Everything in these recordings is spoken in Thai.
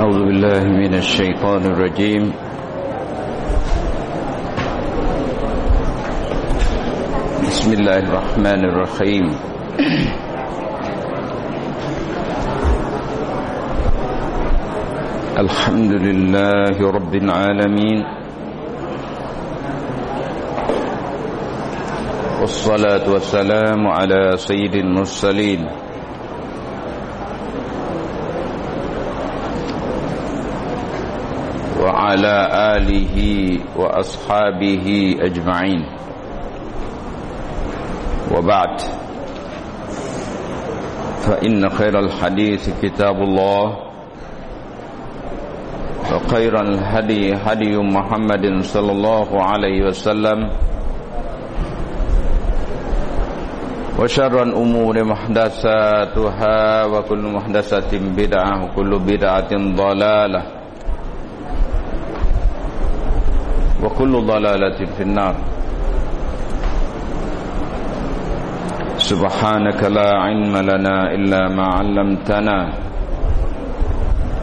أعوذ بالله من الشيطان الرجيم. بسم الله الرحمن الرحيم. الحمد لله رب العالمين. والصلاة والسلام على سيد المرسلين. وعلى آله وأصحابه أجمعين. وبعد. فإن خير الحديث كتاب الله. وخير الهدي هدي محمد صلى الله عليه وسلم. وشر الأمور محدثاتها وكل محدثة بدعة وكل بدعة ضلالة. وكل ضلالة في النار. سبحانك لا علم لنا إلا ما علمتنا.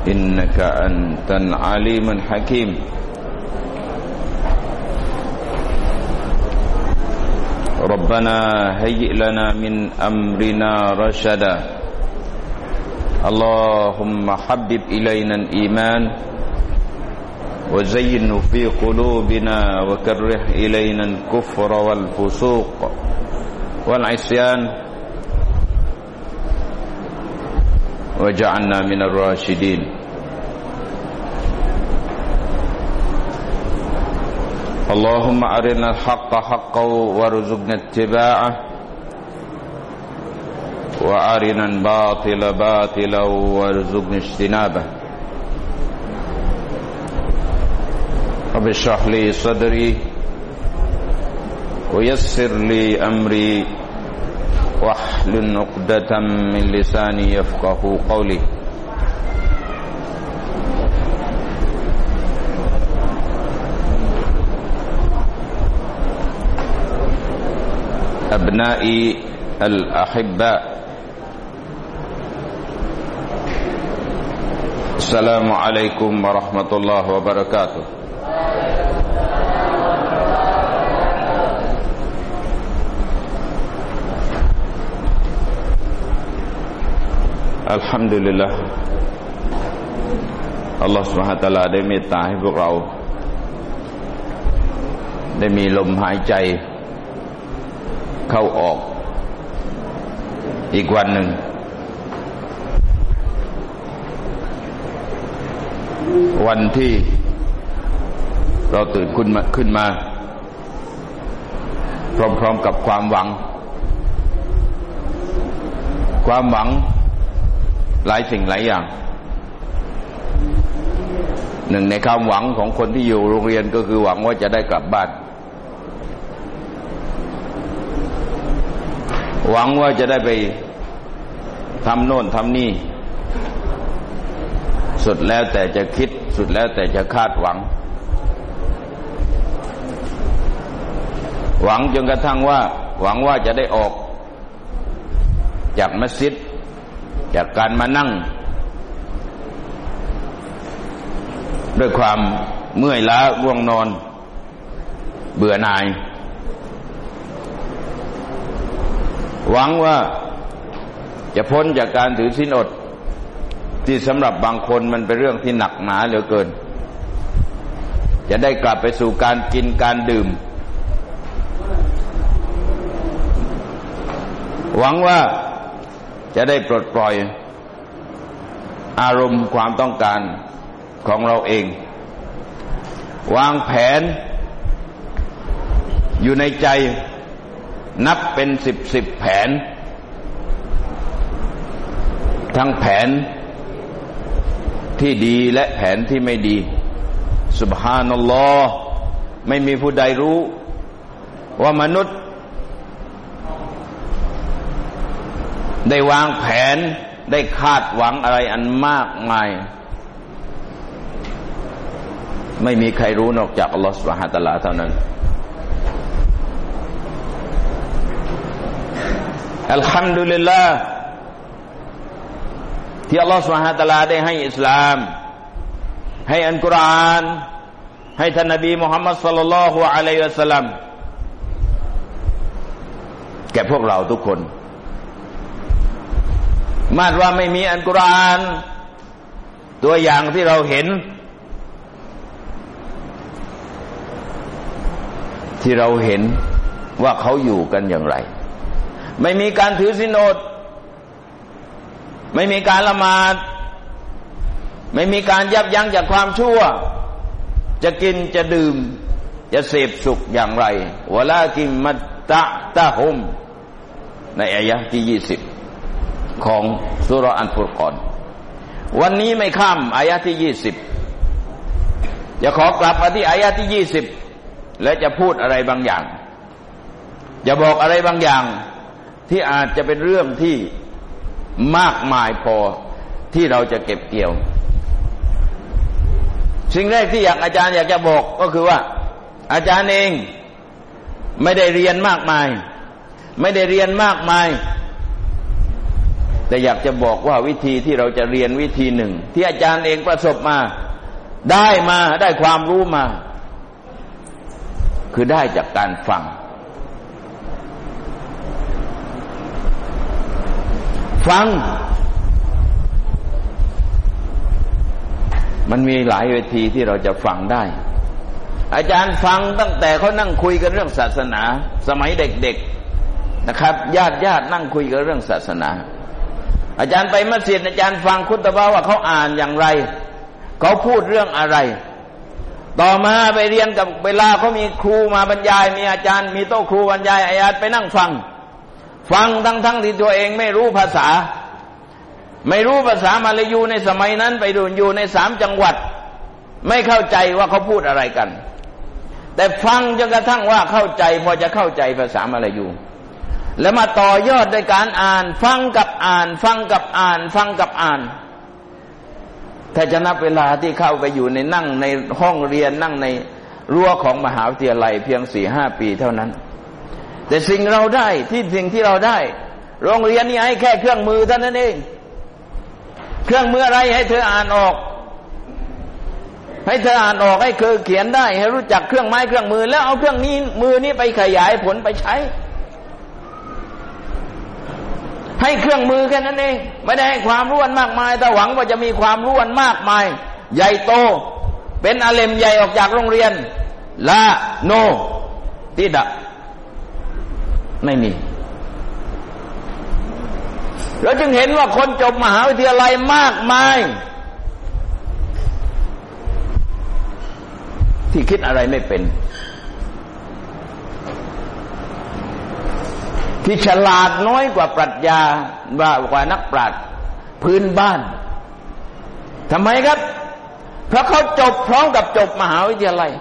إنك أنت العليم الحكيم. ربنا هيئ لنا من أمرنا رشدا. اللهم حبب إلينا الإيمان. وزينه في قلوبنا وكره إلينا الكفر والفسوق والعصيان. وجعلنا من الراشدين. اللهم أرنا الحق حقا وارزقنا اتباعه. وأرنا الباطل باطلا وارزقنا اجتنابه. رب اشرح لي صدري ويسر لي أمري واحلل عقدة من لساني يفقه قولي. أبنائي الأحباء السلام عليكم ورحمة الله وبركاته. อัลฮัมดุลิลละอัลลอฮฺสุบฮฺตะลาได้เมตตาให้พวกเรา ได้มีลมหายใจ เข้าออก อีกวันหนึ่ง วันที่เราตื่นขึ้นมาขึ้นมา พร้อมๆกับความหวัง ความหวัง หลายสิ่งหลายอย่าง หนึ่งในความหวังของคนที่อยู่โรงเรียนก็คือหวังว่าจะได้กลับบ้าน หวังว่าจะได้ไปทำโน่นทำนี่ สุดแล้วแต่จะคิดสุดแล้วแต่จะคาดหวัง หวังจนกระทั่งว่า หวังว่าจะได้ออก จากมัสยิด จากการมานั่ง ด้วยความเมื่อยล้าง่วงนอน เบื่อหน่าย หวังว่าจะพ้นจากการถือสินอด ที่สำหรับบางคนมันเป็นเรื่องที่หนักหนาเหลือเกิน จะได้กลับไปสู่การกินการดื่ม หวังว่า จะได้ปลดปล่อยอารมณ์ความต้องการของเราเอง วางแผน อยู่ในใจนับเป็นสิบสิบแผน ทั้งแผนที่ดีและแผนที่ไม่ดีสุบฮานัลลอฮ์ไม่มีผู้ใดรู้ ว่ามนุษย์ ได้วางแผนได้คาดหวังอะไรอันมากมาย ไม่มีใครรู้นอกจากอัลลอฮฺสุบฮฺตะลาเท่านั้นอัลฮัมดุลิลลาห์ที่อัลลอฮฺสุบฮฺตะลาได้ให้อิสลาม ให้อันกุรอาน ให้ท่านนบีมุฮัมมัดสุลลัลลอฮุอะลัยฮิวะสัลลัมแก่พวกเราทุกคน มาดว่าไม่มีอันกุราน ตัวอย่างที่เราเห็น ที่เราเห็นว่าเขาอยู่กันอย่างไร ไม่มีการถือสินอดไม่มีการละหมาด ไม่มีการยับยั้งจากความชั่ว จะกินจะดื่ม จะเสพสุขอย่างไรวลากิมมัตตะตะฮุมในอายะที่ยี่สิบ ของสุรอันฟุรกอน วันนี้ไม่ข้ามอายะที่ยี่สิบจะขอกลับมาที่อายะที่ยี่สิบและจะพูดอะไรบางอย่าง จะบอกอะไรบางอย่างที่อาจจะเป็นเรื่องที่มากมายพอที่เราจะเก็บเกี่ยว สิ่งแรกที่อยากอาจารย์อยากจะบอกก็คือว่า อาจารย์เองไม่ได้เรียนมากมาย ไม่ได้เรียนมากมาย แต่อยากจะบอกว่าวิธีที่เราจะเรียนวิธีหนึ่ง ที่อาจารย์เองประสบมา ได้มาได้ความรู้มา คือได้จากการฟัง ฟัง มันมีหลายเวทีที่เราจะฟังได้ อาจารย์ฟังตั้งแต่เขานั่งคุยกันเรื่องศาสนา สมัยเด็ก ๆนะครับ ญาติญาตินั่งคุยกันเรื่องศาสนา อาจารย์ไปมัสยิดอาจารย์ฟังคุตบะว่าเขาอ่านอย่างไร เขาพูดเรื่องอะไร ต่อมาไปเรียนกับเวลาเขามีครูมาบรรยาย มีอาจารย์ มีโต๊ะครูบรรยายอาจารย์ไปนั่งฟัง ฟังทั้งทั้งที่ตัวเองไม่รู้ภาษา ไม่รู้ภาษามาลายูในสมัยนั้นไปดูอยู่ในสามจังหวัด ไม่เข้าใจว่าเขาพูดอะไรกัน แต่ฟังจนกระทั่งว่าเข้าใจพอจะเข้าใจภาษามาลายู แล้วมาต่อยอดในการอ่าน ฟังกับอ่าน ฟังกับอ่าน ฟังกับอ่าน ถ้าจะนับเวลาที่เข้าไปอยู่ในนั่งในห้องเรียนนั่งในรั้วของมหาวิทยาลัยเพียงสี่ห้าปีเท่านั้น แต่สิ่งเราได้ที่สิ่งที่เราได้ โรงเรียนนี้ให้แค่เครื่องมือเท่านั้นเอง เครื่องมืออะไรให้เธออ่านออก ให้เธออ่านออกให้เธอเขียนได้ ให้รู้จักเครื่องไม้เครื่องมือ แล้วเอาเครื่องนี้มือนี้ไปขยายผลไปใช้ ให้เครื่องมือแค่นั้นเองไม่ได้ให้ความรู้มากมาย แต่หวังว่าจะมีความรู้มากมาย ใหญ่โต เป็นอาเลมใหญ่ออกจากโรงเรียนละโนติดะไม่มีเราจึงเห็นว่าคนจบมหาวิทยาลัยมากมาย ที่คิดอะไรไม่เป็น ที่ฉลาดน้อยกว่าปรัชญาว่ากว่านักปราชญ์พื้นบ้านทำไมครับ เพราะเขาจบพร้อมกับจบมหาวิทยาลัย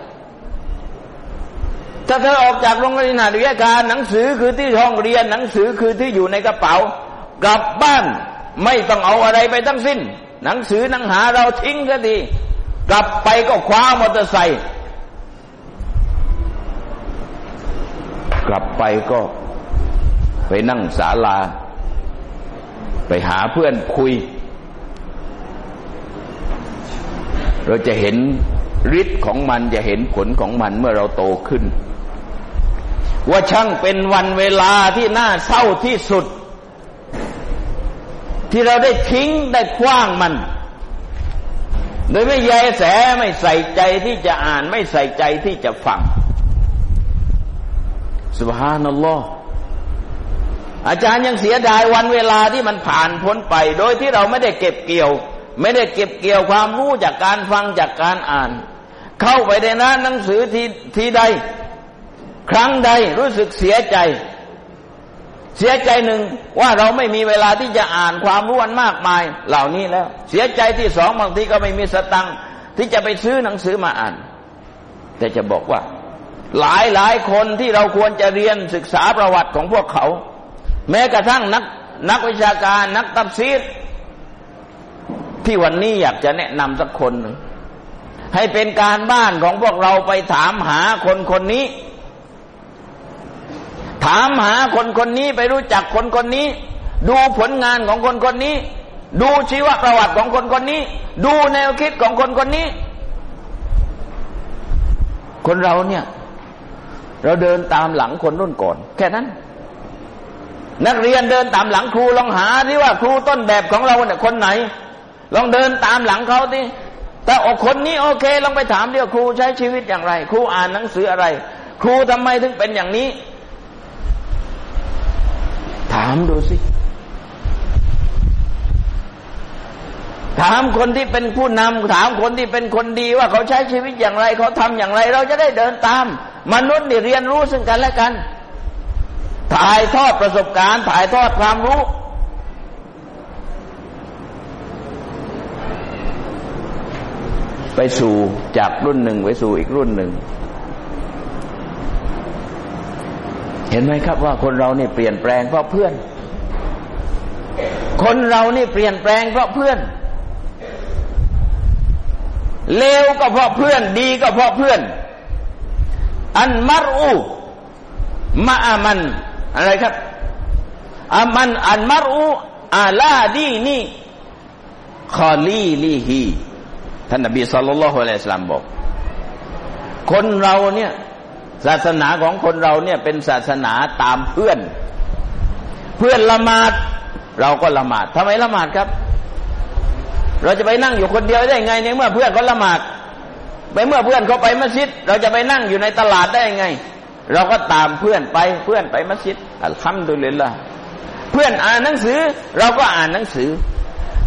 ถ้าเธอออกจากโรงเรียนวิทยาการหนังสือคือที่ห้องเรียนหนังสือคือที่อยู่ในกระเป๋ากลับบ้านไม่ต้องเอาอะไรไปทั้งสิ้น หนังสือหนังหาเราทิ้งก็ดี กลับไปก็คว้ามอเตอร์ไซค์กลับไปก็ ไปนั่งศาลา ไปหาเพื่อนคุย เราจะเห็นฤทธิ์ของมันจะเห็นผลของมันเมื่อเราโตขึ้น ว่าช่างเป็นวันเวลาที่น่าเศร้าที่สุด ที่เราได้ทิ้งได้คว้างมัน โดยไม่แยแสไม่ใส่ใจที่จะอ่านไม่ใส่ใจที่จะฟังสุบฮานัลลอฮ์ อาจารย์ยังเสียดายวันเวลาที่มันผ่านพ้นไป โดยที่เราไม่ได้เก็บเกี่ยว ไม่ได้เก็บเกี่ยวความรู้จากการฟังจากการอ่าน เข้าไปในนั้นหนังสือทีทีใด ครั้งใดรู้สึกเสียใจ เสียใจหนึ่งว่าเราไม่มีเวลาที่จะอ่านความรู้อันมากมายเหล่านี้แล้ว เสียใจที่สองบางทีก็ไม่มีสตังค์ที่จะไปซื้อหนังสือมาอ่าน แต่จะบอกว่า หลายหลายคนที่เราควรจะเรียนศึกษาประวัติของพวกเขา แม้กระทั่งนักนักวิชาการนักตับซีดที่วันนี้อยากจะแนะนำสักคนหนึ่งให้เป็นการบ้านของพวกเราไปถามหาคนคนนี้ ถามหาคนคนนี้ไปรู้จักคนคนนี้ ดูผลงานของคนคนนี้ ดูชีวประวัติของคนคนนี้ ดูแนวคิดของคนคนนี้ คนเราเนี่ย เราเดินตามหลังคนรุ่นก่อน แค่นั้น นักเรียนเดินตามหลังครูลองหาที่ว่าครูต้นแบบของเราเนี่ยคนไหน ลองเดินตามหลังเขาดิแต่ออกคนนี้โอเค ลองไปถามเดี๋ยวครูใช้ชีวิตอย่างไร ครูอ่านหนังสืออะไร ครูทำไมถึงเป็นอย่างนี้ ถามดูสิ ถามคนที่เป็นผู้นำถามคนที่เป็นคนดีว่าเขาใช้ชีวิตอย่างไร เขาทำอย่างไร เราจะได้เดินตาม มนุษย์นี่เรียนรู้ซึ่งกันและกัน ถ่ายทอดประสบการณ์ ถ่ายทอดความรู้ ไปสู่จากรุ่นหนึ่งไปสู่อีกรุ่นหนึ่ง เห็นไหมครับว่าคนเรานี่เปลี่ยนแปลงเพราะเพื่อน คนเรานี่เปลี่ยนแปลงเพราะเพื่อนเลวก็เพราะเพื่อน ดีก็เพราะเพื่อน อันมารอูมาอามัน อะไรครับอามันอันมารูอาลาดีนี่คอลีลีฮีท่านนบีสุลต่านละฮ์อะลัยสลามบอก คนเราเนี่ย ศาสนาของคนเราเนี่ยเป็นศาสนาตามเพื่อน เพื่อนละหมาด เราก็ละหมาดทำไมละหมาดครับ เราจะไปนั่งอยู่คนเดียวได้ไงในเมื่อเพื่อนเขาละหมาดไปเมื่อเพื่อนเขาไปมัสยิด เราจะไปนั่งอยู่ในตลาดได้ไง เราก็ตามเพื่อนไปเพื่อนไปมัสยิดอัลฮัมดุลิลละเพื่อนอ่านหนังสือ เราก็อ่านหนังสือ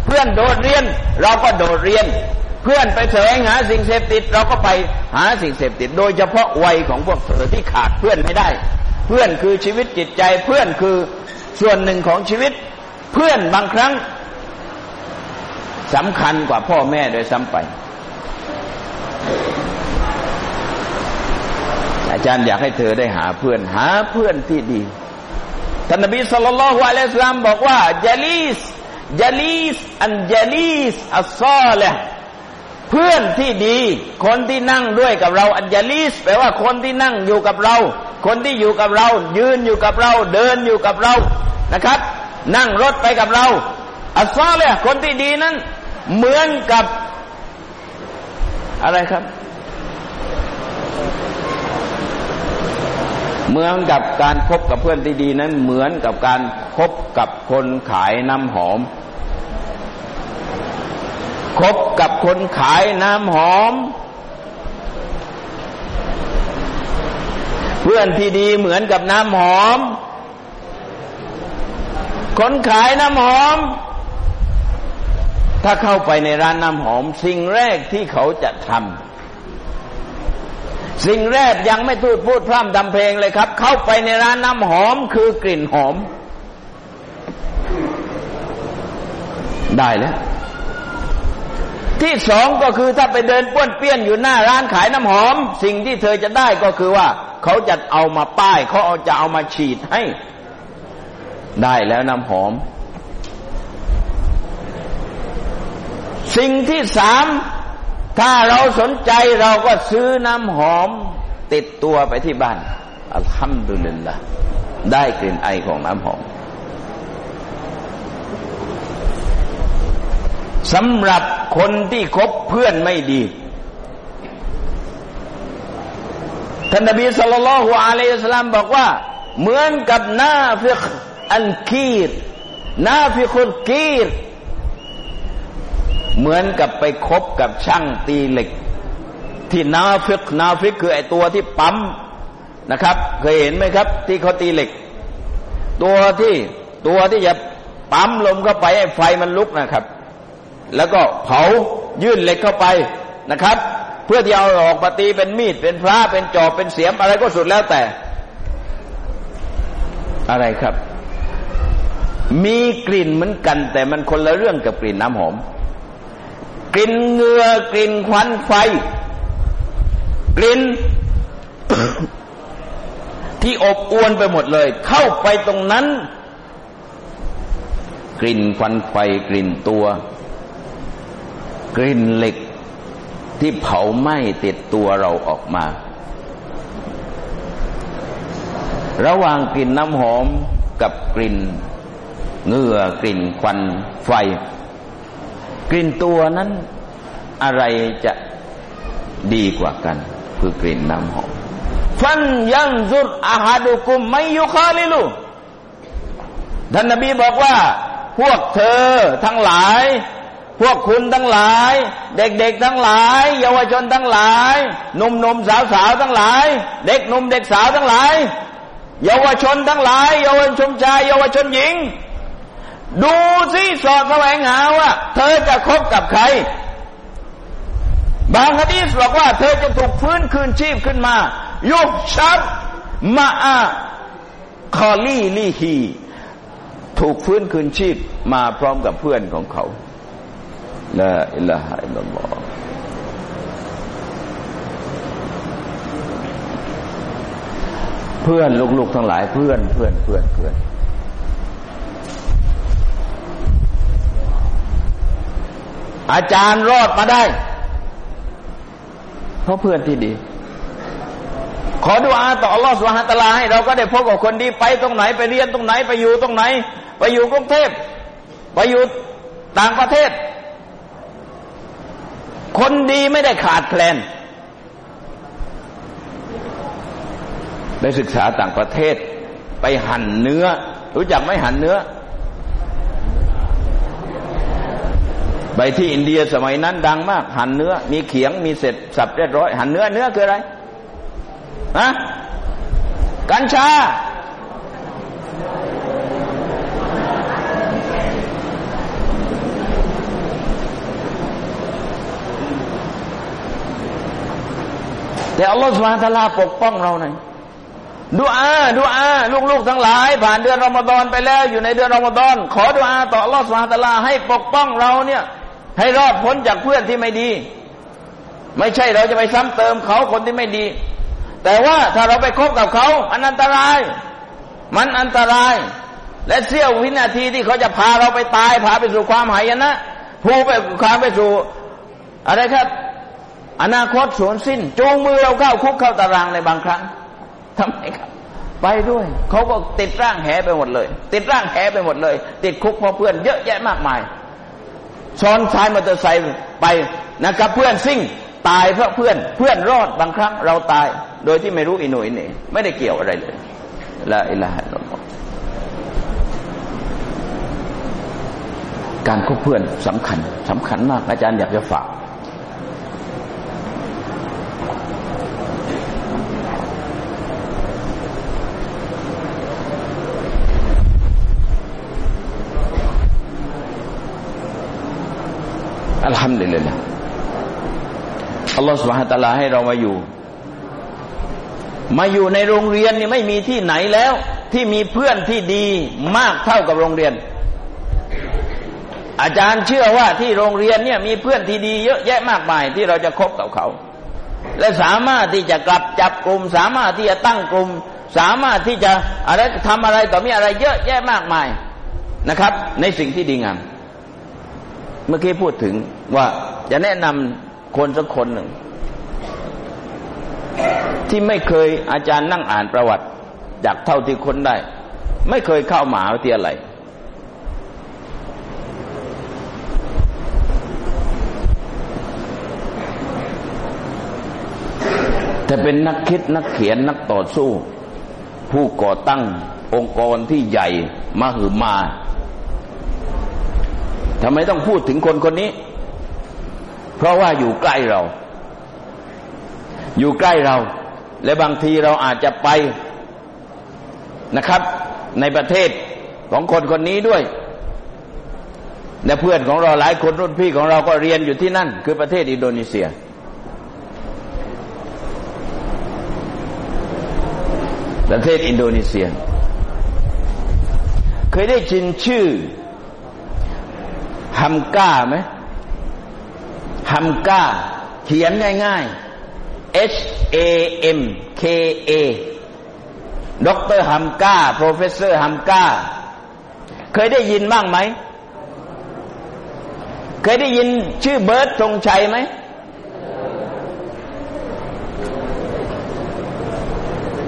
เพื่อนโดดเรียน เราก็โดดเรียน เพื่อนไปแสวงหาสิ่งเสพติด เราก็ไปหาสิ่งเสพติด โดยเฉพาะวัยของพวกเธอที่ขาดเพื่อนไม่ได้ เพื่อนคือชีวิตจิตใจ เพื่อนคือส่วนหนึ่งของชีวิต เพื่อนบางครั้งสำคัญกว่าพ่อแม่โดยซ้ำไป อาจารย์อยากให้เธอได้หาเพื่อนหาเพื่อนที่ดีท่านนบีสุลต่านละฮ์อะลัยสลามบอกว่าจลีสจลีสอันจลีสอัลซอลเพื่อนที่ดี คนที่นั่งด้วยกับเรา อันจลีสแปลว่าคนที่นั่งอยู่กับเรา คนที่อยู่กับเรา ยืนอยู่กับเรา เดินอยู่กับเรานะครับ นั่งรถไปกับเราอัลซอลคนที่ดีนั้น เหมือนกับอะไรครับ เหมือนกับการคบกับเพื่อนที่ดีนั้นเหมือนกับการคบกับคนขายน้ำหอม คบกับคนขายน้ำหอม เพื่อนที่ดีเหมือนกับน้ำหอม คนขายน้ำหอม ถ้าเข้าไปในร้านน้ำหอม สิ่งแรกที่เขาจะทำ สิ่งแรกยังไม่พูดพูดพร่ำดำเพลงเลยครับ เข้าไปในร้านน้ำหอมคือกลิ่นหอม ได้แล้ว ที่สองก็คือถ้าไปเดินป้วนเปี้ยนอยู่หน้าร้านขายน้ำหอม สิ่งที่เธอจะได้ก็คือว่า เขาจะเอามาป้ายเขาเอาจะเอามาฉีดให้ ได้แล้วน้ำหอม สิ่งที่สาม ถ้าเราสนใจเราก็ซื้อน้ำหอมติดตัวไปที่บ้าน อัลฮัมดุลิลละได้กลิ่นไอของน้ำหอมสำหรับคนที่คบเพื่อนไม่ดี ท่านนบีصلى الله عليه وسلمบอกว่า เหมือนกับنافخ الكير نافخ الكير เหมือนกับไปคบกับช่างตีเหล็ก ที่نافخ نافخคือไอตัวที่ปั๊มนะครับ เคยเห็นไหมครับ ที่เขาตีเหล็ก ตัวที่ตัวที่จะปั๊มลมเข้าไปให้ไฟมันลุกนะครับ แล้วก็เผายื่นเหล็กเข้าไปนะครับ เพื่อที่เอาออกมาตีเป็นมีดเป็นพระเป็นจอบเป็นเสียมอะไรก็สุดแล้วแต่ อะไรครับ มีกลิ่นเหมือนกัน แต่มันคนละเรื่องกับกลิ่นน้ำหอม กลิ่นเงือกลิ่นควันไฟ กลิ่นที่อบอวนไปหมดเลย เข้าไปตรงนั้น กลิ่นควันไฟกลิ่นตัว กลิ่นเหล็กที่เผาไหม้ติดตัวเราออกมา ระหว่างกลิ่นน้ำหอมกับกลิ่นเงื่อกลิ่นควันไฟ กลิ่นตัวนั้นอะไรจะดีกว่ากัน คือกลิ่นน้ำหอมฟันยันซุดอาฮาดุกุมไม่ยุคาลิลูท่านนบีบอกว่า พวกเธอทั้งหลาย พวกคุณทั้งหลาย เด็กๆทั้งหลาย เยาวชนทั้งหลายหนุ่มๆสาวๆทั้งหลาย เด็กหนุ่มเด็กสาวทั้งหลาย เยาวชนทั้งหลาย เยาวชนชายเยาวชนหญิง ดูสิสอดแสวงหาว่า เธอจะคบกับใคร บางฮะดีษบอกว่า เธอจะถูกฟื้นคืนชีพขึ้นมา ยุบชับมาอาคอลี่ลีฮีถูกฟื้นคืนชีพมาพร้อมกับเพื่อนของเขาละอิละฮะอิลลอฮเพื่อนลูกๆทั้งหลายเพื่อนเพื่อนเพื่อนเพื่อน อาจารย์รอดมาได้ เพราะเพื่อนที่ดี ขอดูอาต่ออัลลอฮฺสุฮาตะลาให้เราก็ได้พบกับคนดีไปตรงไหนไปเรียนตรงไหนไปอยู่ตรงไหน ไปอยู่กรุงเทพไปอยู่ต่างประเทศ คนดีไม่ได้ขาดแคลนได้ศึกษาต่างประเทศ ไปหั่นเนื้อ รู้จักไหมหั่นเนื้อ ไปที่อินเดียสมัยนั้นดังมาก หั่นเนื้อ มีเขียงมีเสร็จสับเรียบร้อย หั่นเนื้อเนื้อคืออะไรฮะกัญชา แต่อัลลอฮฺสุบฮานตะลาปกป้องเราหน่อยดูอาดูอาลูกๆทั้งหลาย ผ่านเดือนรอมฎอนไปแล้วอยู่ในเดือนรอมฎอนขอดูอาต่ออัลลอฮฺสุบฮานตะลาให้ปกป้องเราเนี่ย ให้รอดพ้นจากเพื่อนที่ไม่ดี ไม่ใช่เราจะไปซ้ำเติมเขาคนที่ไม่ดี แต่ว่าถ้าเราไปคบกับเขามันอันตราย มันอันตราย และเสี้ยววินาทีที่เขาจะพาเราไปตายพาไปสู่ความหายนะผู้ไปความไปสู่อะไรครับ อนาคตสูญสิ้น จูงมือเราเข้าคุกเข้าตารางในบางครั้งทำไมครับ ไปด้วย เขาก็ติดร่างแหไปหมดเลย ติดร่างแหไปหมดเลย ติดคุกเพราะเพื่อนเยอะแยะมากมาย ซ้อนท้ายมอเตอร์ไซค์ไปนะครับ เพื่อนซิ่งตายเพราะเพื่อนเพื่อนรอดบางครั้งเราตาย โดยที่ไม่รู้อินุ่ยนี่ไม่ได้เกี่ยวอะไรเลยละอิละฮะลอการคบเพื่อนสำคัญสำคัญมากอาจารย์อยากจะฝาก อัลฮัมดุลิลละอัลลอฮฺสุบฮฺตะลาให้เรามาอยู่ มาอยู่ในโรงเรียนนี่ไม่มีที่ไหนแล้ว ที่มีเพื่อนที่ดีมากเท่ากับโรงเรียน อาจารย์เชื่อว่าที่โรงเรียนเนี่ยมีเพื่อนที่ดีเยอะแยะมากมายที่เราจะคบกับเขา และสามารถที่จะกลับจับกลุ่ม สามารถที่จะตั้งกลุ่ม สามารถที่จะอะไรทำอะไรต่อมีอะไรเยอะแยะมากมายนะครับ ในสิ่งที่ดีงาม เมื่อกี้พูดถึงว่าจะแนะนำคนสักคนหนึ่ง ที่ไม่เคยอาจารย์นั่งอ่านประวัติ จากเท่าที่คนได้ ไม่เคยเข้ามหาวิทยาลัยแต่เป็นนักคิดนักเขียนนักต่อสู้ ผู้ก่อตั้งองค์กรที่ใหญ่มาหือมา ทำไมต้องพูดถึงคนคนนี้ เพราะว่าอยู่ใกล้เรา อยู่ใกล้เรา และบางทีเราอาจจะไปนะครับ ในประเทศของคนคนนี้ด้วย และเพื่อนของเราหลายคนรุ่นพี่ของเราก็เรียนอยู่ที่นั่น คือประเทศอินโดนีเซีย ประเทศอินโดนีเซีย เคยได้ยินชื่อ ฮัมก้าไหมฮัมก้า เขียนง่ายๆ H A M K A ด็อกเตอร์ฮัมก้า professor ฮัมก้า เคยได้ยินบ้างไหม เคยได้ยินชื่อเบิร์ดธงชัยไหม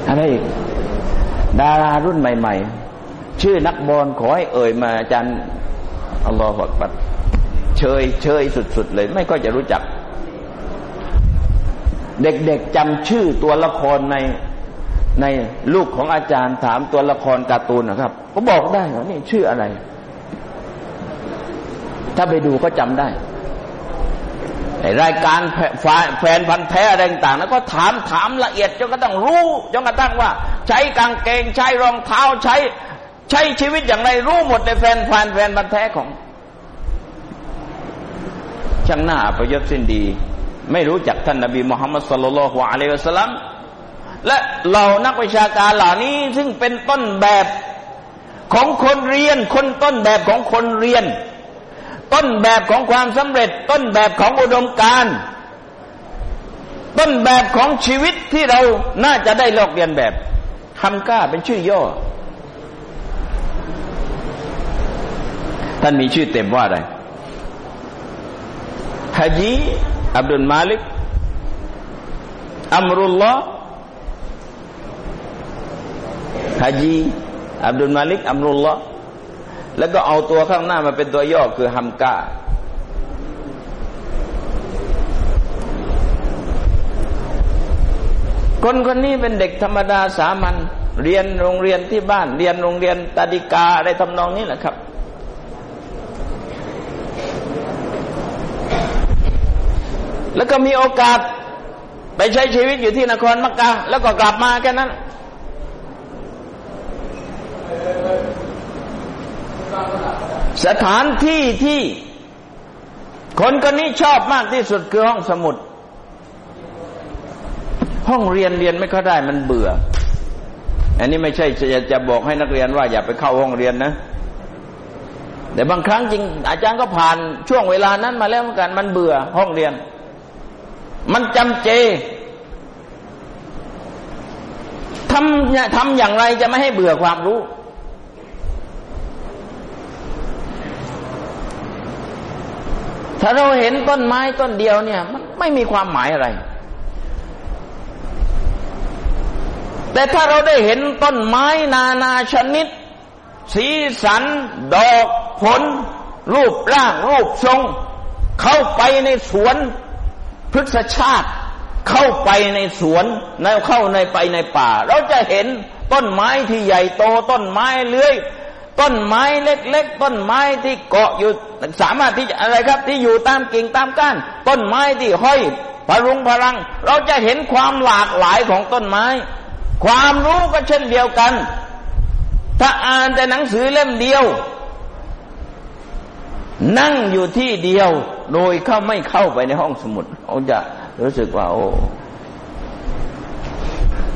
อะไรอีกดารารุ่นใหม่ ๆ ชื่อนักบอลขอให้เอ่ยมาอาจารย์ อัลลอฮฺบัดเชยเชยสุดๆเลย ไม่ก็จะรู้จัก เด็กๆจำชื่อตัวละครในในลูกของอาจารย์ถามตัวละครการ์ตูนนะครับ ก็บอกได้ว่านี่ชื่ออะไร ถ้าไปดูก็จำได้รายการแฟนพันธ์แท้อะไรต่างๆแล้วก็ถามถามละเอียดจนกระทั่งรู้จนกระทั่งว่า ใช้กางเกงใช้รองเท้าใช้ ใช้ชีวิตอย่างไรรู้หมดในแฟนแฟนแฟนพันธ์แท้ของ ช่างหน้าประยศสิ้นดี ไม่รู้จักท่านนบีมุฮัมมัดสุลลัลฮุอะลัยฮิสลัมและเหล่านักวิชาการเหล่านี้ซึ่งเป็นต้นแบบของคนเรียน คนต้นแบบของคนเรียน ต้นแบบของความสำเร็จ ต้นแบบของอุดมการต้นแบบของชีวิตที่เราน่าจะได้ลอกเรียนแบบทำกล้าเป็นชื่อย่อ ท่านมีชื่อเต็มว่าอะไรฮะจีอับดุลมาลิกอัมรุลลอฮ์ฮะจีอับดุลมาลิกอัมรุลลอฮ์แล้วก็เอาตัวข้างหน้ามาเป็นตัวย่อคือฮัมกาคนคนนี้เป็นเด็กธรรมดาสามัญเรียนโรงเรียนที่บ้าน เรียนโรงเรียนตาดิกาอะไรทำนองนี้แหละครับ แล้วก็มีโอกาสไปใช้ชีวิตอยู่ที่นครมักกะแล้วก็กลับมาแค่นั้น สถานที่ที่คนคนนี้ชอบมากที่สุดคือห้องสมุด ห้องเรียนเรียนไม่ค่อยได้มันเบื่อ อันนี้ไม่ใช่จะจะบอกให้นักเรียนว่าอย่าไปเข้าห้องเรียนนะแต่บางครั้งจริง อาจารย์ก็ผ่านช่วงเวลานั้นมาแล้วเหมือนกันมันเบื่อห้องเรียน มันจำเจทำทำอย่างไรจะไม่ให้เบื่อความรู้ ถ้าเราเห็นต้นไม้ต้นเดียวเนี่ย มันไม่มีความหมายอะไร แต่ถ้าเราได้เห็นต้นไม้นานาชนิด สีสัน ดอกผล รูปร่าง รูปทรง เข้าไปในสวน พฤกษชาติเข้าไปในสวนในเข้าในไปในป่า เราจะเห็นต้นไม้ที่ใหญ่โตต้นไม้เลื้อยต้นไม้เล็กๆ ต้นไม้ที่เกาะอยู่สามารถที่จะอะไรครับ ที่อยู่ตามกิ่งตามก้าน ต้นไม้ที่ห้อยพรุงพลัง เราจะเห็นความหลากหลายของต้นไม้ ความรู้ก็เช่นเดียวกัน ถ้าอ่านแต่หนังสือเล่มเดียว นั่งอยู่ที่เดียวโดยเข้าไม่เข้าไปในห้องสมุดเขาจะรู้สึกว่า โอ้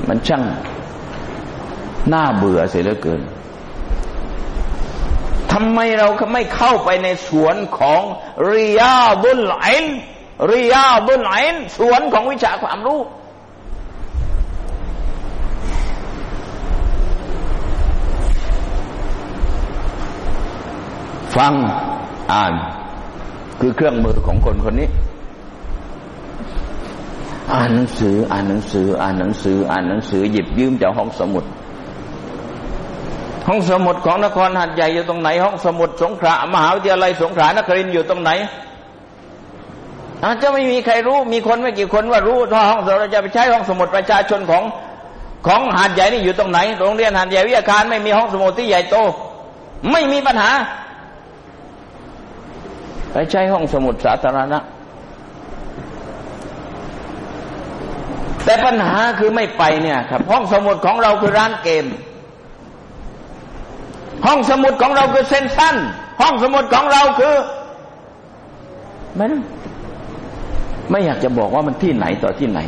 มันช่างน่าเบื่อเสียเหลือเกินทำไมเราไม่เข้าไปในสวนของริยาบุลไอนริยาบุลไอนสวนของวิชาความรู้ฟัง อ่าน คือเครื่องมือของคนคนนี้ อ่านหนังสือ อ่านหนังสือ อ่านหนังสือ อ่านหนังสือหยิบยืมจากห้องสมุด ห้องสมุดของนครหัดใหญ่อยู่ตรงไหน ห้องสมุดสงขลามหาวิทยาลัยสงขลานครินอยู่ตรงไหนอาจจะไม่มีใครรู้มีคนไม่กี่คนว่ารู้ว่าห้องเราจะไปใช้ห้องสมุดประชาชนของของหาดใหญ่นี่อยู่ตรงไหนโรงเรียนหาดใหญ่วิทยาคารไม่มีห้องสมุดที่ใหญ่โต ไม่มีปัญหา ไปใช้ห้องสมุดสาธารณะ แต่ปัญหาคือไม่ไปเนี่ยครับ ห้องสมุดของเราคือร้านเกม ห้องสมุดของเราคือเซนสั้น ห้องสมุดของเราคือไม่ไม่อยากจะบอกว่ามันที่ไหนต่อที่ไหน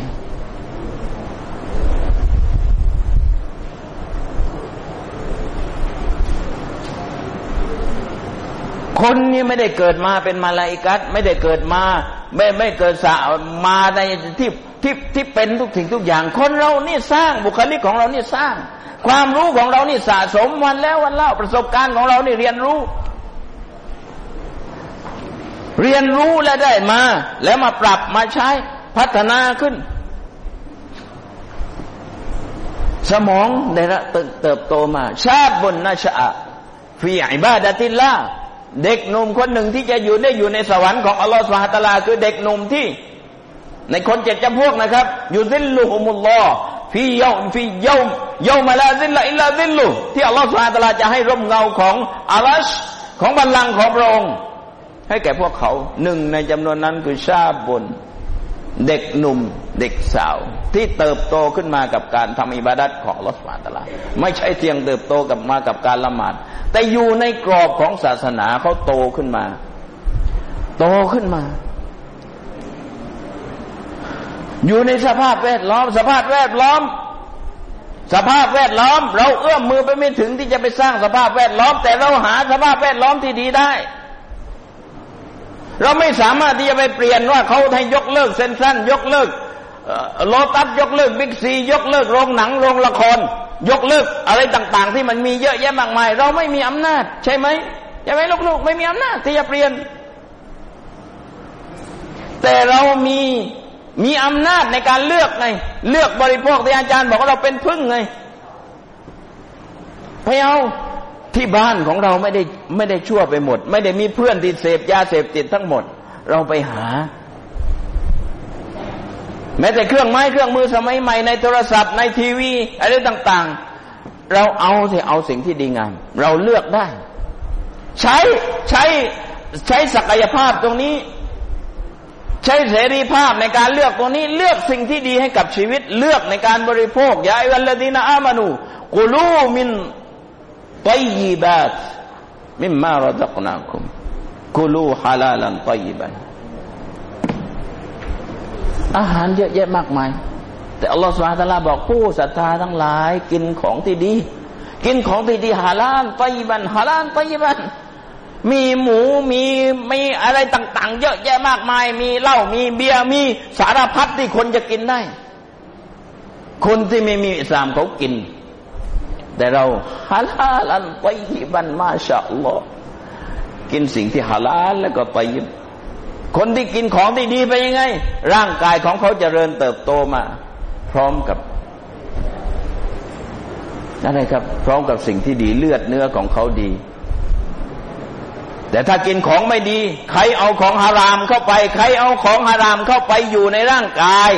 คนนี้ไม่ได้เกิดมาเป็นมาลาอิกัสไม่ได้เกิดมา ไม่ไม่เกิดสามาในที่ที่ที่เป็นทุกสิ่งทุกอย่าง คนเรานี่สร้างบุคลิกของเรานี่สร้าง ความรู้ของเรานี่สะสมวันแล้ววันเล่าประสบการณ์ของเรานี่เรียนรู้ เรียนรู้และได้มา แล้วมาปรับมาใช้พัฒนาขึ้น สมองได้ละเติบโตมา شاب نشأ في عبادة الله เด็กหนุ่มคนหนึ่งที่จะอยู่ได้อยู่ในสวรรค์ของอัลลอฮฺسبحانه وتعالى คือเด็กหนุ่มที่ ในคนเจ็ดจำพวกนะครับيظلهم الله في يو في يو يوم لا ظل إلا ظلهที่อัลลอฮฺسبحانه وتعالىจะให้ร่มเงาของعرشของบัลลังก์ของพระองค์ ให้แก่พวกเขาหนึ่งในจำนวนนั้นคือشاب เด็กหนุ่มเด็กสาว ที่เติบโตขึ้นมากับการทำอิบาดัตของลอสฟาตลาไม่ใช่เพียงเติบโตกับมากับการละหมาด แต่อยู่ในกรอบของศาสนาเขาโตขึ้นมา โตขึ้นมา อยู่ในสภาพแวดล้อม สภาพแวดล้อม สภาพแวดล้อม เราเอื้อมมือไปไม่ถึงที่จะไปสร้างสภาพแวดล้อม แต่เราหาสภาพแวดล้อมที่ดีได้ เราไม่สามารถที่จะไปเปลี่ยนว่าเขาให้ยกเลิกเซ็นทรัลยกเลิกโลตัสยกเลิกบิ๊กซียกเลิกโรงหนังโรงละคร ยกเลิกอะไรต่างๆ ที่มันมีเยอะแยะมากมาย เราไม่มีอำนาจ ใช่ไหมใช่ไหมลูกๆ ไม่มีอำนาจที่จะเปลี่ยน แต่เรามีมีอำนาจในการเลือกไง เลือกบริโภคที่อาจารย์บอกว่าเราเป็นผึ้งไงพยเอา ที่บ้านของเราไม่ได้ไม่ได้ชั่วไปหมด ไม่ได้มีเพื่อนที่เสพยาเสพติดทั้งหมด เราไปหา แม้แต่เครื่องไม้เครื่องมือสมัยใหม่ในโทรศัพท์ในทีวี อะไรต่าง ๆ เราเอาที่เอาสิ่งที่ดีงาม เราเลือกได้ ใช้ใช้ใช้ศักยภาพตรงนี้ ใช้เสรีภาพในการเลือกตรงนี้ เลือกสิ่งที่ดีให้กับชีวิต เลือกในการบริโภคยาอิวัลลดีนาอามานูกุลูมิน طيب ัตตมิมมารดักนาคุมกุลูฮาลาลันตยิบันอาหารเยอะแยะมากมาย แต่อัลลอฮฺสุบฮานตะลาบอกผู้ศรัทธาทั้งหลาย กินของที่ดี กินของที่ดีฮาลาลตยิบันฮาลาลตยิบันมีหมูมีมีอะไรต่าง ๆ เยอะแยะมากมาย มีเหล้ามีเบียร์มีสารพัดที่คนจะกินได้ คนที่ไม่มีอิสลามเขากิน แต่เราฮาลาลันไปบันมาชาอัลลอฮ์กินสิ่งที่ฮาลาลแล้วก็ไปยิบคนที่กินของที่ดีไปยังไง ร่างกายของเขาจเจริญเติบโตมา พร้อมกับอะไรครับ พร้อมกับสิ่งที่ดีเลือดเนื้อของเขาดี แต่ถ้ากินของไม่ดี ใครเอาของฮารามเข้าไป ใครเอาของฮารามเข้าไปอยู่ในร่างกาย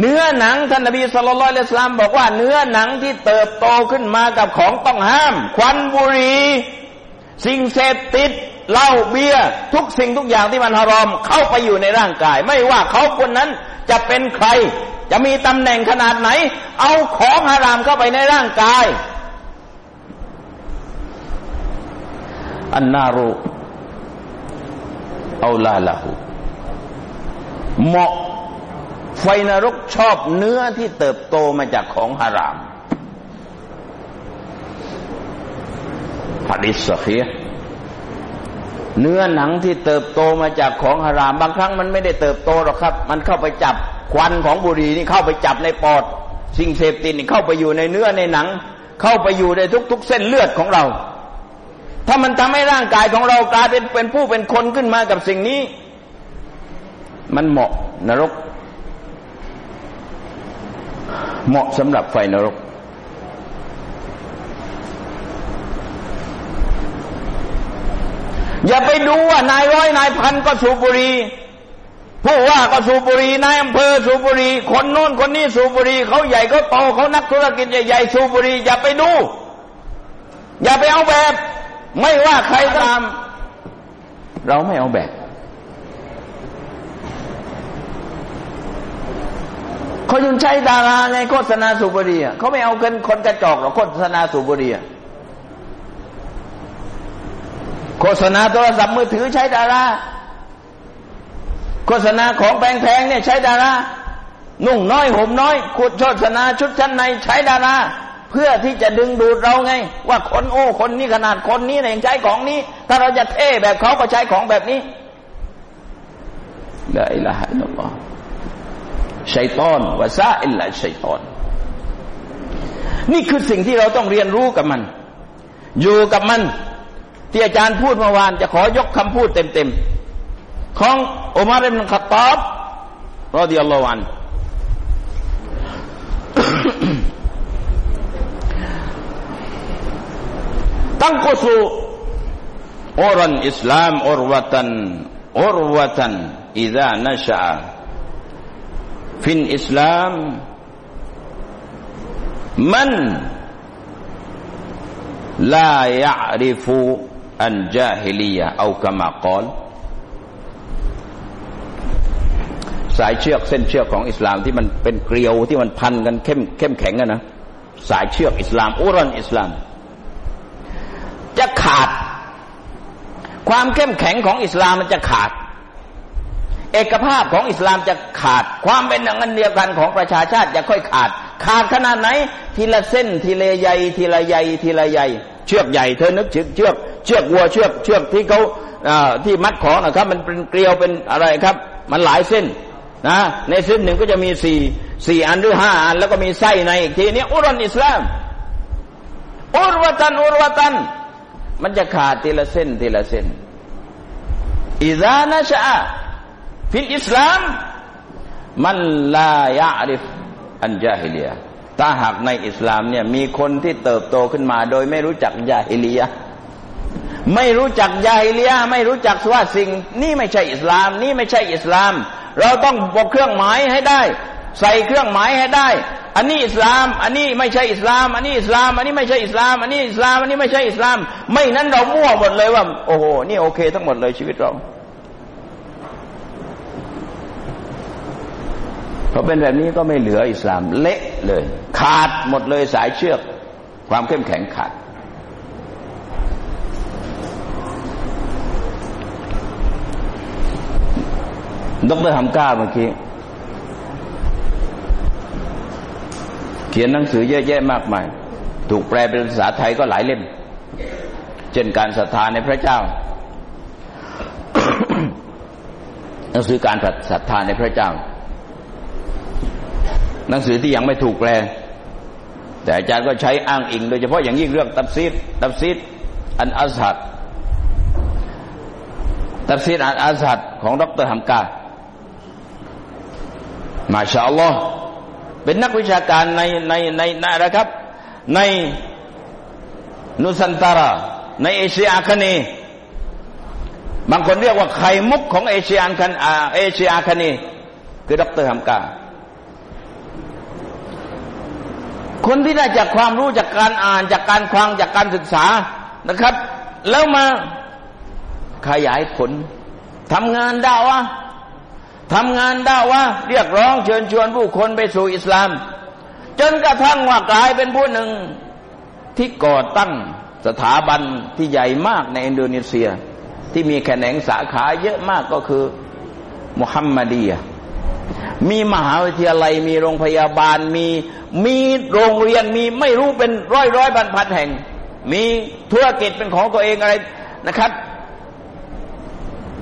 เนื้อหนังท่านนบีสุลต่านละสลามบอกว่าเนื้อหนังที่เติบโตขึ้นมากับของต้องห้าม ควันบุหรี่สิ่งเสพติดเหล้าเบียร์ทุกสิ่งทุกอย่างที่มันฮารอม เข้าไปอยู่ในร่างกาย ไม่ว่าเขาคนนั้นจะเป็นใคร จะมีตำแหน่งขนาดไหน เอาของฮารามเข้าไปในร่างกาย อันนารุเอาลาละหูเหมาะ ไฟนรกชอบเนื้อที่เติบโตมาจากของฮารามฮะดิษสฮีเนื้อหนังที่เติบโตมาจากของฮาราม บางครั้งมันไม่ได้เติบโตหรอกครับ มันเข้าไปจับควันของบุหรี่นี่เข้าไปจับในปอด สิ่งเสพติดนี่เข้าไปอยู่ในเนื้อในหนัง เข้าไปอยู่ในทุก ๆ เส้นเลือดของเรา ถ้ามันทำให้ร่างกายของเรากลายเป็นเป็นผู้เป็นคนขึ้นมากับสิ่งนี้ มันเหมาะนรก เหมาะสำหรับไฟนรก อย่าไปดูว่านายร้อยนายพันก็สูบบุหรี่ผู้ว่าก็สูบบุหรี่นายอำเภอสูบบุหรี่คนโน้นคนนี้สูบบุหรี่เขาใหญ่เขาโตเขานักธุรกิจใหญ่ๆสูบบุหรี่อย่าไปดู อย่าไปเอาแบบ ไม่ว่าใครตาม เราไม่เอาแบบ เขายังใช้ดาราไงโฆษณาสูบบุหรี่เขาไม่เอาเงินคนกระจอกหรอกโฆษณาสูบบุหรี่โฆษณาโทรศัพท์มือถือใช้ดาราโฆษณาของแพงๆเนี่ยใช้ดารานุ่งน้อยห่มน้อยขุดโฆษณาชุดชั้นในใช้ดาราเพื่อที่จะดึงดูดเราไง ว่าคนโอ้คนนี้ขนาดคนนี้เนี่ยใช้ของนี้ ถ้าเราจะเท่แบบเขาก็ใช้ของแบบนี้ละอิละฮะอัลลอฮ ชัยตอนวาซาอิลลาชัยตอน นี่คือสิ่งที่เราต้องเรียนรู้กับมัน อยู่กับมัน ที่อาจารย์พูดเมื่อวาน จะขอยกคำพูดเต็มๆ ของอุมารอิบนุขัตตอบรอดิยัลลอฮวันตั้งกุสูอรันอิสลามอรวตันอรวะตันอิดานัชอา ฮิลียะเอากามากอลสายเชือกเส้นเชือกของอิสลามที่มันเป็นเกลียวที่มันพันกันเข้มเข้มแข็งกันนะสายเชือกอิสลามอุรันอิสลาม จะขาด ความเข้มแข็งของอิสลามมันจะขาด เอกภาพของอิสลามจะขาด ความเป็นหนึ่งเดียวกันของประชาชาติจะค่อยขาด ขาดขนาดไหน ทีละเส้นทีละใยทีละใยทีละใยเชือกใหญ่เธอนึกเชือเชือกเชือกวัวเชือกเชือกที่เขาที่มัดของนะครับ มันเป็นเกลียวเป็นอะไรครับ มันหลายเส้นนะในเส้นหนึ่งก็จะมีสี่สี่อันหรือห้าอันแล้วก็มีไส้ในอีกทีนี้عرى الإسلام عروة عروة มันจะขาดทีละเส้นทีละเส้นإذا نشأ في الإسلام من لا يعرف الجاهلية ถ้าหากในอิสลามเนี่ยมีคนที่เติบโตขึ้นมา โดยไม่รู้จักجاهليةไม่รู้จักยาฮิลียไม่รู้จักว่าสิ่ง นี่ไม่ใช่อิสลาม นี่ไม่ใช่อิสลาม เราต้องบอกเครื่องหมายให้ได้ ใส่เครื่องหมายให้ได้ อันนี้อิสลาม อันนี้ไม่ใช่อิสลาม อันนี้อิสลาม อันนี้ไม่ใช่อิสลาม อันนี้อิสลาม อันนี้ไม่ใช่อิสลาม ไม่นั้นเรามั่วหมดเลยว่า โอ้โห นี่โอเค ทั้งหมดเลยชีวิตเรา พอเป็นแบบนี้ก็ไม่เหลืออิสลามเละเลย ขาดหมดเลยสายเชือก ความเข้มแข็งขาด ดรฮัมก้าเมื่อกี้เขียนหนังสือเยอะแยะมากมาย ถูกแปลเป็นภาษาไทยก็หลายเล่ม เช่นการศรัทธาในพระเจ้าหนังสือการศรัทธาในพระเจ้า หนังสือที่ยังไม่ถูกแปล แต่อาจารย์ก็ใช้อ้างอิง โดยเฉพาะอย่างยิ่งเรื่องตับซีดตับซีดอันอัสัดตับซีดอันอัสัดของดรฮัมกามาชาอัลลอฮ์เป็นนักวิชาการในในในในอะครับ ในนุสันตารา ในเอเชียอาคเนย์บางคนเรียกว่าไข่มุกของเอเชียอาคันเอเชียอาคเนย์คือดรฮัมกา คนที่ได้จากความรู้จากการอ่านจากการควังจากการศึกษานะครับ แล้วมาขยายผลทำงานได้วะทำงานได้ว่าเรียกร้องเชิญชวนผู้คนไปสู่อิสลาม จนกระทั่งว่ากลายเป็นผู้หนึ่งที่ก่อตั้งสถาบันที่ใหญ่มากในอินโดนีเซีย ที่มีแขนงสาขาเยอะมากก็คือมุฮัมมัดีย มีมหาวิทยาลัยมีโรงพยาบาลมีมีโรงเรียนมีไม่รู้เป็นร้อยร้อยพันพันแห่ง มีธุรกิจเป็นของตัวเองอะไรนะครับ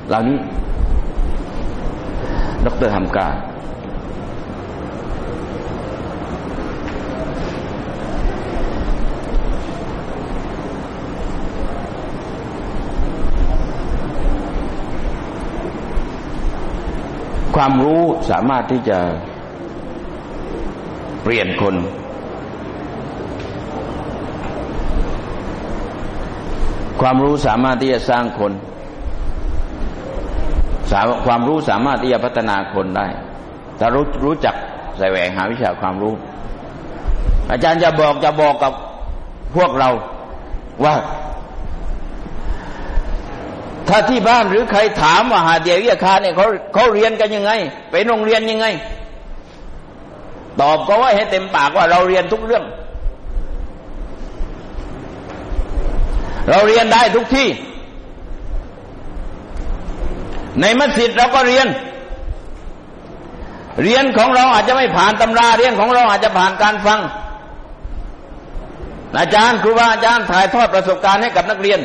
เหล่านี้ ดรทำการ ความรู้สามารถที่จะเปลี่ยนคน ความรู้สามารถที่จะสร้างคน ความรู้สามารถที่จะพัฒนาคนได้ ถ้ารู้รู้จักใส่แหวงหาวิชาความรู้ อาจารย์จะบอกจะบอกกับพวกเราว่า ถ้าที่บ้านหรือใครถามว่าหาเดียวิยาคาเนี่ยเขาเขาเรียนกันยังไง ไปโรงเรียนยังไง ตอบก็ว่าให้เต็มปากว่าเราเรียนทุกเรื่อง เราเรียนได้ทุกที่ ในมัสยิดเราก็เรียน เรียนของเราอาจจะไม่ผ่านตำราเรียนของเราอาจจะผ่านการฟังอาจารย์ครูบาอาจารย์ถ่ายทอดประสบการณ์ให้กับนักเรียน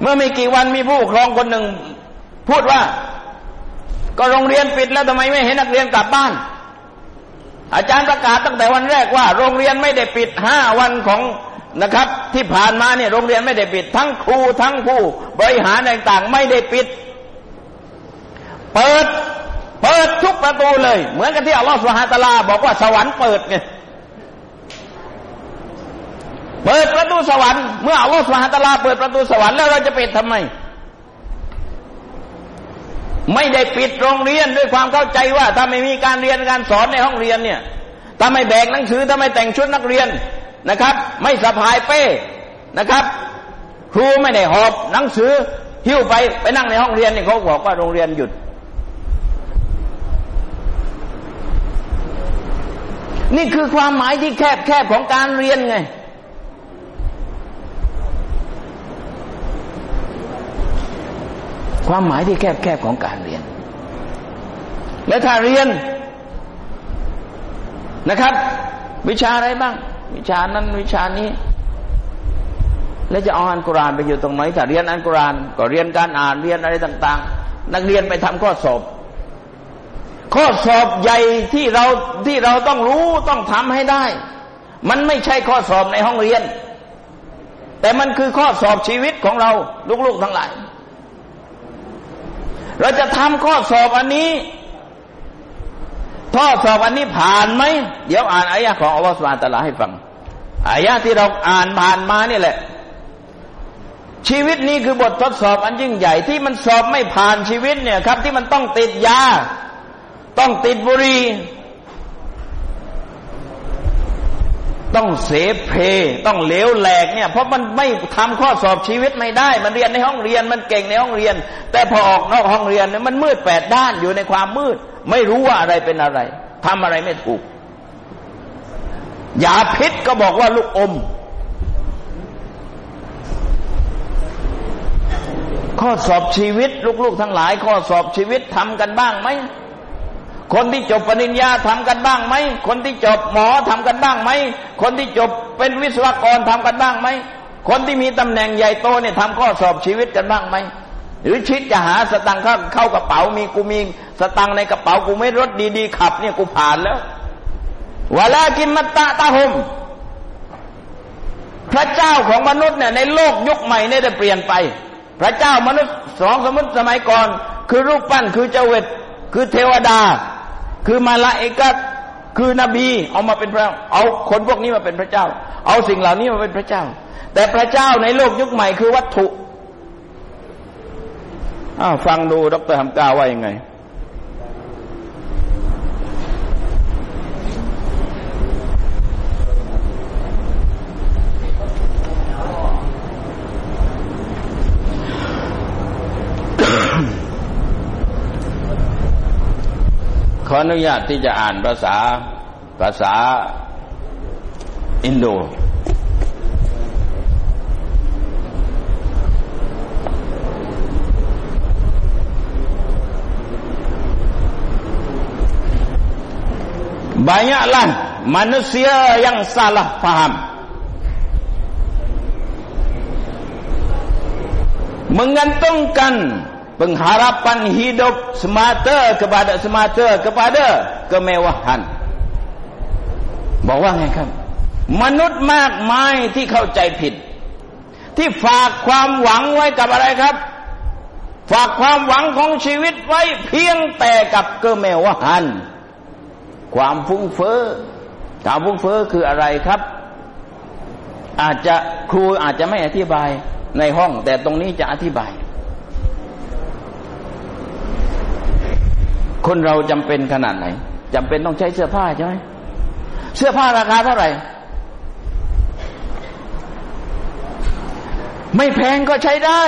เมื่อไม่กี่วันมีผู้ปกครองคนหนึ่ง พูดว่า ก็โรงเรียนปิดแล้วทำไมไม่เห็นนักเรียนกลับบ้าน อาจารย์ประกาศตั้งแต่วันแรกว่า โรงเรียนไม่ได้ปิดห้าวันของนะครับ ที่ผ่านมาเนี่ยโรงเรียนไม่ได้ปิด ทั้งครูทั้งผู้บริหารต่างๆ ไม่ได้ปิด เปิด เปิดทุกประตูเลย เหมือนกันที่อัลลอฮฺสุฮาตลา บอกว่าสวรรค์เปิดไง เปิดประตูสวรรค์เมื่ออัลลอฮฺสุฮาตาลาเปิดประตูสวรรค์แล้วเราจะปิดทำไม ไม่ได้ปิดโรงเรียนด้วยความเข้าใจว่า ถ้าไม่มีการเรียนการสอนในห้องเรียนเนี่ยถ้าไม่แบกหนังสือถ้าไม่แต่งชุดนักเรียนนะครับ ไม่สะพายเป้นะครับ ครูไม่ได้หอบหนังสือหิ้วไปไปนั่งในห้องเรียนเนี่ยเขาบอกว่าโรงเรียนหยุด นี่คือความหมายที่แคบแคบของการเรียนไง ความหมายที่แคบแคบของการเรียน และถ้าเรียนนะครับ วิชาอะไรบ้าง วิชานั้นวิชานี้ แล้วจะเอาอันกุรานไปอยู่ตรงไหนถ้าเรียนอันกุรานก็เรียนการอ่านเรียนอะไรต่าง ๆ นักเรียนไปทำข้อสอบ ข้อสอบใหญ่ที่เราที่เราต้องรู้ต้องทำให้ได้ มันไม่ใช่ข้อสอบในห้องเรียน แต่มันคือข้อสอบชีวิตของเราลูกๆทั้งหลาย เราจะทำข้อสอบอันนี้ข้อสอบอันนี้ผ่านไหมเดี๋ยวอ่านอายะของอัลลอฮฺสุบานตะลาให้ฟังอายะที่เราอ่านผ่านมานี่แหละ ชีวิตนี้คือบททดสอบอันยิ่งใหญ่ที่มันสอบไม่ผ่านชีวิตเนี่ยครับ ที่มันต้องติดยา ต้องติดบุหรี่ ต้องเสพเพต้องเลวแหลกเนี่ย เพราะมันไม่ทำข้อสอบชีวิตไม่ได้ มันเรียนในห้องเรียนมันเก่งในห้องเรียน แต่พอออกนอกห้องเรียนเนี่ยมันมืดแปดด้านอยู่ในความมืด ไม่รู้ว่าอะไรเป็นอะไรทำอะไรไม่ถูกยาพิษก็บอกว่าลูกอม ข้อสอบชีวิตลูกๆทั้งหลาย ข้อสอบชีวิตทำกันบ้างไหม คนที่จบปริญญาทำกันบ้างไหม คนที่จบหมอทำกันบ้างไหม คนที่จบเป็นวิศวกรทำกันบ้างไหม คนที่มีตำแหน่งใหญ่โตเนี่ยทำข้อสอบชีวิตกันบ้างไหม หรือชิดจะหาสตังค์เข้าเข้ากระเป๋ามีกูมีสตังค์ในกระเป๋ากูไม่รถดีๆขับเนี่ยกูผ่านแล้ววลากินมัตตะตาหมพระเจ้าของมนุษย์เนี่ยในโลกยุคใหม่เนี่ยได้เปลี่ยนไป พระเจ้ามนุษย์สองสมมติสมัยก่อน คือรูปปั้นคือเจวิตคือเทวดา คือมาลาเอกัสคือนบีเอามาเป็นพระเอาคนพวกนี้มาเป็นพระเจ้า เอาสิ่งเหล่านี้มาเป็นพระเจ้า แต่พระเจ้าในโลกยุคใหม่คือวัตถุอ้าวฟังดูดรฮัมกาว่ายังไง ขออนุญาตที่จะอ่านภาษาภาษาอินโด banyaklah manusia yang salah faham menggantungkan pengharapan hidup semata kepada semata kepada kemewahan บอกว่าไงครับ มนุษย์มากมายที่เข้าใจผิด ที่ฝากความหวังไว้กับอะไรครับ ฝากความหวังของชีวิตไว้เพียงแต่กับเกเมวหัน ความฟุ้งเฟ้อความฟุ้งเฟ้อคืออะไรครับ อาจจะครูอาจจะไม่อธิบายในห้อง แต่ตรงนี้จะอธิบาย คนเราจำเป็นขนาดไหนจำเป็นต้องใช้เสื้อผ้าใช่ไหมเสื้อผ้าราคาเท่าไหร่ ไม่แพงก็ใช้ได้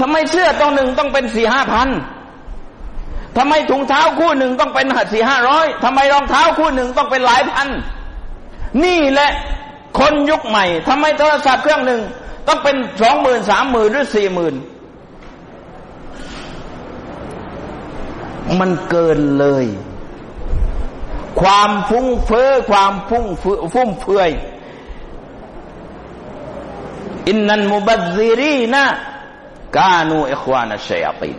ทำไมเสื้อตัวหนึ่งต้องเป็นสี่ห้าพันทำไมถุงเท้าคู่หนึ่งต้องเป็นหัดสี่ห้าร้อยทำไมรองเท้าคู่หนึ่งต้องเป็นหลายพัน นี่แหละคนยุคใหม่ทำไมโทรศัพท์เครื่องหนึ่งต้องเป็นสองหมื่นสามหมื่นหรือสี่หมื่น มันเกินเลย ความฟุ้งเฟ้อความฟุ้งฟุ่มเฟือยอินนันมุบัซิรีนะกานูอิควานะชัยติน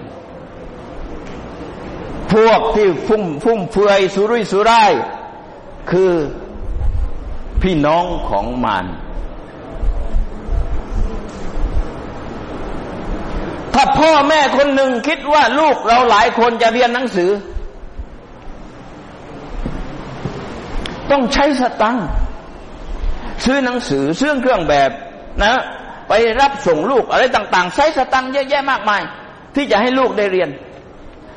พวกที่ฟุ่มฟุ่มเฟือยสุรุ่ยสุร่ายคือพี่น้องของมาร ถ้าพ่อแม่คนหนึ่งคิดว่าลูกเราหลายคนจะเรียนหนังสือ ต้องใช้สตังค์ซื้อหนังสือซื้อเครื่องแบบนะ ไปรับส่งลูกอะไรต่าง ๆ ใช้สตังค์เยอะแยะมากมาย ที่จะให้ลูกได้เรียน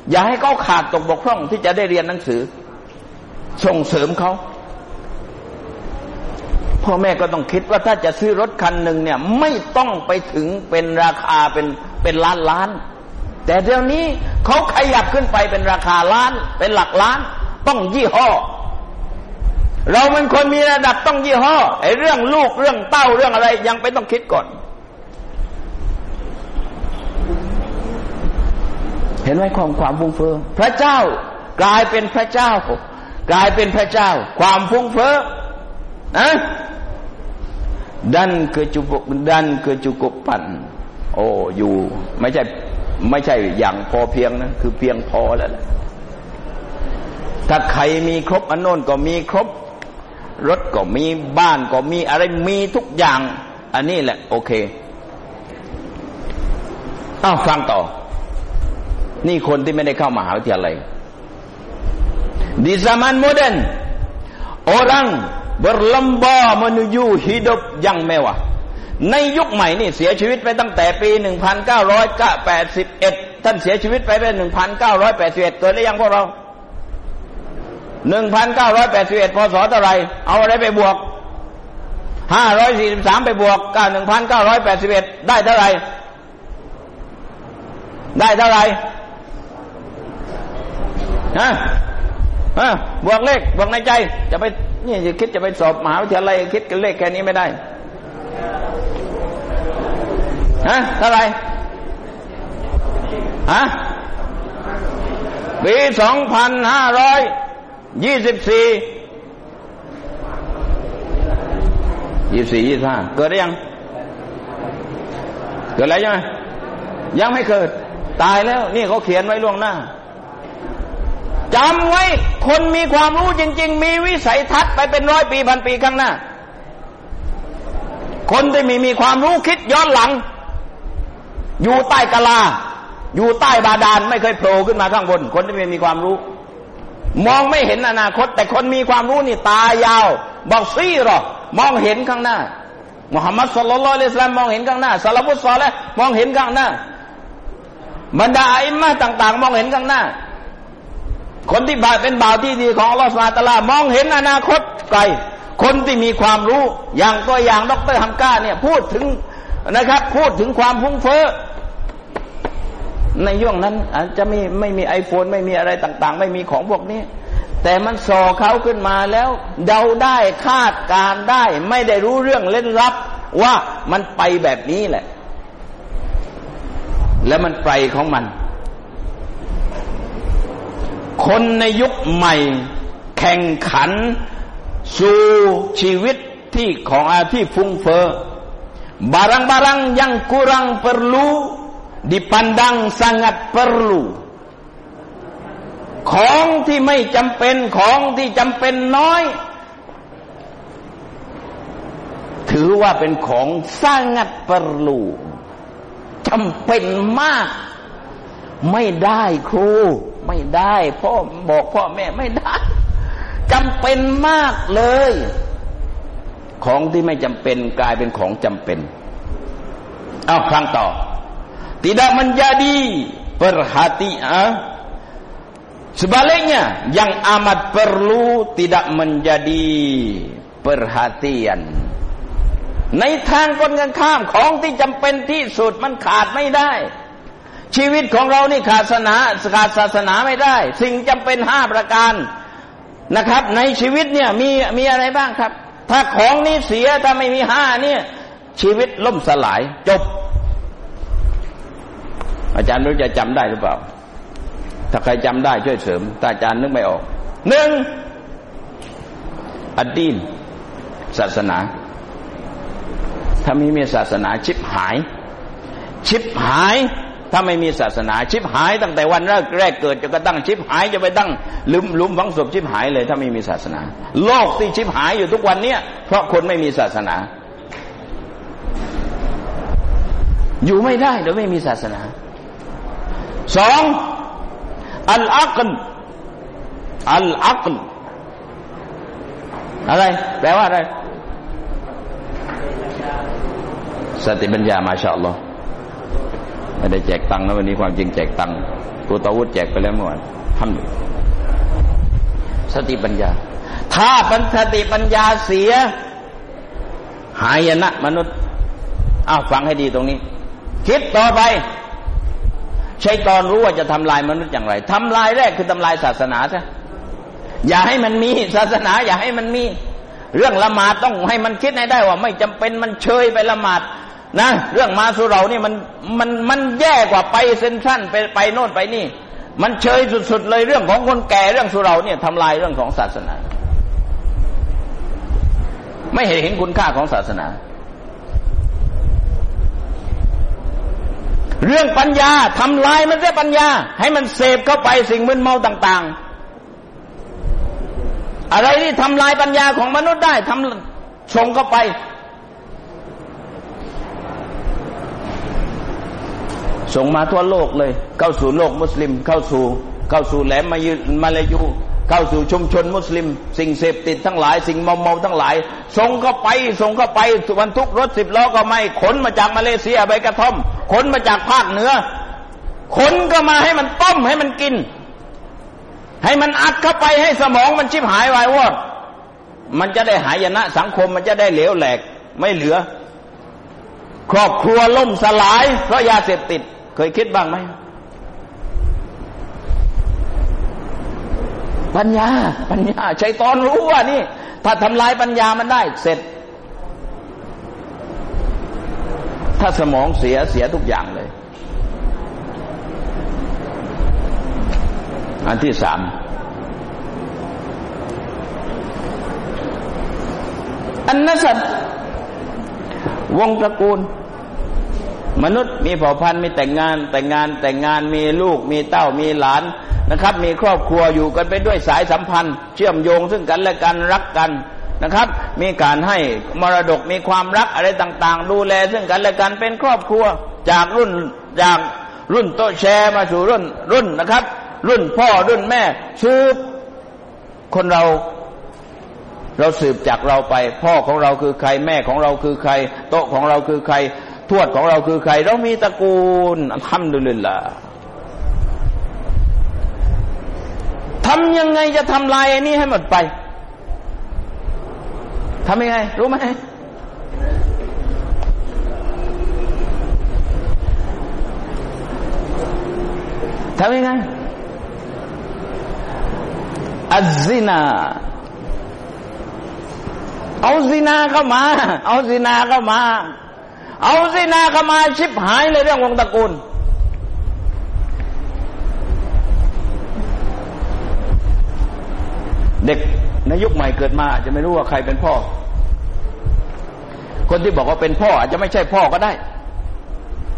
อย่าให้เขาขาดตกบกพร่องที่จะได้เรียนหนังสือ ส่งเสริมเขาพ่อแม่ก็ต้องคิดว่าถ้าจะซื้อรถคันหนึ่งเนี่ย ไม่ต้องไปถึงเป็นราคาเป็น เป็นล้านล้าน แต่เดี๋ยวนี้เขาขยับขึ้นไปเป็นราคาล้าน เป็นหลักล้าน ต้องยี่ห้อ เราเป็นคนมีระดับต้องยี่ห้อไอ้เรื่องลูกเรื่องเต้าเรื่องอะไร ยังไปต้องคิดก่อน เห็นไหมความความฟุ้งเฟ้อพระเจ้ากลายเป็นพระเจ้า กลายเป็นพระเจ้า ความฟุ้งเฟ้อนะ dan kecukup dan kecukupan โอ้อยู่ไม่ใช่ไม่ใช่อย่างพอเพียงนะคือเพียงพอแล้วถ้าใครมีครบอันโน้นก็มีครบ รถก็มีบ้านก็มีอะไรมีทุกอย่าง อันนี้แหละ โอเคอ้าวฟังต่อ นี่คนที่ไม่ได้เข้ามหาวิทยาลัย di zaman modern orang berlomba menuju hidup yang mewah ในยุคใหม่นี่เสียชีวิตไปตั้งแต่ปี 1981 ท่านเสียชีวิตไปเป็น 1981 เกิดได้ยังพวกเรา 1981 พศเท่าไร เอาอะไรไปบวก 543 ไปบวกกับ1981 ได้เท่าไร ได้เท่าไรฮะฮะบวกเลข บวกในใจ จะไปนี่จะคิดจะไปสอบมหาวิทยาลัยคิดกันเลขแค่นี้ไม่ได้ ฮะเท่าไหร่ฮะปีสองพันห้าร้อยยี่สิบสี่ยี่สี่ยี่ห้าเกิดได้ยัง เกิดอะไรยังไงยังไม่เกิด ตายแล้ว นี่เขาเขียนไว้ล่วงหน้าจำไว้ คนมีความรู้จริง ๆ มีวิสัยทัศน์ไปเป็นร้อยปีพันปีข้างหน้า คนที่มีมีความรู้คิดย้อนหลัง อยู่ใต้กะลา อยู่ใต้บาดาลไม่เคยโผล่ขึ้นมาข้างบน คนที่ไม่มีความรู้ มองไม่เห็นอนาคต แต่คนมีความรู้นี่ตายาว บอกซี่หรอมองเห็นข้างหน้ามุฮัมมัดสุลลัลเลสลามมองเห็นข้างหน้าสารพุทธสอและมองเห็นข้างหน้า บรรดาอิมมาต่าง ๆ มองเห็นข้างหน้า คนที่บาเป็นบ่าวที่ดีของอัลลอฮฺสุลตาลามองเห็นอนาคตไกล คนที่มีความรู้อย่างตัวอย่างดรฮัมก้าเนี่ยพูดถึงนะครับ พูดถึงความพุ่งเฟ้อในย่วงนั้นอาจจะไม่ไม่มีไอโฟนไม่มีอะไรต่าง ๆ ไม่มีของพวกนี้ แต่มันส่อเขาขึ้นมาแล้วเดาได้คาดการได้ ไม่ได้รู้เรื่องเล่นลับ ว่ามันไปแบบนี้แหละ แล้วมันไปของมัน คนในยุคใหม่ แข่งขัน สู่ชีวิตที่ของอาที่ฟุ้งเฟอ้อบารังบารังยังกุรัง perlu dipandang sangat perlu ของที่ไม่จำเป็นของที่จำเป็นน้อย ถือว่าเป็นของสร้างงัดปรลูจำเป็นมาก ไม่ได้ครู ไม่ได้พ่อบอกพ่อแม่ไม่ได้ จำเป็นมากเลย ของที่ไม่จำเป็นกลายเป็นของจำเป็นเอาฟังต่อ tidak menjadi perhatian sebaliknya yang amat perlu tidak menjadi perhatian ในทางคนกันข้ามของที่จำเป็นที่สุดมันขาดไม่ได้ ชีวิตของเรานี่ขาดศาสนาขาดศาสนาไม่ได้ สิ่งจำเป็นห้าประการ นะครับ ในชีวิตเนี่ยมีมีอะไรบ้างครับ ถ้าของนี้เสียถ้าไม่มีห้าเนี่ย ชีวิตล่มสลายจบ อาจารย์รู้จะจำได้หรือเปล่า ถ้าใครจำได้ช่วยเสริมถ้าอาจารย์นึกไม่ออกหนึ่งอดีนศาสนา ถ้าไม่มีศาสนาชิบหาย ชิบหาย ถ้าไม่มีศาสนาชิบหายตั้งแต่วันแรกแรกเกิดจะกระตั้งชิบหายจะไปตั้งลุมลุมฝังศพชิบหายเลย ถ้าไม่มีศาสนา โลกที่ชิบหายอยู่ทุกวันเนี้ยเพราะคนไม่มีศาสนา อยู่ไม่ได้โดยไม่มีศาสนาสองอัลอักลอัลอักลอะไร แปลว่าอะไร สติปัญญามาชาอัลลอฮ์ ไม่ได้แจกตังค์นะวันนี้ความจริงแจกตังค์ตัวตาวุฒแจกไปแล้วเมื่อวานทำสติปัญญา ถ้าปัญสติปัญญาเสีย หายนะมนุษย์อ้าวฟังให้ดีตรงนี้ คิดต่อไปใช้ตอนรู้ว่าจะทำลายมนุษย์อย่างไรทำลายแรกคือทำลายศาสนาใช่อย่าให้มันมีศาสนา อย่าให้มันมี เรื่องละหมาดต้องให้มันคิดให้ได้ว่า ไม่จำเป็นมันเชยไปละหมาด นะ เรื่องมาสุเรานี่มันมันมันแย่กว่าไปเซนทรันไปไปโน่นไปนี่ มันเชยสุดๆเลยเรื่องของคนแก่เรื่องสุเราเนี่ยทำลายเรื่องของศาสนา ไม่เห็นเห็นคุณค่าของศาสนา เรื่องปัญญาทำลายมันเสียปัญญา ให้มันเสพเข้าไปสิ่งมึนเมาต่าง ๆอะไรที่ทำลายปัญญาของมนุษย์ได้ทำส่งเข้าไป ส่งมาทั่วโลกเลย เข้าสู่โลกมุสลิม เข้าสู่เข้าสู่แหลมมายุมาลายูเข้าสู่ชุมชนมุสลิม สิ่งเสพติดทั้งหลาย สิ่งเมาเมาทั้งหลาย ส่งเข้าไปส่งเข้าไปสุวรรทุกรถสิบล้อก็ไม่ขนมาจากมาเลเซียใบกระท่อม ขนมาจากภาคเหนือ ขนก็มาให้มันต้มให้มันกิน ให้มันอัดเข้าไปให้สมองมันชิบหายวายวอดมันจะได้หายนะสังคมมันจะได้เหลวแหลกไม่เหลือ ครอบครัวล่มสลายเพราะยาเสพติด เคยคิดบ้างไหมปัญญา ปัญญาชัยตอนรู้ว่านี่ ถ้าทำลายปัญญามันได้ เสร็จ ถ้าสมองเสียเสียทุกอย่างเลย อันที่สามอันนัสัตวงตระกูล มนุษย์มีเผ่าพันธุ์มีแต่งงานแต่งงานแต่งงานมีลูกมีเต้ามีหลานนะครับ มีครอบครัวอยู่กันไปด้วยสายสัมพันธ์ เชื่อมโยงซึ่งกันและกันรักกันนะครับ มีการให้มรดกมีความรักอะไรต่างๆ ดูแล ซึ่งกันและกันเป็นครอบครัวจากรุ่นจากรุ่นโตแชร์มาสู่รุ่นรุ่นนะครับ รุ่นพ่อรุ่นแม่สืบคนเราเราสืบจากเราไป พ่อของเราคือใครแม่ของเราคือใคร โต๊ะของเราคือใคร ทวดของเราคือใคร เรามีตระกูลทำดุลินละทำยังไงจะทำลายไอันนี้ให้หมดไปทำยังไง รู้ไหมทำยังไง อัลซินา เอาซินาเข้ามา เอาซินาเข้ามา เอาสินาขมาชิบหายเลยเรื่องวงตระกูลเด็กในยุคใหม่เกิดมาจะไม่รู้ว่าใครเป็นพ่อ คนที่บอกว่าเป็นพ่อ อาจจะไม่ใช่พ่อก็ได้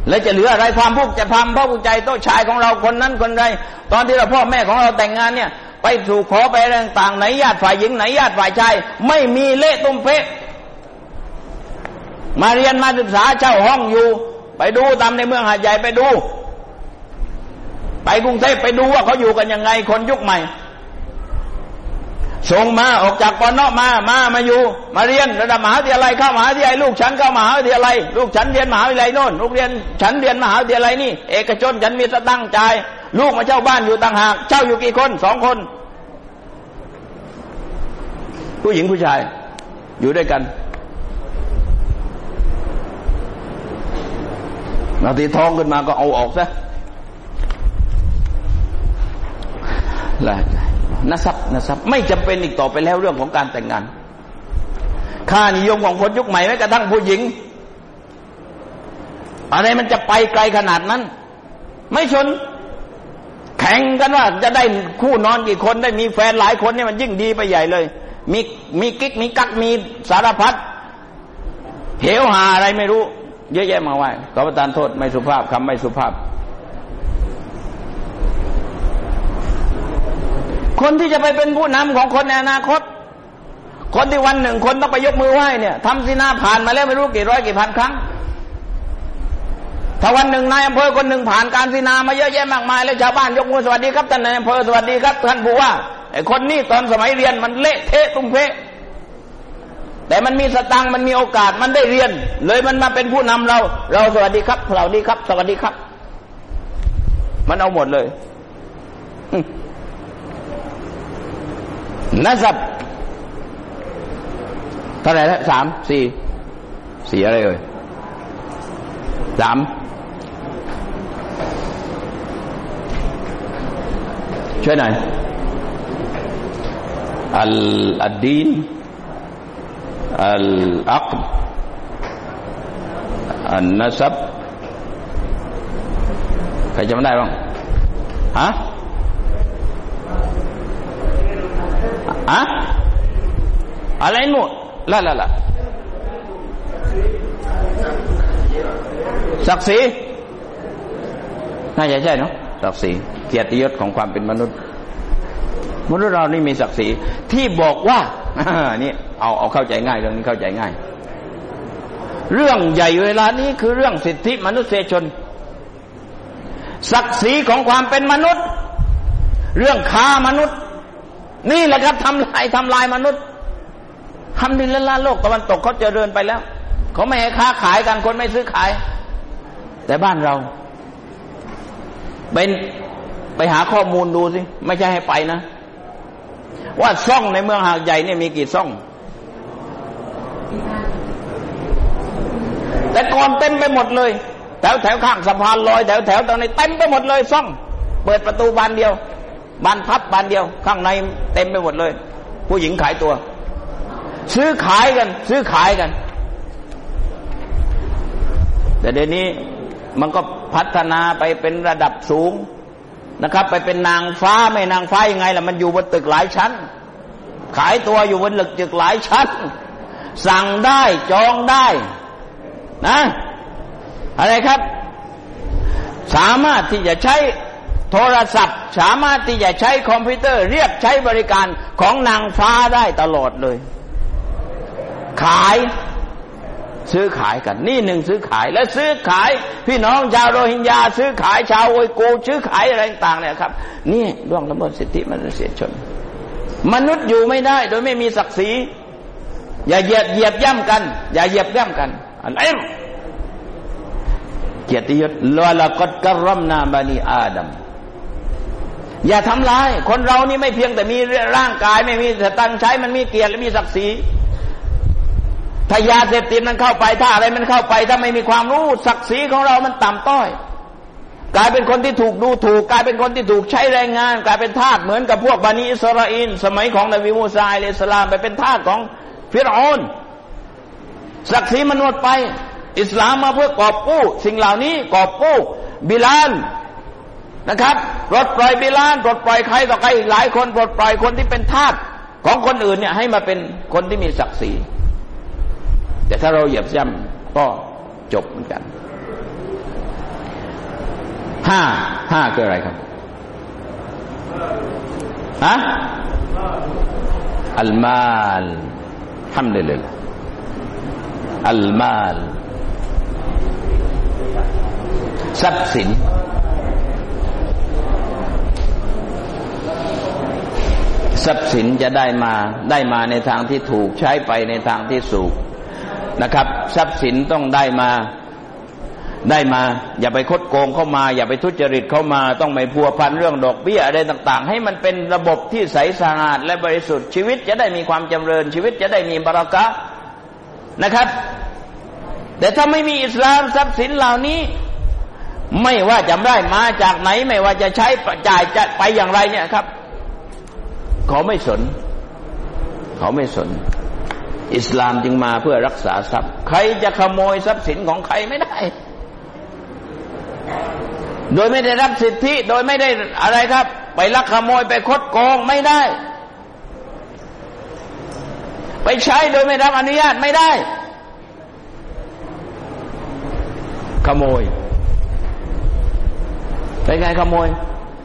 แล้วจะเหลืออะไรความพูกจะทำพ่อผู้ใจโต๊ะชายของเราคนนั้นคนใดตอนที่เราพ่อแม่ของเราแต่งงานเนี่ย ไปถูกขอไปต่างไหนญาติฝ่ายหญิงไหนญาติฝ่ายชายไม่มีเละตุ้มเพะ มาเรียนมาศึกษาเช่าห้องอยู่ ไปดูตามในเมืองหาดใหญ่ไปดู ไปกรุงเทพไปดูว่าเขาอยู่กันยังไงคนยุคใหม่ส่งมาออกจากปอนอมามามาอยู่ มาเรียนระดับมหาวิทยาลัยเข้ามหาวิทยาลัยลูกฉันเข้ามหาวิทยาลัยลูกฉันเรียนมหาวิทยาลัยโน่นลูกเรียนฉันเรียนมหาวิทยาลัยนี่ เอกชนฉันมีสตั้งใจ ลูกมาเช่าบ้านอยู่ต่างหากเช่าอยู่กี่คนสองคน ผู้หญิงผู้ชายอยู่ด้วยกัน นาทีท้องขึ้นมาก็เอาออกซะละนัสับนัสับไม่จำเป็นอีกต่อไปแล้วเรื่องของการแต่งงาน ค่านิยมของคนยุคใหม่แม้กระทั่งผู้หญิง อะไรมันจะไปไกลขนาดนั้น ไม่ชน แข่งกันว่า จะได้คู่นอนกี่คนได้มีแฟนหลายคนนี่มันยิ่งดีไปใหญ่เลย มีมีกิ๊กมีกักมีสารพัดเหวหาอะไรไม่รู้ เยอะแยะมาว่าขอประทานโทษไม่สุภาพคำไม่สุภาพ คนที่จะไปเป็นผู้นำของคนในอนาคต คนที่วันหนึ่งคนต้องไปยกมือไหว้เนี่ยทำสินาผ่านมาแล้วไม่รู้กี่ร้อยกี่พันครั้งถ้าวันหนึ่งนายอำเภอคนหนึ่งผ่านการสินามาเยอะแยะมากมาย แล้วชาวบ้านยกมือสวัสดีครับท่านนายอำเภอสวัสดีครับท่านผู้ว่าไอ้คนนี้ตอนสมัยเรียนมันเละเทะตุ้มเพะ แต่มันมีสตังมันมีโอกาสมันได้เรียน เลยมันมาเป็นผู้นำเรา เราสวัสดีครับสวัสดีครับ สวัสดีครับ มันเอาหมดเลยนัสับเท่าไหร่ล้วสามสี่สี่อะไรเอ่ยสามช่วยหน่อยอัลอัดดีน อัลอักอันนัสับใครจำได้บ้างฮะอะอะไรนู่นล่ะล่ะล่ะศักดิ์ศรีน่าจะใช่เนาะศักดิ์ศรีเกียรติยศของความเป็นมนุษย์ มนุษย์เรานี่มีศักดิ์ศรีที่บอกว่านี่เอาเอาเข้าใจง่ายเรื่องนี้เข้าใจง่าย เรื่องใหญ่เวลานี้คือเรื่องสิทธิมนุษยชน ศักดิ์ศรีของความเป็นมนุษย์ เรื่องค้ามนุษย์ นี่แหละครับทำลายทำลายมนุษย์ทำดินละโลกตะวันตกเขาเจริญไปแล้วเขาไม่ให้ค้าขายกันคนไม่ซื้อขาย แต่บ้านเราเป็นไปหาข้อมูลดูสิ ไม่ใช่ให้ไปนะ ว่าซ่องในเมืองหาดใหญ่เนี่ยมีกี่ซ่อง แต่ก่อนเต็มไปหมดเลย แถวแถวข้างสะพานลอยแถวแถวตรงนี้เต็มไปหมดเลยซ่อง เปิดประตูบานเดียวบานพับบานเดียว ข้างในเต็มไปหมดเลย ผู้หญิงขายตัว ซื้อขายกัน ซื้อขายกัน แต่เดี๋ยวนี้มันก็พัฒนาไปเป็นระดับสูง นะครับ ไปเป็นนางฟ้าไม่นางฟ้ายังไงล่ะมันอยู่บนตึกหลายชั้น ขายตัวอยู่บนหลึกตึกหลายชั้น สั่งได้จองได้นะ อะไรครับ สามารถที่จะใช้โทรศัพท์ สามารถที่จะใช้คอมพิวเตอร์ เรียกใช้บริการของนางฟ้าได้ตลอดเลย ขาย ซื้อขายกัน นี่หนึ่งซื้อขายและซื้อขาย พี่น้องชาวโรฮิงญาซื้อขายชาวโอยโกซื้อขายอะไรต่างเนี่ยครับ นี่ร่วงละเมิดสิทธิมนุษยชน มนุษย์อยู่ไม่ได้ โดยไม่มีศักดิ์ศรีอย่าเหยียดเหยียบย่ำกัน อย่าเหยียบย่ำกันอะไรเกียรติยศลวละกดกรมนาบานีอาดัมอย่าทำลาย คนเรานี่ไม่เพียงแต่มีร่างกายไม่มีแต่ตังใช้มันมีเกียรติและมีศักดิ์ศรี ถ้ายาเสพติดมันเข้าไปถ้าอะไรมันเข้าไป ถ้าไม่มีความรู้ศักดิ์ศรีของเรามันต่ำต้อย กลายเป็นคนที่ถูกดูถูก กลายเป็นคนที่ถูกใช้แรงงาน กลายเป็นทาสเหมือนกับพวกบานีอิสราเอลสมัยของนบีมูซาอิสลามไปเป็นทาสของฟิรอนศักดิ์ศรีมันหมดไป อิสลามมาเพื่อกอบกู้ สิ่งเหล่านี้กอบกู้บิลานนะครับปลดปล่อยบิลานปลดปล่อยใครต่อใครหลายคนปลดปล่อยคนที่เป็นทาสของคนอื่นเนี่ยให้มาเป็นคนที่มีศักดิ์ศรี แต่ถ้าเราเหยียบย่ำก็จบเหมือนกันห้าห้าคืออะไรครับฮะอัลมาลทำได้เลยอัลมาลทรัพย์สิน ทรัพย์สินจะได้มาได้มาในทางที่ถูกใช้ไปในทางที่สูง นะครับ ทรัพย์สินต้องได้มาได้มา อย่าไปคดโกงเข้ามา อย่าไปทุจริตเข้ามาต้องไม่พัวพันเรื่องดอกเบี้ยอะไรต่าง ๆ ให้มันเป็นระบบที่ใสสะอาดและบริสุทธิ์ชีวิตจะได้มีความจำเริญชีวิตจะได้มีบารักะนะครับ แต่ถ้าไม่มีอิสลามทรัพย์สินเหล่านี้ ไม่ว่าจะได้มาจากไหน ไม่ว่าจะใช้จ่ายจะไปอย่างไรเนี่ยครับ เขาไม่สน เขาไม่สน อิสลามจึงมาเพื่อรักษาทรัพย์ ใครจะขโมยทรัพย์สินของใครไม่ได้ โดยไม่ได้รับสิทธิ โดยไม่ได้อะไรครับ ไปลักขโมยไปคดโกงไม่ได้ ไปใช้โดยไม่รับอนุญาตไม่ได้ ขโมยเป็นไงขโมย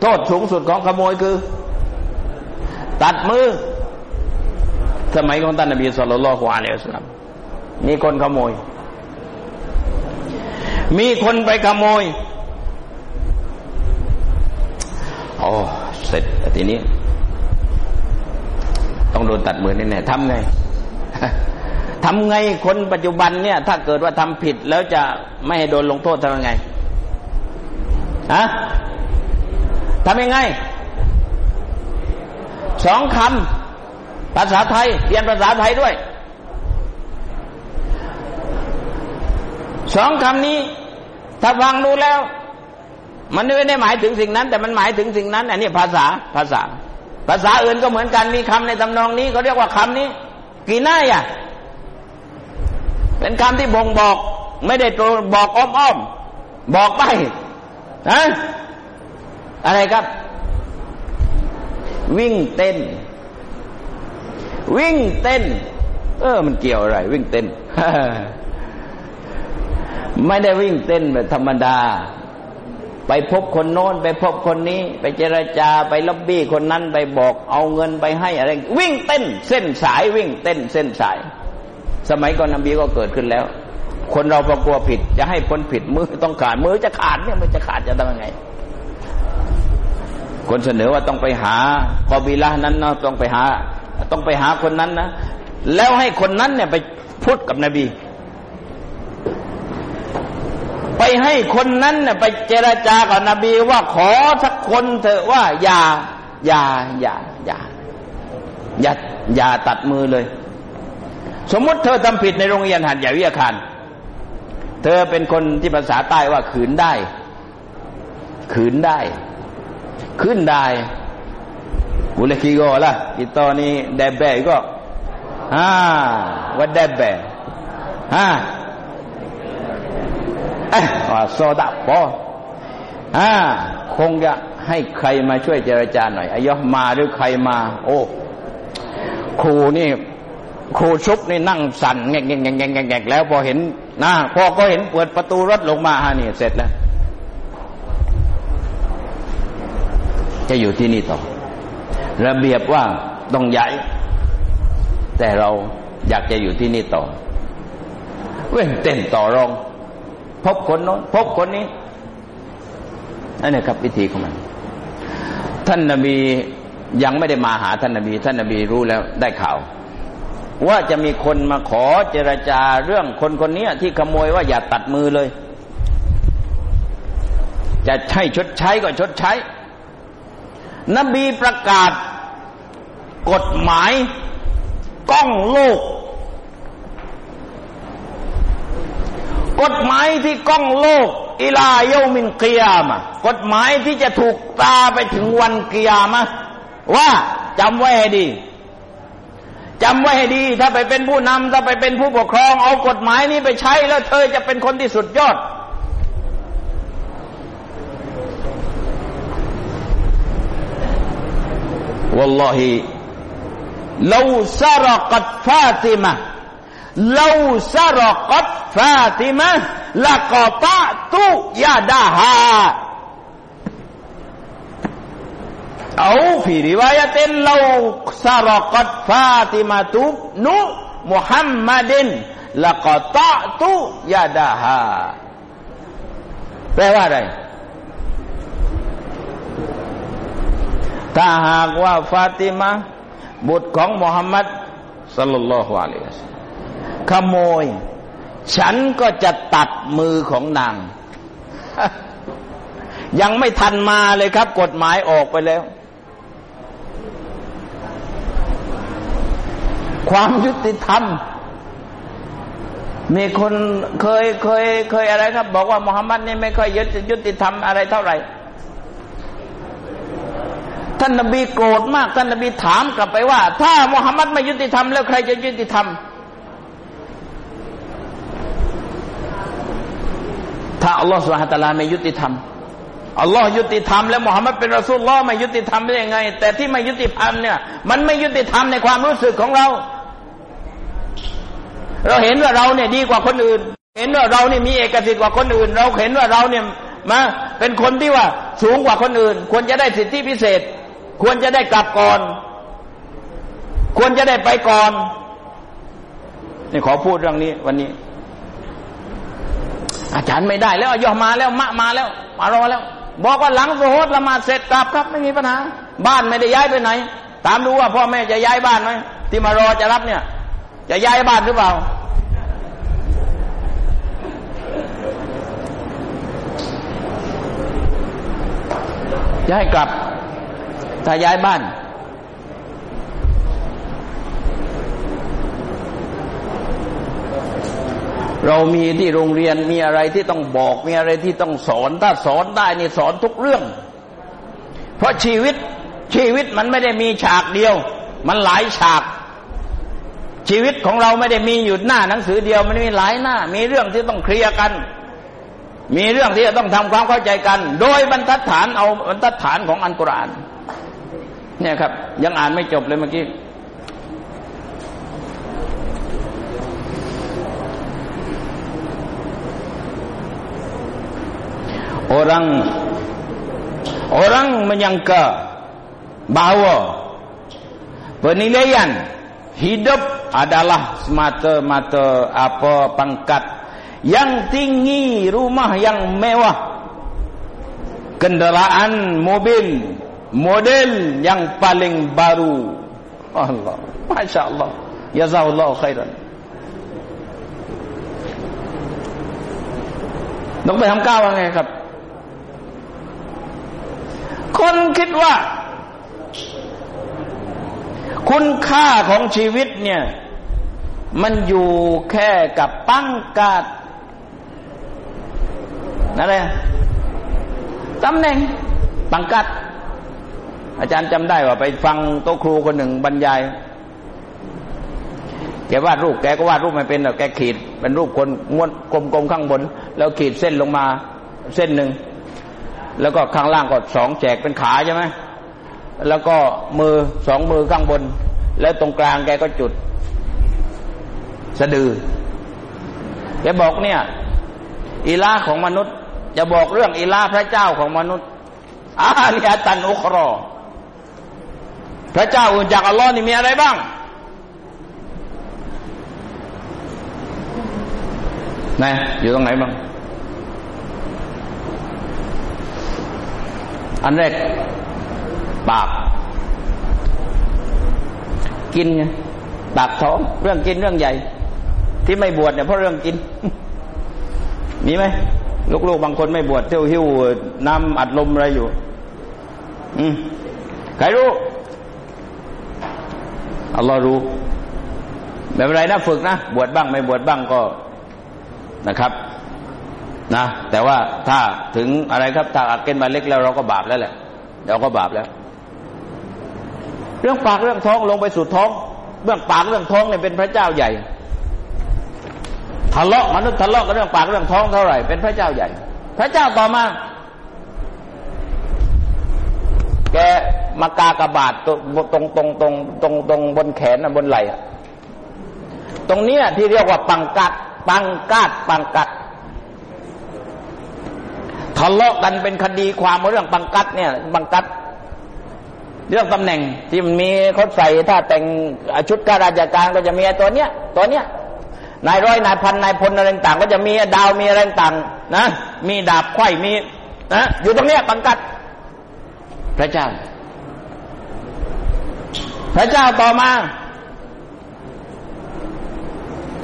โทษสูงสุดของขโมยคือ ตัดมือ สมัยของท่านนบีสุลต่านละฮ์อะลัสลามมีคนขโมย มีคนไปขโมยโอ้เสร็จทีนี้ ต้องโดนตัดมือแน่ๆทำไงทำไงคนปัจจุบันเนี่ย ถ้าเกิดว่าทำผิดแล้วจะไม่ให้โดนลงโทษทำยังไงฮะทำยังไงสองคำ ภาษาไทย เรียนภาษาไทยด้วย สองคำนี้ ถ้าฟังดูแล้ว มันไม่ได้หมายถึงสิ่งนั้น แต่มันหมายถึงสิ่งนั้นอันนี้ภาษาภาษา ภาษาอื่นก็เหมือนกันมีคำในตำนองนี้เขาเรียกว่าคำนี้ กี่หน้าอะเป็นคำที่บ่งบอก ไม่ได้ตัวบอกอ้อมอ้อมบอกไปนะอะไรครับ วิ่งเต้น วิ่งเต้น เออ มันเกี่ยวอะไร วิ่งเต้น ไม่ได้วิ่งเต้นแบบธรรมดา ไปพบคนโน้น ไปพบคนนี้ ไปเจรจาไปล็อบบี้คนนั้นไปบอกเอาเงินไปให้อะไร วิ่งเต้น เส้นสายวิ่งเต้น เส้นสาย สมัยก่อนนบีก็เกิดขึ้นแล้ว คนเราพอกลัวผิด จะให้พ้นผิดมือต้องขาดมือจะขาดเนี่ยมันจะขาดจะทำยังไงคนเสนอว่าต้องไปหากอบีละนั้นเนาะต้องไปหา ต้องไปหาคนนั้นนะ แล้วให้คนนั้นเนี่ยไปพูดกับนบี ไปให้คนนั้นเนี่ยไปเจรจากับนบีว่าขอสักคนเถอะว่า อย่า อย่า อย่า อย่า อย่าอย่าตัดมือเลย สมมติเธอทำผิดในโรงเรียนหัดใหญ่วิทยาคาร เธอเป็นคนที่ภาษาใต้ว่าขืนได้ ขืนได้ ขึ้นได้ บุลคีโกล่ะกิตอนี้เดบเบก็ฮ่าวัดเดบเบฮ่าเอ้โซดาปออ่าคงจะให้ใครมาช่วยเจรจาหน่อยอายอมาหรือใครมา โอ้ครูนี่ครูชุบนี่นั่งสั่นแงกแงกแงกแงกแงกแล้วพอเห็นหน้าพอก็เห็นเปิดประตูรถลงมาฮะนี่เสร็จแล้ว จะอยู่ที่นี่ต่อ ระเบียบว่าต้องย้ายแต่เราอยากจะอยู่ที่นี่ต่อ เว้นเต้นต่อรอง พบคนโน้นพบคนนี้นั่นแหละครับวิธีของมัน ท่านนาบียังไม่ได้มาหาท่านนาบี ท่านนาบีรู้แล้วได้ข่าว ว่าจะมีคนมาขอเจรจาเรื่องคนคนนี้ที่ขโมยว่าอย่าตัดมือเลย จะใช้ชดใช้ก็ชดใช้ นบีประกาศ กฎหมายก้องโลก กฎหมายที่ก้องโลก อิลาโยมินกิยามะกฎหมายที่จะถูกตาไปถึงวันกิยามะว่าจำไว้ให้ดีจำไว้ให้ดี ถ้าไปเป็นผู้นำถ้าไปเป็นผู้ปกครอง เอากฎหมายนี้ไปใช้แล้วเธอจะเป็นคนที่สุดยอด วัลลอฮิ ลาซารกัตฟาติมะลาซารกัตฟาติมะละกอตะตุยาดาฮาเอาฟีริวายะตินลาซารกัตฟาติมะตุนุมุฮัมมัดินละกอตะตุยาดาฮาแปลว่าอะไรถ้าหากว่าฟาติมา บุตรของมุฮัมมัดสัลลัลลอฮุอะลัยฮิวะสัลลัมขโมย ฉันก็จะตัดมือของนาง ยังไม่ทันมาเลยครับ กฎหมายออกไปแล้ว ความยุติธรรม มีคนเคยเคยเคยอะไรครับ บอกว่ามุฮัมมัดนี่ไม่ค่อยยุติธรรมอะไรเท่าไหร่ ท่านนบีโกรธมาก ท่านนบีถามกลับไปว่า ถ้ามุฮัมมัดไม่ยุติธรรมแล้วใครจะยุติธรรม ถ้าอัลลอฮฺสุบฮฺตะลาไม่ยุติธรรมอัลลอฮ์ยุติธรรมแล้วมุฮัมมัดเป็นรอซูลลอไม่ยุติธรรมได้ยังไง แต่ที่ไม่ยุติธรรมเนี่ย มันไม่ยุติธรรมในความรู้สึกของเรา เราเห็นว่าเราเนี่ยดีกว่าคนอื่น เห็นว่าเราเนี่ยมีเอกสิทธิ์กว่าคนอื่น เราเห็นว่าเราเนี่ยมาเป็นคนที่ว่าสูงกว่าคนอื่น ควรจะได้สิทธิพิเศษ ควรจะได้กลับก่อน ควรจะได้ไปก่อน นี่ขอพูดเรื่องนี้ วันนี้ อาจารย์ไม่ได้แล้วย่อมาแล้วมะมาแล้วมารอแล้ว บอกว่าหลังโซฮดละมาเสร็จกลับครับไม่มีปัญหา บ้านไม่ได้ย้ายไปไหน ตามดูว่าพ่อแม่จะย้ายบ้านไหมที่มารอจะรับเนี่ย จะย้ายบ้านหรือเปล่าจะให้กลับ ถ้าย้ายบ้าน เรามีที่โรงเรียนมีอะไรที่ต้องบอกมีอะไรที่ต้องสอน ถ้าสอนได้นี่สอนทุกเรื่อง เพราะชีวิตชีวิตมันไม่ได้มีฉากเดียว มันหลายฉากชีวิตของเราไม่ได้มีอยู่หน้าหนังสือเดียวมันมีหลายหน้า มีเรื่องที่ต้องเคลียร์กัน มีเรื่องที่จะต้องทำความเข้าใจกัน โดยบรรทัดฐานเอาบรรทัดฐานของอันกุรอาน เนี่ยครับ ยังอ่านไม่จบเลยเมื่อกี้ orang orang menyangka bahawa penilaian hidup adalah semata-mata apa pangkat yang tinggi, rumah yang mewah, kenderaan mobil model yang paling baru. Allah, masya Allah, jazakallah khairan. ต้องไปทำก้าวว่าไงครับ คนคิดว่า คุณค่าของชีวิตเนี่ย มันอยู่แค่กับปังกาดนั่นแหละตำแหน่งปังกัด อาจารย์จำได้ว่าไปฟังโต๊ะครูคนหนึ่งบรรยาย แกวาดรูปแกก็วาดรูปไม่เป็นหรอกแกขีดเป็นรูปคนม้วนกลมๆข้างบน แล้วขีดเส้นลงมาเส้นหนึ่ง แล้วก็ข้างล่างก็สองแจกเป็นขาใช่ไหมแล้วก็มือสองมือข้างบน แล้วตรงกลางแกก็จุด สะดือแกบอกเนี่ยอีลาของมนุษย์ จะบอกเรื่องอีลาพระเจ้าของมนุษย์อาลียตันอุครอ พระเจ้าอื่นจากอัลลอฮ์นี่มีอะไรบ้าง นะ อยู่ตรงไหนบ้าง อันแรก ปาก กินไงปากท้อง เรื่องกินเรื่องใหญ่ ที่ไม่บวชเนี่ยเพราะเรื่องกิน มีไหมลูกๆบางคนไม่บวชเที่ยวหิ้วน้ำอัดลมอะไรอยู่ อืมใครรู้ อัลลอฮ์รู้ไม่เป็นไรนะฝึกนะบวชบ้างไม่บวชบ้างก็นะครับนะแต่ว่าถ้าถึงอะไรครับถ้าอักเกณฑ์มาเล็กแล้วเราก็บาปแล้วแหละเราก็บาปแล้ว เรื่องปากเรื่องท้องลงไปสู่ท้อง เรื่องปากเรื่องท้องเนี่ยเป็นพระเจ้าใหญ่ทะเลาะมนุษย์ทะเลาะกันเรื่องปากเรื่องท้องเท่าไหร่เป็นพระเจ้าใหญ่ พระเจ้าต่อมาแก มากากระบาดตรงตรงตรงตรงตรงบนแขนบนไหล่ตรงนี้ที่เรียกว่าปังกัด ปังกาดปังกัดทะเลาะกันเป็นคดีความเรื่องปังกัดเนี่ยปังกัด เรื่องตำแหน่งที่มันมีเขาใส่ถ้าแต่งชุดข้าราชการก็จะมีตัวเนี้ยตัวเนี้ยนายร้อยนายพันนายพลอะไรต่างก็จะมีดาวมีอะไรต่างนะ มีดาบไข่มีนะอยู่ตรงเนี้ยปังกัด พระเจ้า พระเจ้าต่อมา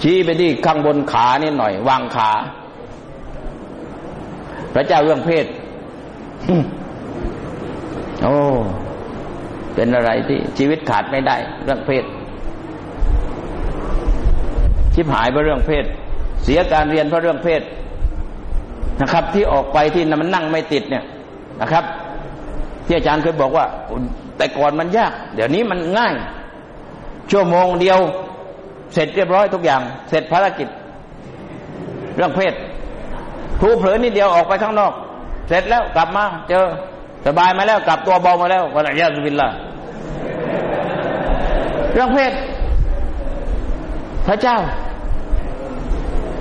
ชี้ไปที่ข้างบนขานี่หน่อยวางขา พระเจ้าเรื่องเพศโอ้ เป็นอะไรที่ชีวิตขาดไม่ได้ เรื่องเพศชิบหายเพราะเรื่องเพศ เสียการเรียนเพราะเรื่องเพศนะครับ ที่ออกไปที่มันนั่งไม่ติดเนี่ยนะครับ ที่อาจารย์เคยบอกว่า แต่ก่อนมันยาก เดี๋ยวนี้มันง่าย ชั่วโมงเดียว เสร็จเรียบร้อยทุกอย่าง เสร็จภารกิจ เรื่องเพศครูเผลอนิดเดียวออกไปข้างนอก เสร็จแล้วกลับมา เจอ สบายมาแล้วกลับตัวเบามาแล้ววันยาสุบินละเรื่องเพศ พระเจ้า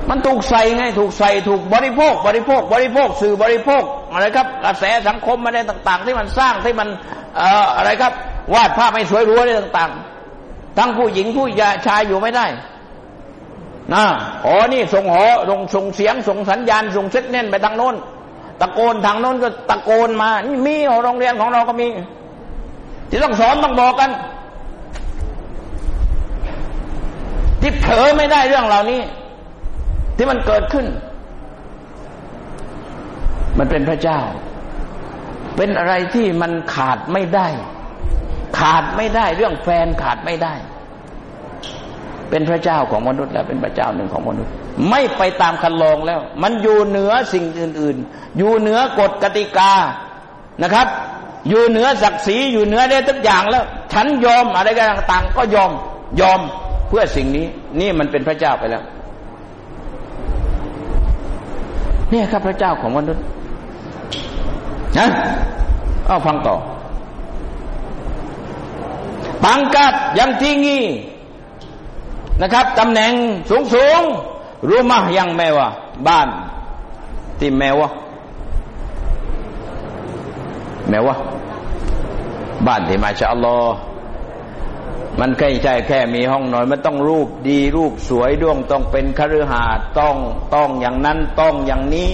มันถูกใส่ไง ถูกใส่ถูกบริโภค บริโภค บริโภค สื่อบริโภคอะไรครับกระแสสังคมอะไรต่าง ๆ ที่มันสร้างที่มัน อะไรครับ วาดภาพไม่สวยรู้อะไรต่าง ๆ ทั้งผู้หญิงผู้ชายอยู่ไม่ได้นะอ๋อนี่ส่งหอส่งส่งเสียงส่งสัญญาณส่งเซ็ตเน่นไปทางโน้น ตะโกนทางโน้นก็ตะโกนมานี่มีโรงเรียนของเราก็มีที่ต้องสอนต้องบอกกันที่เผลอไม่ได้เรื่องเหล่านี้ ที่มันเกิดขึ้น มันเป็นพระเจ้า เป็นอะไรที่มันขาดไม่ได้ ขาดไม่ได้ เรื่องแฟนขาดไม่ได้ เป็นพระเจ้าของมนุษย์แล้วเป็นพระเจ้าหนึ่งของมนุษย์ ไม่ไปตามคันลองแล้ว มันอยู่เหนือสิ่งอื่น ๆ อยู่เหนือกฎกติกานะครับ อยู่เหนือศักดิ์ศรีอยู่เหนือได้ทุกอย่างแล้ว ฉันยอมอะไรกันต่างๆ ก็ยอมยอมเพื่อสิ่งนี้ นี่มันเป็นพระเจ้าไปแล้วนี่ครับพระเจ้าของมนุษย์ นะเอาฟังต่อปังกัดยังที่งี้นะครับตำแหน่งสูงสูงรู้มะยังแมวะบ้านที่แมวะแมวะบ้านที่มาชาอัลลอฮ์มันแค่ใจแค่มีห้องนอนมันต้องรูปดีรูปสวยด้วงต้องเป็นคฤหาสน์ต้องต้องอย่างนั้นต้องอย่างนี้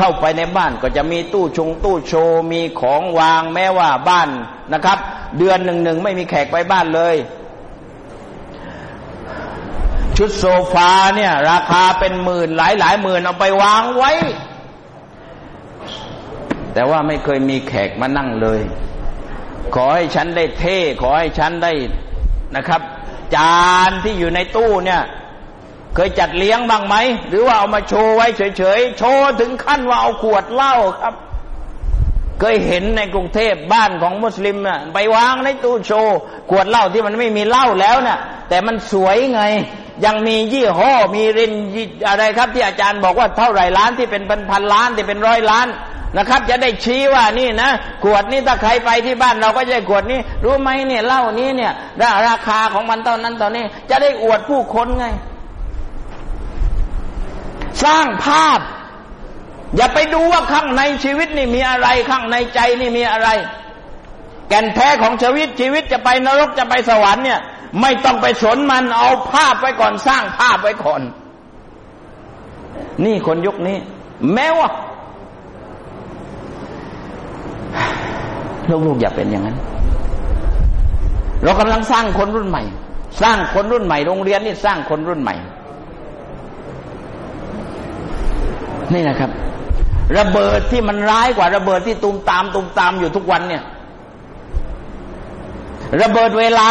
เข้าไปในบ้านก็จะมีตู้ชงตู้โชว์มีของวางแม้ว่าบ้านนะครับ เดือนหนึ่งหนึ่งไม่มีแขกไปบ้านเลย ชุดโซฟาเนี่ย ราคาเป็นหมื่นหลายหลายหมื่นเอาไปวางไว้ แต่ว่าไม่เคยมีแขกมานั่งเลย ขอให้ฉันได้เท่ ขอให้ฉันได้นะครับ จานที่อยู่ในตู้เนี่ย เคยจัดเลี้ยงบ้างไหม หรือว่าเอามาโชว์ไว้เฉยๆ โชว์ถึงขั้นว่าเอาขวดเหล้าครับ เคยเห็นในกรุงเทพบ้านของมุสลิมน่ะไปวางในตู้โชว์ ขวดเหล้าที่มันไม่มีเหล้าแล้วเนี่ยแต่มันสวยไง ยังมียี่ห้อมีรินอะไรครับ ที่อาจารย์บอกว่าเท่าไหร่ล้านที่เป็นพันพันล้านที่เป็นร้อยล้านนะครับ จะได้ชี้ว่านี่นะขวดนี้ถ้าใครไปที่บ้านเราก็จะขวดนี้ รู้ไหมเนี่ยเหล้านี้เนี่ยราคาของมันเท่านั้นตอนนี้ จะได้อวดผู้คนไง สร้างภาพ อย่าไปดูว่าข้างในชีวิตนี่มีอะไร ข้างในใจนี่มีอะไร แก่นแท้ของชีวิตชีวิตจะไปนรกจะไปสวรรค์เนี่ย ไม่ต้องไปสนมันเอาภาพไว้ก่อนสร้างภาพไว้ก่อน นี่คนยุคนี้ แม้ว่าลูกๆอย่าเป็นอย่างนั้น เรากำลังสร้างคนรุ่นใหม่ สร้างคนรุ่นใหม่ โรงเรียนนี่สร้างคนรุ่นใหม่ นี่นะครับ ระเบิดที่มันร้ายกว่าระเบิดที่ตุมตามตุมตามอยู่ทุกวันเนี่ย ระเบิดเวลา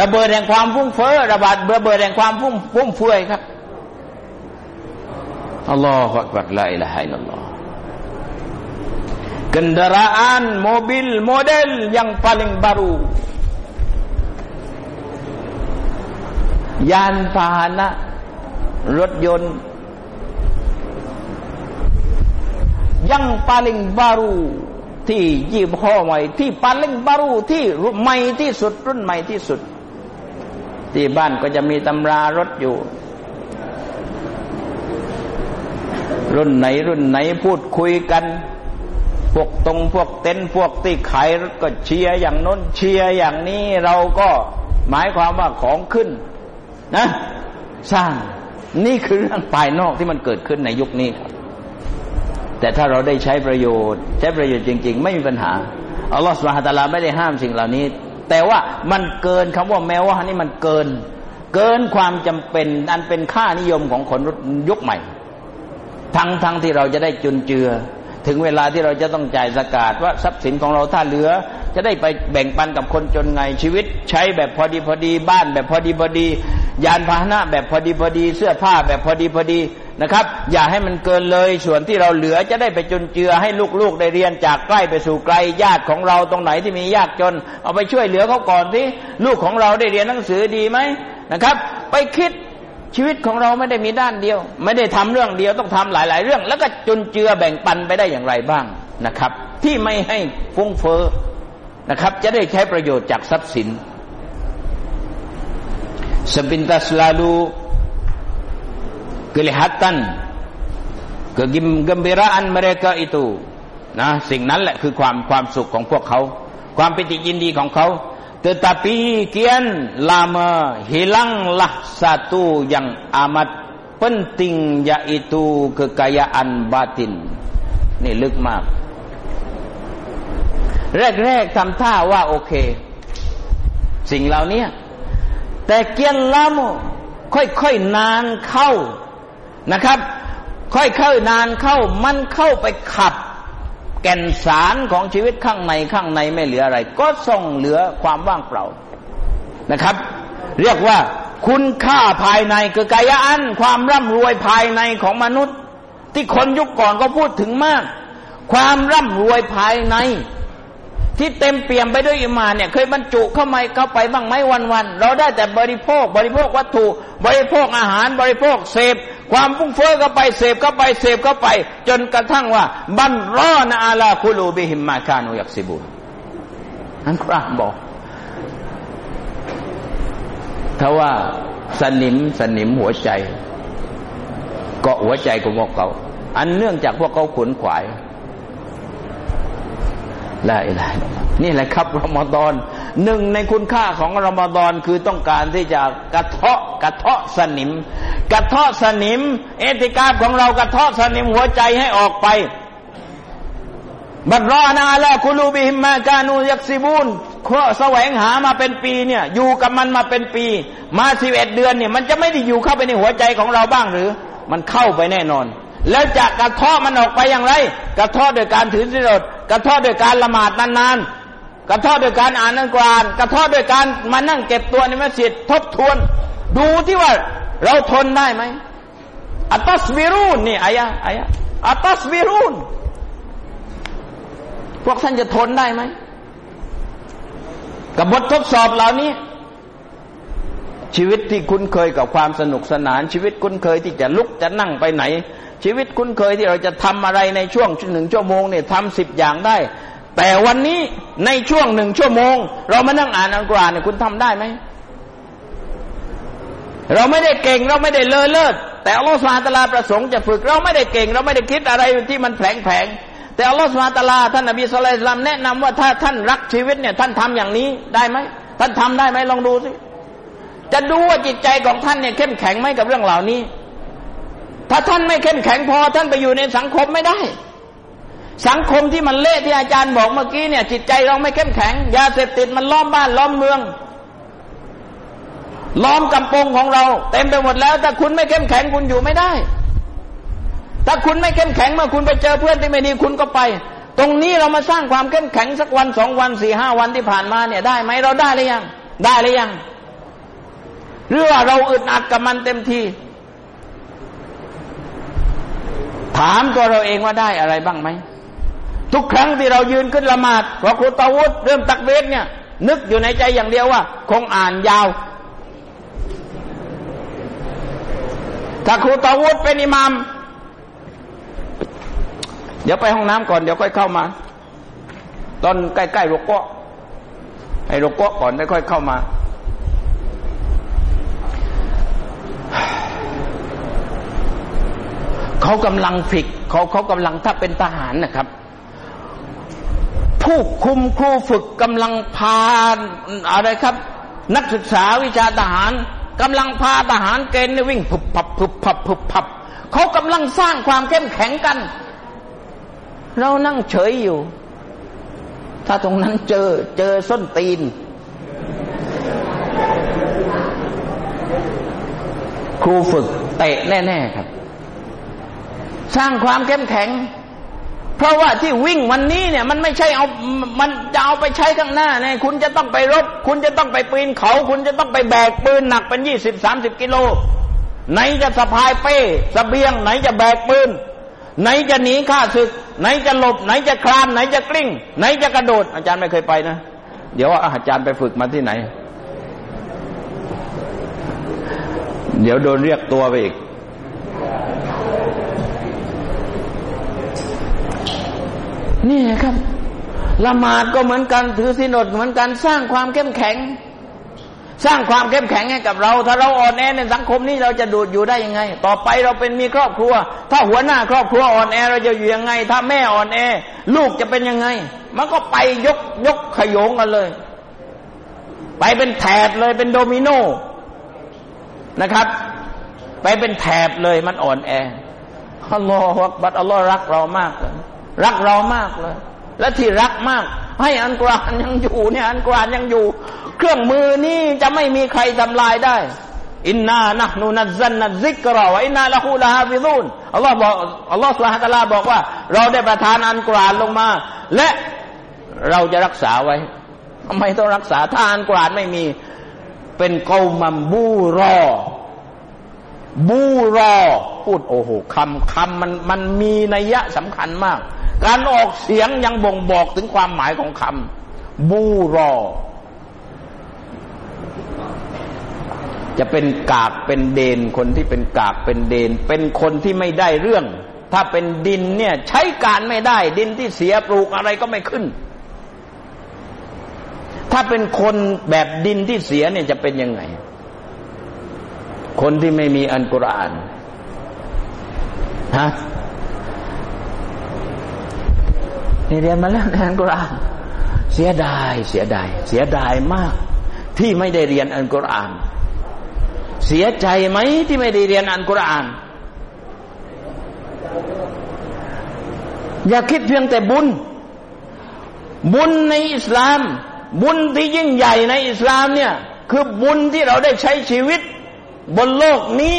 ระเบิดแห่งความฟุ้งเฟ้อระบาดระเบิดแห่งความฟุ้งฟุ่มเฟือยครับอัลลอฮฺอักบัรลาอิลาฮะอิลลัลลอฮ kendaraan mobil model yang paling baru ยานพาหนะรถยนต์ ยัง paling baru ที่ยี่ห้อใหม่ที่ paling baru ที่ใหม่ที่สุดรุ่นใหม่ที่สุด ที่บ้านก็จะมีตำรารถอยู่ รุ่นไหนรุ่นไหนพูดคุยกัน พวกตรงพวกเต็นพวกที่ขายก็เชียร์อย่างน้นเชียร์อย่างนี้เราก็หมายความว่าของขึ้น นะ สร้างนี่คือเรื่องภายนอกที่มันเกิดขึ้นในยุคนี้ครับ แต่ถ้าเราได้ใช้ประโยชน์ ใช้ประโยชน์จริง ๆ ไม่มีปัญหาอัลลอฮฺสุบฮฺตาลาไม่ได้ห้ามสิ่งเหล่านี้ แต่ว่ามันเกินคำว่าแม้ว่านี่มันเกิน เกินความจำเป็นอันเป็นค่านิยมของคนยุคใหม่ ทั้งทั้งที่เราจะได้จุนเจือ ถึงเวลาที่เราจะต้องจ่ายสกาดว่าทรัพย์สินของเราถ้าเหลือ จะได้ไปแบ่งปันกับคนจนไงชีวิต ใช้แบบพอดีพอดีบ้านแบบพอดีพอดี ยานพาหนะแบบพอดีพอดี เสื้อผ้าแบบพอดีพอดีนะครับ อย่าให้มันเกินเลยส่วนที่เราเหลือจะได้ไปจนเจือให้ลูกๆได้เรียนจากใกล้ไปสู่ไกลญาติของเราตรงไหนที่มียากจน เอาไปช่วยเหลือเขาก่อนที่ลูกของเราได้เรียนหนังสือดีไหมนะครับ ไปคิดชีวิตของเราไม่ได้มีด้านเดียว ไม่ได้ทำเรื่องเดียวต้องทำหลาย ๆ เรื่อง แล้วก็จนเจือแบ่งปันไปได้อย่างไรบ้างนะครับ ที่ไม่ให้ฟุ้งเฟ้อ นะครับ จะได้ใช้ประโยชน์จากทรัพย์สินสบินตาสลาลูกลิฮัตตันเกิดกิมเบราอันเมเรกาอีตูนะสิ่งนั้นแหละคือความความสุขของพวกเขา ความปิติยินดีของเขา tetapi kian lama hilanglah satu yang amat penting yaitu kekayaan batin นี่ลึกมาก แรกๆทำท่าว่าโอเค สิ่งเหล่านี้แต่เกียนลามค่อยๆนานเข้านะครับ ค่อยๆนานเข้า มันเข้าไปขับแแก่นสารของชีวิตข้างในข้างในไม่เหลืออะไร ก็ส่งเหลือความว่างเปล่านะครับ เรียกว่าคุณค่าภายในคือกายอันความร่ำรวยภายในของมนุษย์ ที่คนยุคก่อนก็พูดถึงมาก ความร่ำรวยภายใน ที่เต็มเปี่ยมไปด้วยอิมานเนี่ยเคยบรรจุเข้ามาเข้าไปบ้างไหมวันๆเราได้แต่บริโภค บริโภควัตถุ บริโภคอาหารบริโภคเสพ ความฟุ้งเฟ้อเข้าไปเสพเข้าไปเสพเข้าไป จนกระทั่งว่า บันรอนาอาลาคุลูบิหิมมาคานุยักซิบุนอันกราบอกถ้าว่าสนิมสนิมหัวใจเกาะหัวใจของพวกเขา อันเนื่องจากพวกเขาขวนขวาย ละอิละนี่แหละครับรอมฎอนหนึ่งในคุณค่าของรอมฎอนคือต้องการที่จะกระเทาะกระเทาะสนิม กระเทาะสนิม เอติกาบของเรากระเทาะสนิมหัวใจให้ออกไปบัดรอนาล้วคุลูบิฮิมมากานูยักซิบูนข้อแสวงหามาเป็นปีเนี่ย อยู่กับมันมาเป็นปี มาสิบเอ็ดเดือนเนี่ย มันจะไม่ได้อยู่เข้าไปในหัวใจของเราบ้างหรือ มันเข้าไปแน่นอน แล้วจะกระเทาะมันออกไปอย่างไร กระเทาะโดยการถือสิรด กระทาะโดยการละหมาดนานๆ กระทาะโดยการอ่านอัลกุรอานกระทาะโดยการมานั่งเก็บตัวในมัสยิดทบทวน ดูที่ว่าเราทนได้ไหมอัตตสบิรูนนี่อายะอายะอัตตสบิรูนพวกท่านจะทนได้ไหมกับบททดสอบเหล่านี้ ชีวิตที่คุ้นเคยกับความสนุกสนาน ชีวิตคุ้นเคยที่จะลุกจะนั่งไปไหน ชีวิตคุ้นเคยที่เราจะทำอะไรในช่วงหนึ่งชั่วโมงเนี่ยทำสิบอย่างได้ แต่วันนี้ในช่วงหนึ่งชั่วโมง เรามานั่งอ่านอัลกุรอานเนี่ยคุณทำได้ไหมเราไม่ได้เก่งเราไม่ได้เลอเลิศแต่อัลลอฮฺสุลตาลาประสงค์จะฝึกเราไม่ได้เก่ง เราไม่ได้คิดอะไรที่มันแผลงแผลงแต่อัลลอฮฺสุลตาลาท่านนบีสุลัยสลามแนะนำว่าถ้าท่านรักชีวิตเนี่ยท่านทำอย่างนี้ได้ไหมท่านทำได้ไหมลองดูสิจะดูว่าจิตใจของท่านเนี่ยเข้มแข็งไหมกับเรื่องเหล่านี้ ถ้าท่านไม่เข้มแข็งพอท่านไปอยู่ในสังคมไม่ได้ สังคมที่มันเละที่อาจารย์บอกเมื่อกี้เนี่ย จิตใจเราไม่เข้มแข็ง ยาเสพติดมันล้อมบ้านล้อมเมือง ล้อมกำปงของเรา เต็มไปหมดแล้วถ้าคุณไม่เข้มแข็งคุณอยู่ไม่ได้ ถ้าคุณไม่เข้มแข็งเมื่อคุณไปเจอเพื่อนที่ไม่ดีคุณก็ไป ตรงนี้เรามาสร้างความเข้มแข็งสักวันสองวันสี่ห้าวันที่ผ่านมาเนี่ยได้ไหมเราได้หรือยัง ได้หรือยังหรือว่าเราอึดอัดกับมันเต็มที ถามตัวเราเองว่าได้อะไรบ้างไหม ทุกครั้งที่เรายืนขึ้นละหมาดพอครูตาวุฒเริ่มตักเวทเนี่ย นึกอยู่ในใจอย่างเดียวว่า คงอ่านยาว ถ้าครูตาวุฒเป็นอิหมาม เดี๋ยวไปห้องน้ำก่อนเดี๋ยวค่อยเข้ามา ตอนใกล้ๆรกกาะให้รกกาะก่อนแล้วค่อยเข้ามา เขากำลังฝึกเขาเขากำลังถ้าเป็นทหารนะครับ ผู้คุมครูฝึกกำลังพาอะไรครับ นักศึกษาวิชาทหารกำลังพาทหารเกณฑ์วิ่งผุบพับผุบพับผุบพับเขากำลังสร้างความเข้มแข็งกัน เรานั่งเฉยอยู่ ถ้าตรงนั้นเจอเจอส้นตีน ครูฝึกเตะแน่ ๆ ครับ สร้างความเข้มแข็ง เพราะว่าที่วิ่งวันนี้เนี่ย มันไม่ใช่เอามันจะเอาไปใช้ข้างหน้าเนี่ยคุณจะต้องไปรบ คุณจะต้องไปปีนเขา คุณจะต้องไปแบกปืนหนักเป็นยี่สิบสามสิบกิโลไหนจะสะพายเป้สเสบียง ไหนจะแบกปืนไหนจะหนีข้าศึก ไหนจะหลบ ไหนจะคลาน ไหนจะกลิ้ง ไหนจะกระโดด อาจารย์ไม่เคยไปนะ เดี๋ยวอาจารย์ไปฝึกมาที่ไหน เดี๋ยวโดนเรียกตัวไปอีก นี่ครับ ละหมาดก็เหมือนกันถือศีลอดเหมือนกันสร้างความเข้มแข็ง สร้างความเข้มแข็งให้กับเรา ถ้าเราอ่อนแอในสังคมนี้เราจะดูดอยู่ได้ยังไง ต่อไปเราเป็นมีครอบครัว ถ้าหัวหน้าครอบครัวอ่อนแอเราจะอยู่ยังไง ถ้าแม่อ่อนแอ ลูกจะเป็นยังไง มันก็ไปยกยกขยงกันเลย ไปเป็นแถบเลยเป็นโดมิโนนะครับ ไปเป็นแถบเลยมันอ่อนแออัลลอฮฺบัดอัลลอฮ์รักเรามากเลย รักเรามากเลย และที่รักมาก ให้อันกรานยังอยู่เนี่ยอันกรานยังอยู่ เครื่องมือนี้จะไม่มีใครทำลายได้ อินนานะนูนัซันนัซิกรอวอินนาละฮูลาฮาฟิซูนอัลลอฮ์บอกอัลลอฮ์สุลฮะตะลาบอกว่า เราได้ประทานอันกรานลงมา และเราจะรักษาไว้ทำไมต้องรักษาถ้าอันกรานไม่มี เป็นกามัมบูรอบูรอ พูดโอ้โหคำคำมันมันมีนัยยะสำคัญมาก การออกเสียงยังบ่งบอกถึงความหมายของคำบูรอ จะเป็นกากเป็นเดน คนที่เป็นกากเป็นเดน เป็นคนที่ไม่ได้เรื่อง ถ้าเป็นดินเนี่ย ใช้การไม่ได้ ดินที่เสียปลูกอะไรก็ไม่ขึ้น ถ้าเป็นคนแบบดินที่เสียเนี่ยจะเป็นยังไง คนที่ไม่มีอันกุรอานฮะ นี่เรียนมาแล้วในอันกุรอานเสียดายเสียดาย เสียดายมาก ที่ไม่ได้เรียนอันกุรอาน เสียใจไหมที่ไม่ได้เรียนอันกุรอาน อย่าคิดเพียงแต่บุญ บุญในอิสลาม บุญที่ยิ่งใหญ่ในอิสลามเนี่ย คือบุญที่เราได้ใช้ชีวิต บนโลกนี้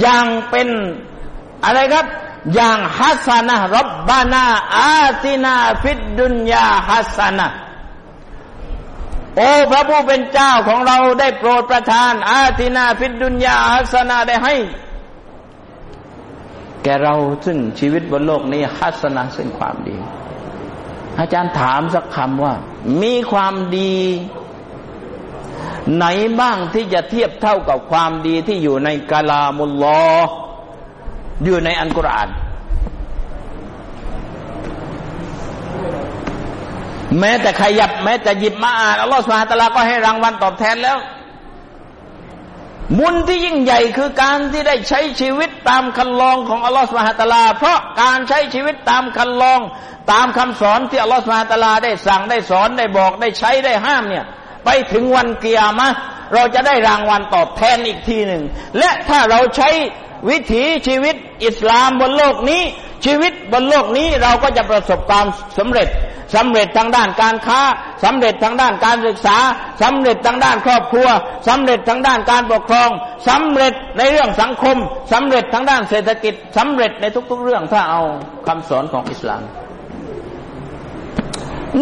อย่างเป็นอะไรครับ อย่างฮัสนะรับบานาอาตินาฟิดดุนยาฮัสนะโอ้พระผู้เป็นเจ้าของเราได้โปรดประทาน อาตินาฟิดดุนยาฮัสนะได้ให้ แกเราซึ่งชีวิตบนโลกนี้ฮัสนะซึ่งความดี อาจารย์ถามสักคำว่า มีความดี ไหนบ้างที่จะเทียบเท่ากับความดีที่อยู่ในกาลามุลลอ อยู่ในอันกุรอานแม้แต่ขยับ แม้แต่หยิบมาอ่านอัลลอฮฺสุฮาตลาก็ให้รางวัลตอบแทนแล้ว บุญที่ยิ่งใหญ่คือการที่ได้ใช้ชีวิตตามคันลองของอัลลอฮฺสุฮาตลา เพราะการใช้ชีวิตตามคันลอง ตามคำสอนที่อัลลอฮฺสุฮาตลาได้สั่งได้สอนได้บอกได้ใช้ได้ห้ามเนี่ย ไปถึงวันเกียร์มะเราจะได้รางวัลตอบแทนอีกทีหนึ่งและถ้าเราใช้ วิถีชีวิตอิสลามบนโลกนี้ ชีวิตบนโลกนี้เราก็จะประสบความสำเร็จสำเร็จทางด้านการค้าสำเร็จทางด้านการศึกษาสำเร็จทางด้านครอบครัวสำเร็จทางด้านการปกครองสำเร็จในเรื่องสังคมสำเร็จทางด้านเศรษฐกิจสำเร็จในทุกๆเรื่องถ้าเอาคำสอนของอิสลาม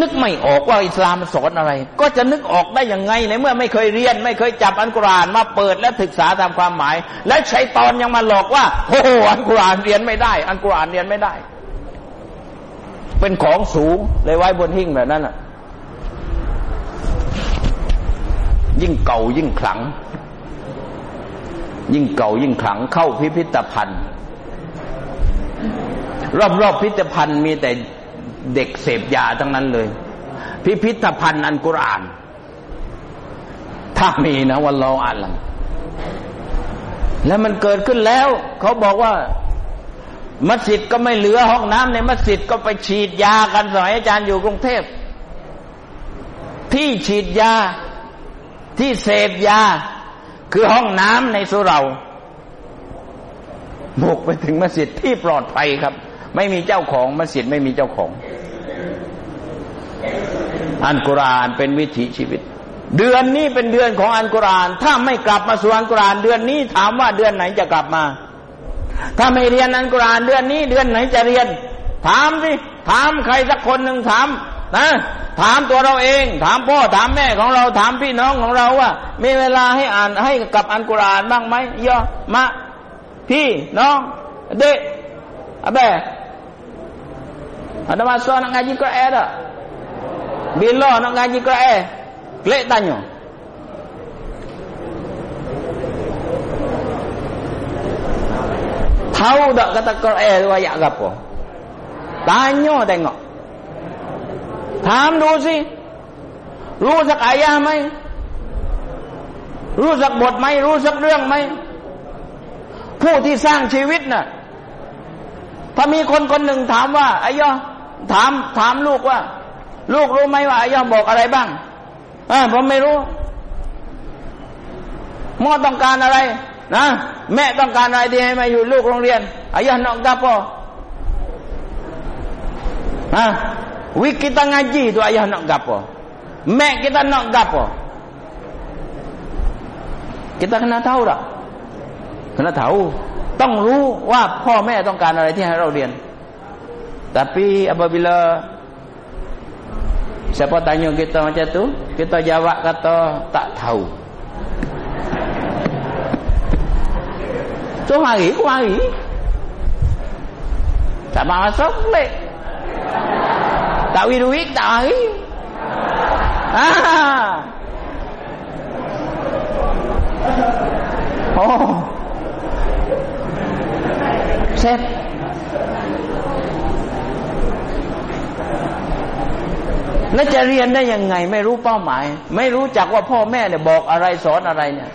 นึกไม่ออกว่าอิสลามสอนอะไร ก็จะนึกออกได้ยังไงในเมื่อไม่เคยเรียน ไม่เคยจับอันกุรานมาเปิดและศึกษาตามความหมาย และใช้ตอนยังมาหลอกว่าโอ้โหอันกุรานเรียนไม่ได้ อันกุรานเรียนไม่ได้ เป็นของสูงเลยไว้บนหิ้งแบบนั้นอะ ยิ่งเก่ายิ่งขลัง ยิ่งเก่ายิ่งขลังเข้าพิพิธภัณฑ์ รอบๆพิพิธภัณฑ์มีแต่ เด็กเสพยาทั้งนั้นเลย พิพิธภัณฑ์อันกุรอาน ถ้ามีนะวันเราอ่านลังแล้วมันเกิดขึ้นแล้ว เขาบอกว่า มัสยิดก็ไม่เหลือห้องน้ำในมัสยิดก็ไปฉีดยากันสมัยอาจารย์อยู่กรุงเทพ ที่ฉีดยาที่เสพยา คือห้องน้ำในสุเราบุกไปถึงมัสยิดที่ปลอดภัยครับ ไม่มีเจ้าของมัสยิดไม่มีเจ้าของ อันกุรานเป็นวิถีชีวิต เดือนนี้เป็นเดือนของอันกุราน ถ้าไม่กลับมาสู่อันกุราน เดือนนี้ถามว่าเดือนไหนจะกลับมา ถ้าไม่เรียนอันกุราน เดือนนี้เดือนไหนจะเรียน ถามสิถามใครสักคนหนึ่งถามนะถามตัวเราเอง ถามพ่อถามแม่ของเราถามพี่น้องของเราว่า มีเวลาให้อ่านให้กับอันกุรานบ้างไหมย่อมาพี่น้อง เด็กอะเบ ada masa nak ngaji Quran tak? Bila nak ngaji Quran? Klik tanya. Tahu tak kata Quran tu ayat apa? Tanya tengok. ถามดูสิ รู้สักอายะไหม รู้สักบทไหม รู้สักเรื่องไหม ผู้ที่สร้างชีวิตน่ะ ถ้ามีคนคนหนึ่งถามว่าอายะถามถามลูกว่า ลูกรู้ไหมว่าอายะบอกอะไรบ้างอ่าผมไม่รู้มอต้องการอะไรนะแม่ต้องการอะไรที่ให้มาอยู่ลูกโรงเรียนอายะนอกกาปอฮะ Wik kita ngaji tu ayah nak gapo. Mek kita nak gapo. Kita kena tahu tak? Kena tahu. ต้องรู้ว่าพ่อแม่ต้องการอะไรที่ให้เราเรียน tapi apabila siapa tanya kita macam tu kita jawab kata tak tahu tu hari ku hari tak masuk boleh tak duit tak hari ah oh set แล้วจะเรียนได้ยังไง ไม่รู้เป้าหมาย ไม่รู้จักว่าพ่อแม่เนี่ยบอกอะไรสอนอะไรเนี่ย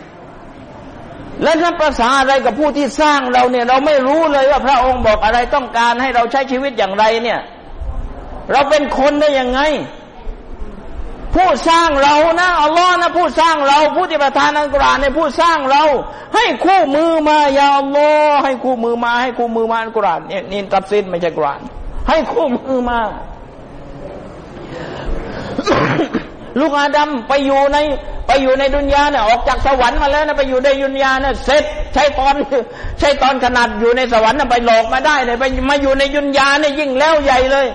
และนับภาษาอะไรกับผู้ที่สร้างเราเนี่ย เราไม่รู้เลยว่าพระองค์บอกอะไรต้องการให้เราใช้ชีวิตอย่างไรเนี่ย เราเป็นคนได้ยังไง ผู้สร้างเรานะอัลลอฮ์นะผู้สร้างเราผู้ที่ประทานอัลกุรอานในผู้สร้างเรา ให้คู่มือมาอย่าอัลลอฮ์ให้คู่มือมาให้คู่มือมาอัลกุรอานเนี่ยนี่ตัดสินไม่ใช่กุรอานให้คู่มือมาลูกอาดัมไปอยู่ในไปอยู่ในดุนยาเนี่ยออกจากสวรรค์มาแล้วนะไปอยู่ในดุนยาเนี่ยเสร็จใช้ตอนใช้ตอนขนาดอยู่ในสวรรค์นะไปหลอกมาได้เนี่ยไปมาอยู่ในดุนยาเนี่ยยิ่งแล้วใหญ่เลย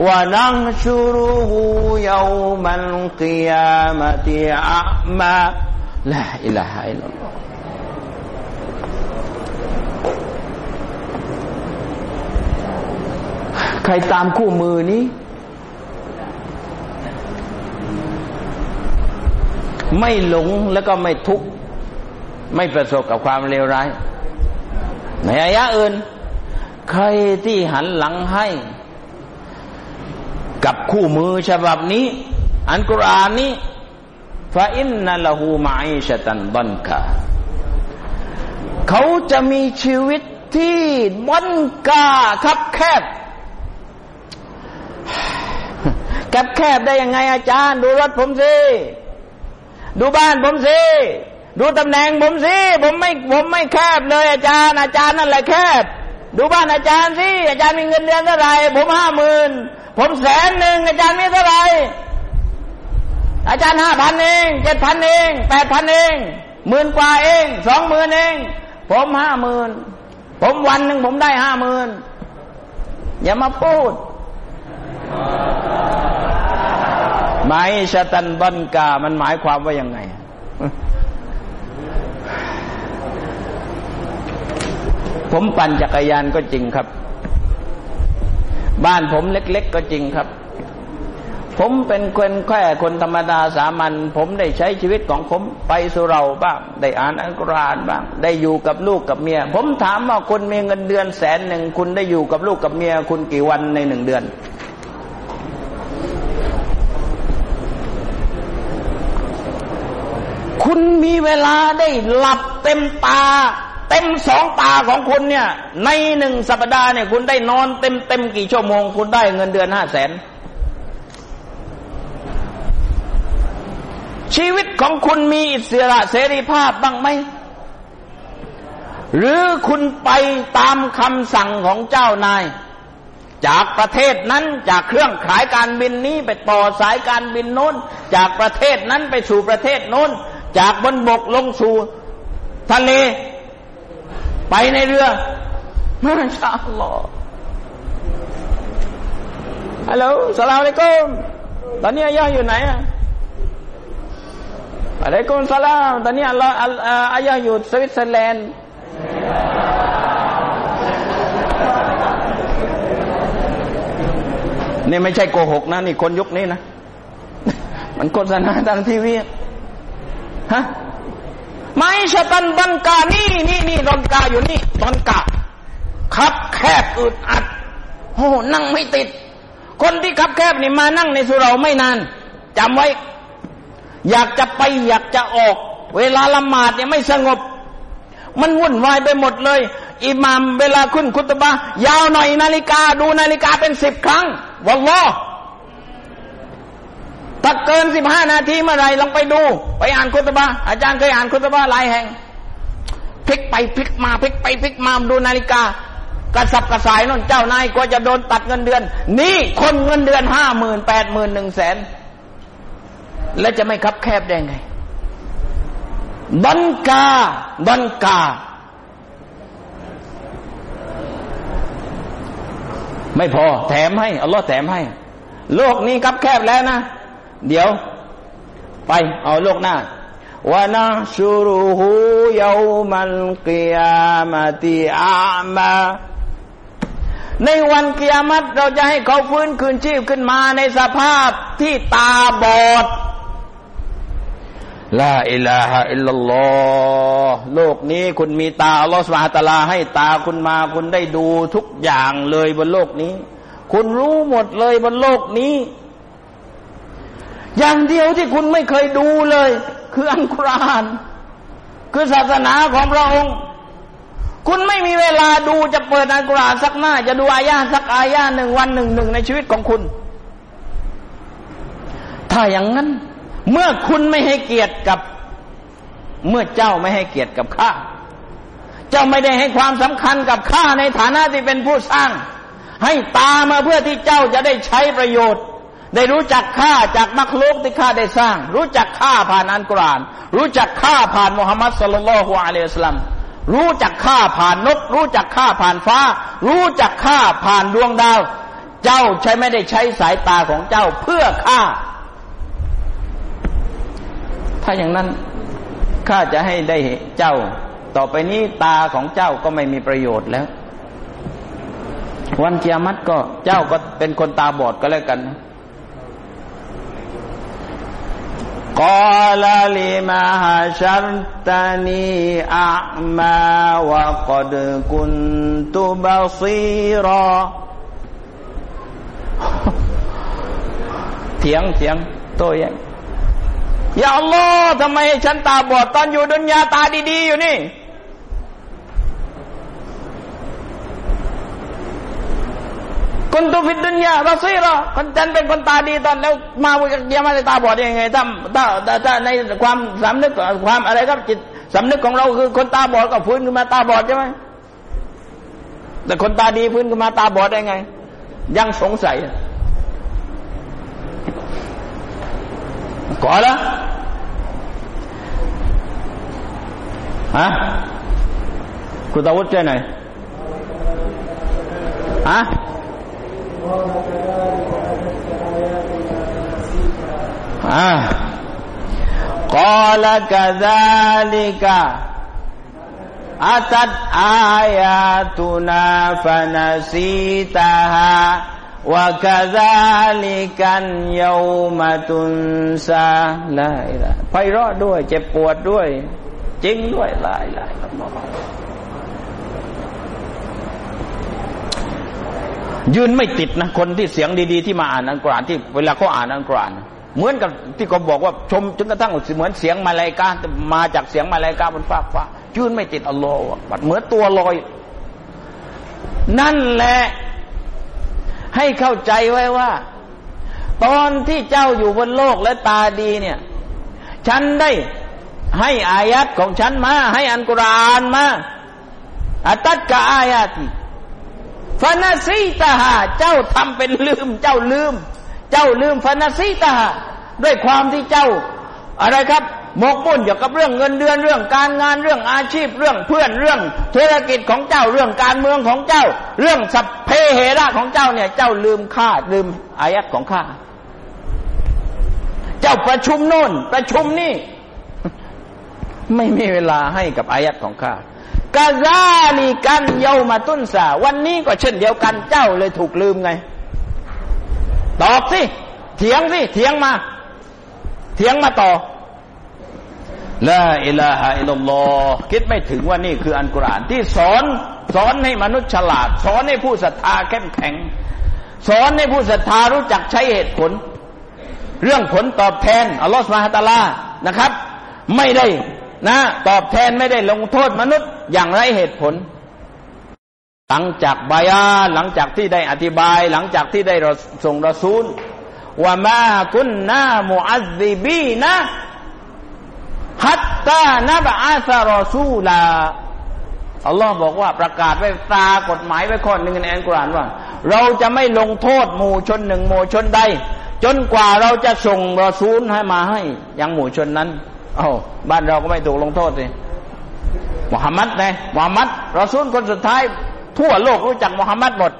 ونحشره يوم القيامة أعمى لا إله إلا الله ใครตามคู่มือนี้ไม่หลงแล้วก็ไม่ทุกข์ไม่ประสบกับความเลวร้ายในอายะอื่น ใครที่หันหลังให้ กับคู่มือฉบับนี้ อันกุรอานนี้ฟาอินนัลหูมาอิชตันบันกาเขาจะมีชีวิตที่บันกาคับแคบแคบแคบได้ยังไงอาจารย์ ดูรถผมสิดูบ้านผมสิดูตำแหน่งผมสิผมไม่ผมไม่แคบเลยอาจารย์ อาจารย์นั่นแหละแคบ ดูบ้านอาจารย์สิอาจารย์มีเงินเดือนเท่าไหร่ผมห้าหมื่นผมแสนหนึ่งอาจารย์มีเท่าไหร่อาจารย์ห้าพันเองเจ็ดพันเองแปดพันเองหมื่นกว่าเองสองหมื่นเอง ผมห้าหมื่นผมวันหนึ่งผมได้ห้าหมื่นอย่ามาพูดไม้ชะตันบันกา มันหมายความว่ายังไง ผมปั่นจักรยานก็จริงครับ บ้านผมเล็ก ๆ ก็จริงครับ ผมเป็นคนแค่คนธรรมดาสามัญผมได้ใช้ชีวิตของผมไปสุเราบ้าง ได้อ่านอัลกุรอานบ้าง ได้อยู่กับลูกกับเมีย ผมถามว่าคนมีเงินเดือนแสนหนึ่งคุณได้อยู่กับลูกกับเมีย คุณกี่วันในหนึ่งเดือนคุณมีเวลาได้หลับเต็มตา เต็มสองตาของคุณเนี่ย ในหนึ่งสัปดาห์เนี่ย คุณได้นอนเต็มเต็มกี่ชั่วโมง คุณได้เงินเดือนห้าแสนชีวิตของคุณมีอิสระเสรีภาพบ้างไหม หรือคุณไปตามคำสั่งของเจ้านาย จากประเทศนั้นจากเครื่องขายการบินนี้ไปต่อสายการบินโน้น จากประเทศนั้นไปสู่ประเทศโน้น จากบนบกลงสู่ทะเล ไปในเรือมาชาอัลลอฮ์ฮัลโหลสลามอะลัยกุมตอนนี้อายะอยู่ไหนอะอะลัยกุมสลามตอนนี้อัลลอฮ์อายะอยู่สวิตเซอร์แลนด์นี่ไม่ใช่โกหกนะนี่คนยุคนี้นะ มันโฆษณาทางทีวีฮะ ไม่ชะตันบันกานี่นี่นี่ดอนกาอยู่นี่ดอนกาขับแคบอึดอัดโอ้นั่งไม่ติด คนที่ขับแคบนี่มานั่งในสุราไม่นานจำไว้ อยากจะไปอยากจะออก เวลาละหมาดเนี่ยไม่สงบ มันวุ่นวายไปหมดเลย อิหมามเวลาขึ้นคุตบะยาวหน่อยนาฬิกาดูนาฬิกาเป็นสิบครั้งวัลลอ ถ้าเกินสิบห้านาทีเมื่อไรลองไปดู ไปอ่านคุตบะอาจารย์เคยอ่านคุตบะหลายแห่งพลิกไปพลิกมาพลิกไปพลิกมาดูนาฬิกากระสับกระสายนนเจ้านายก็จะโดนตัดเงินเดือน นี่คนเงินเดือนห้าหมื่นแปดหมื่นหนึ่งแสนแล้วจะไม่คับแคบได้ไงดันกาดันกา ไม่พอแถมให้ อัลลอฮ์แถมให้ โลกนี้คับแคบแล้วนะ เดี๋ยว ไปเอาโลกหน้าวานาชูรุหูยามันกิยามติอามาในวันกิยามัตเราจะให้เขาฟื้นคืนชีพขึ้นมาในสภาพที่ตาบอดลาอิลาฮะอิลลัลลอฮ์โลกนี้คุณมีตาอัลลอฮฺสุบฮตาลาให้ตาคุณมาคุณได้ดูทุกอย่างเลยบนโลกนี้ คุณรู้หมดเลยบนโลกนี้ อย่างเดียวที่คุณไม่เคยดูเลย คืออันกุรอาน คือศาสนาของพระองค์ คุณไม่มีเวลาดูจะเปิดอันกุรอานสักหน้า จะดูอายาสักอายาหนึ่งวันหนึ่งหนึ่งในชีวิตของคุณ ถ้าอย่างนั้น เมื่อคุณไม่ให้เกียรติกับ เมื่อเจ้าไม่ให้เกียรติกับข้าเจ้าไม่ได้ให้ความสำคัญกับข้าในฐานะที่เป็นผู้สร้าง ให้ตามาเพื่อที่เจ้าจะได้ใช้ประโยชน์ ได้รู้จักข้าจากมักลุกที่ข้าได้สร้าง รู้จักข้าผ่านอันกุราน รู้จักข้าผ่านมุฮัมมัดสุลลัลฮุอะลัยฮิสลัมรู้จักข้าผ่านนก รู้จักข้าผ่านฟ้า รู้จักข้าผ่านดวงดาว เจ้าใช้ไม่ได้ใช้สายตาของเจ้าเพื่อข้าถ้าอย่างนั้นข้าจะให้ได้เจ้า ต่อไปนี้ตาของเจ้าก็ไม่มีประโยชน์แล้ว วันเกียรติก็เจ้าก็เป็นคนตาบอดก็แล้วกันนะ กดกุนตุบาซีรอเถียงเถียงโต้ยังอย่าอัลลอฮ์ทำไมฉันตาบอดตอนอยู่ดุนยาตาดีๆอยู่นี่ คนตุฟิดดุนยาบาซีรอคนฉันเป็นคนตาดีตอนแล้วมาวิกยามาตาบอดยังไงถ้าถ้าถ้าในความสำนึกความอะไรครับจิตสำนึกของเราคือคนตาบอดก็ฟื้นขึ้นมาตาบอดใช่ไหมแต่คนตาดีฟื้นขึ้นมาตาบอดได้ไง ยังสงสัยก่อนละฮะคุณตาวุฒิใช่ไหนฮะ อ่า قال كذلك أتت آياتنا فنسيتها وكذلك اليوم تنسى ลาอิละไพเราะด้วย เจ็บปวดด้วย จริงด้วยลาอิละยื ยืนไม่ติดนะคนที่เสียงดีๆที่มาอ่านอันกรานที่เวลาเขาอ่านอันกรานเหมือนกับที่เขาบอกว่าชมจนกระทั่งเหมือนเสียงมาลายกามาจากเสียงมาลายกาบนฟ้าฟ้ายืนไม่ติดอัลลอฮฺเหมือนตัวลอย นั่นแหละให้เข้าใจไว้ว่า ตอนที่เจ้าอยู่บนโลกและตาดีเนี่ย ฉันได้ให้อายัดของฉันมา ให้อันกุรานมาอัตัดกะอายาติ ฟานาซีตาหาเจ้าทำเป็นลืม เจ้าลืม เจ้าลืมฟานาซีตาหาด้วยความที่เจ้า อะไรครับหมกมุ่นอยู่กับเรื่องเงินเดือนเรื่องการงานเรื่องอาชีพเรื่องเพื่อนเรื่อง ธุรกิจของเจ้าเรื่องการเมืองของเจ้า เรื่องสัพเพเหระของเจ้าเนี่ย เจ้าลืมค่าลืมอายัดของข้าเจ้าประชุมโน่นประชุมนี่ ไม่มีเวลาให้กับอายัดของข้า กาซาลีกันเยามาตุนสาวันนี้ก็เช่นเดียวกันเจ้าเลยถูกลืมไง ตอบสิ เถียงสิ เถียงมา เถียงมาต่อละอิลาฮะอิลลอคิดไม่ถึงว่านี่คืออันกุรอานที่สอนสอนให้มนุษย์ฉลาด สอนให้ผู้ศรัทธาเข้มแข็ง สอนให้ผู้ศรัทธารู้จักใช้เหตุผล เรื่องผลตอบแทนอัลลอฮฺสุบฮาตาลานะครับ ไม่ได้นะ ตอบแทนไม่ได้ลงโทษมนุษย์ อย่างไรเหตุผล หลังจากบายาหลังจากที่ได้อธิบาย หลังจากที่ได้ส่งรอซูลว่ามากุนนามุอัซซิบีนะฮัตตานบอาซารอซูลาอัลลอฮ์บอกว่าประกาศไว้ตากฎหมายไว้ข้อหนึ่งในอัลกุรอานว่า เราจะไม่ลงโทษหมู่ชนหนึ่งหมู่ชนใด จนกว่าเราจะส่งรอซูลให้มาให้ยังหมู่ชนนั้น เอาบ้านเราก็ไม่ถูกลงโทษสิ มุฮัมมัดไงมุฮัมมัดรอซูลคนสุดท้าย ทั่วโลกรู้จักมุฮัมมัดหมด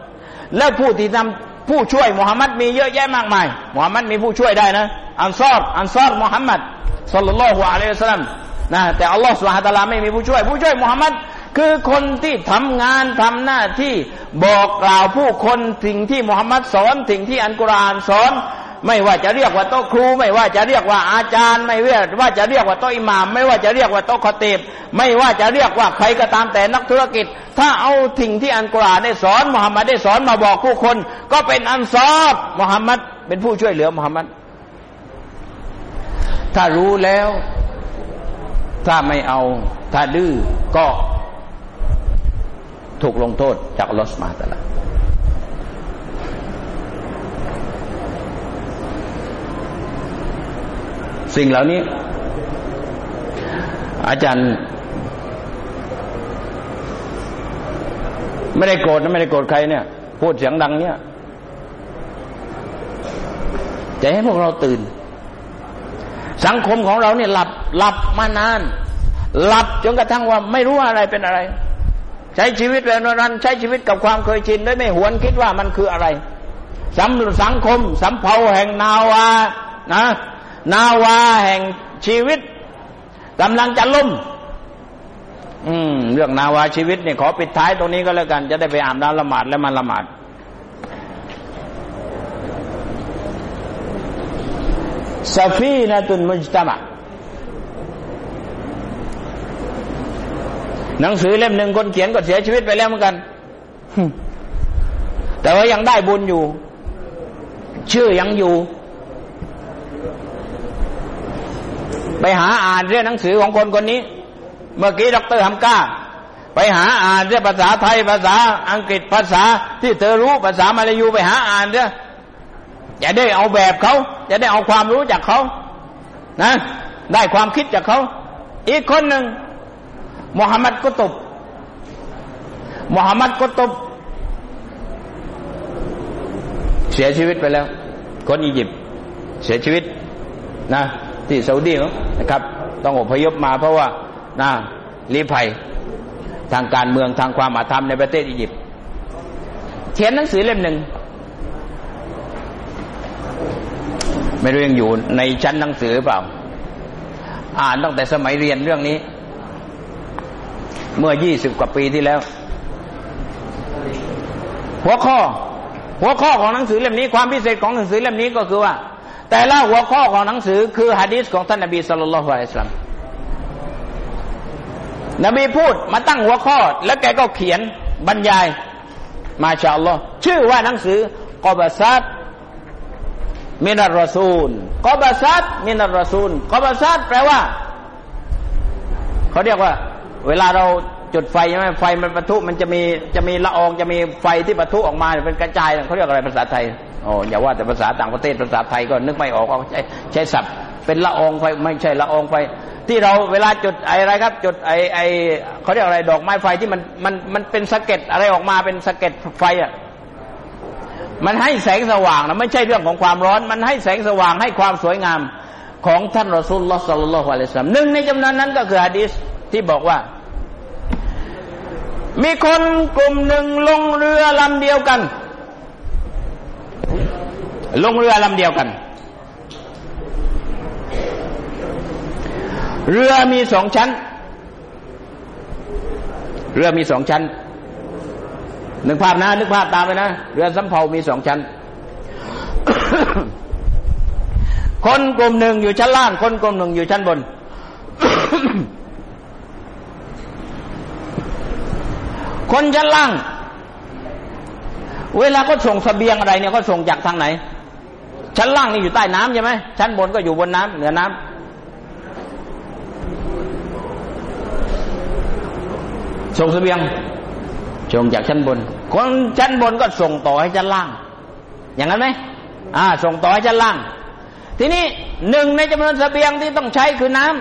แล้วผู้ที่ทำผู้ช่วยมุฮัมมัดมีเยอะแยะมากมายมุฮัมมัดมีผู้ช่วยได้นะอันซอรอันซอรมุฮัมมัดสัลลัลลอฮุอะลัยฮิสซาลัมนะแต่อัลลอฮฺสุบฮาตะลาไม่มีผู้ช่วย ผู้ช่วยมุฮัมมัดคือคนที่ทำงานทำหน้าที่บอกกล่าวผู้คนสิ่งที่มุฮัมมัดสอนสิ่งที่อันกุรอานสอน ไม่ว่าจะเรียกว่าโต๊ะครู ไม่ว่าจะเรียกว่าอาจารย์ ไม่ว่าจะเรียกว่าโต๊ะอิหมาม ไม่ว่าจะเรียกว่าโต๊ะคอตีบไม่ว่าจะเรียกว่าใครก็ตามแต่นักธุรกิจ ถ้าเอาสิ่งที่อันกราได้สอนมุฮัมมัดได้สอนมาบอกผู้คน ก็เป็นอันซอบมุฮัมมัดเป็นผู้ช่วยเหลือมุฮัมมัดถ้ารู้แล้ว ถ้าไม่เอา ถ้าดื้อก็ถูกลงโทษจากลอสมาตละ สิ่งเหล่านี้ อาจารย์ ไม่ได้โกรธนะไม่ได้โกรธใครเนี่ย พูดเสียงดังเนี่ยจะให้พวกเราตื่น สังคมของเราเนี่ยหลับหลับมานาน หลับจนกระทั่งว่าไม่รู้อะไรเป็นอะไร ใช้ชีวิตแบบนั้นใช้ชีวิตกับความเคยชินได้ไม่หวนคิดว่ามันคืออะไรสัมสังคมสัมเพาแห่งนาวานะ นาวาแห่งชีวิตกำลังจะล่ม อืม เรื่องนาวาชีวิตเนี่ยขอปิดท้ายตรงนี้ก็แล้วกัน จะได้ไปอาบน้ำละหมาดแล้วมาละหมาดซาฟีนะตุนมุจตมะหนังสือเล่มหนึ่งคนเขียนก็เสียชีวิตไปแล้วเหมือนกัน แต่ว่ายังได้บุญอยู่ ชื่อยังอยู่ ไปหาอ่านเรื่องหนังสือของคนคนนี้ เมื่อกี้ดรฮัมก้า ไปหาอ่านเรื่องภาษาไทยภาษาอังกฤษภาษาที่เธอรู้ภาษามาลายูไปหาอ่านเรื่องจะได้เอาแบบเขาจะได้เอาความรู้จากเขานะ ได้ความคิดจากเขาอีกคนหนึ่งมุฮัมมัดกุตบมุฮัมมัดกุตบเสียชีวิตไปแล้ว คนอียิปต์เสียชีวิตนะ ที่ซาอุดีนะครับ ต้องอพยพมาเพราะว่านะลี้ภัยทางการเมืองทางความอาธรรมในประเทศอียิปต์เขียนหนังสือเล่มหนึ่งไม่รู้ยังอยู่ในชั้นหนังสือหรือเปล่า อ่านตั้งแต่สมัยเรียนเรื่องนี้ เมื่อยี่สิบกว่าปีที่แล้ว หัวข้อ หัวข้อของหนังสือเล่มนี้ ความพิเศษของหนังสือเล่มนี้ก็คือว่า แต่ละหัวข้อของหนังสือคือฮะดีษของท่านนบีสุลต่านละฮ์อะลัยฮิสลามนบีพูดมาตั้งหัวข้อ แล้วแกก็เขียนบรรยาย มาชาอัลลอฮ์ชื่อว่าหนังสือกอบซัดมินัรรอซูลกอบซัดมินัรรอซูลกอบซัดแปลว่าเขาเรียกว่า เวลาเราจุดไฟใช่ไหมไฟมันปะทุมันจะมีจะมีละอองจะมีไฟที่ปะทุออกมาเป็นกระจายเขาเรียกอะไรภาษาไทย โอ้อย่าว่าแต่ภาษาต่างประเทศภาษาไทยก็นึกไม่ออกเอาใช้ใช้ศัพท์ เป็นละอองไฟไม่ใช่ละอองไฟที่เราเวลาจุดอะไรครับ จุดไอไอเขาเรียกอะไรดอกไม้ไฟที่มันมันมันเป็นสะเก็ดอะไรออกมาเป็นสะเก็ดไฟอะมันให้แสงสว่างนะไม่ใช่เรื่องของความร้อน มันให้แสงสว่างให้ความสวยงามของท่านรอซูลลอฮ์สัลลัลลอฮุอะลัยฮิสซาลลัมหนึ่งในจำนวนนั้นก็คือฮะดีษที่บอกว่า มีคนกลุ่มหนึ่งลงเรือลำเดียวกัน ลงเรือลำเดียวกัน เรือมีสองชั้น เรือมีสองชั้นนึกภาพนะนึกภาพตามไปนะ เรือสำเภามีสองชั้น คนกลุ่มหนึ่งอยู่ชั้นล่าง คนกลุ่มหนึ่งอยู่ชั้นบน คนชั้นล่าง เวลาเขาส่งสเสบียงอะไรเนี่ยเขาส่งจากทางไหน ชั้นล่างนี่อยู่ใต้น้ำใช่ไหมชั้นบนก็อยู่บนน้ำเหนือน้ำส่งสเสบียงส่งจากชั้นบน คนชั้นบนก็ส่งต่อให้ชั้นล่าง อย่างนั้นไหมอ่า ส่งต่อให้ชั้นล่าง ทีนี้หนึ่งในจำนวนสเสบียงที่ต้องใช้คือน้ำ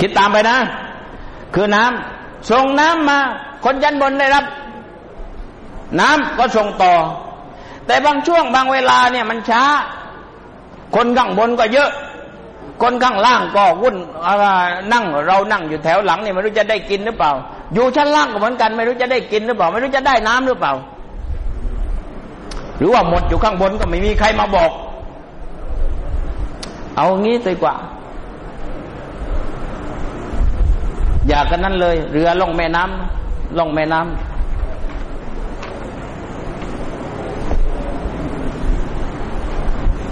คิดตามไปนะ คือน้ำส่งน้ำมา คนชั้นบนได้รับน้ำก็ส่งต่อ แต่บางช่วงบางเวลาเนี่ยมันช้า คนข้างบนก็เยอะ คนข้างล่างก็วุ่นนั่งเรานั่งอยู่แถวหลังเนี่ยไม่รู้จะได้กินหรือเปล่า อยู่ชั้นล่างก็เหมือนกัน ไม่รู้จะได้กินหรือเปล่า ไม่รู้จะได้น้ำหรือเปล่า หรือว่าหมดอยู่ข้างบนก็ไม่มีใครมาบอก เอางี้ดีกว่า อยากกันนั้นเลย เรือล่องแม่น้ำล่องแม่น้ำ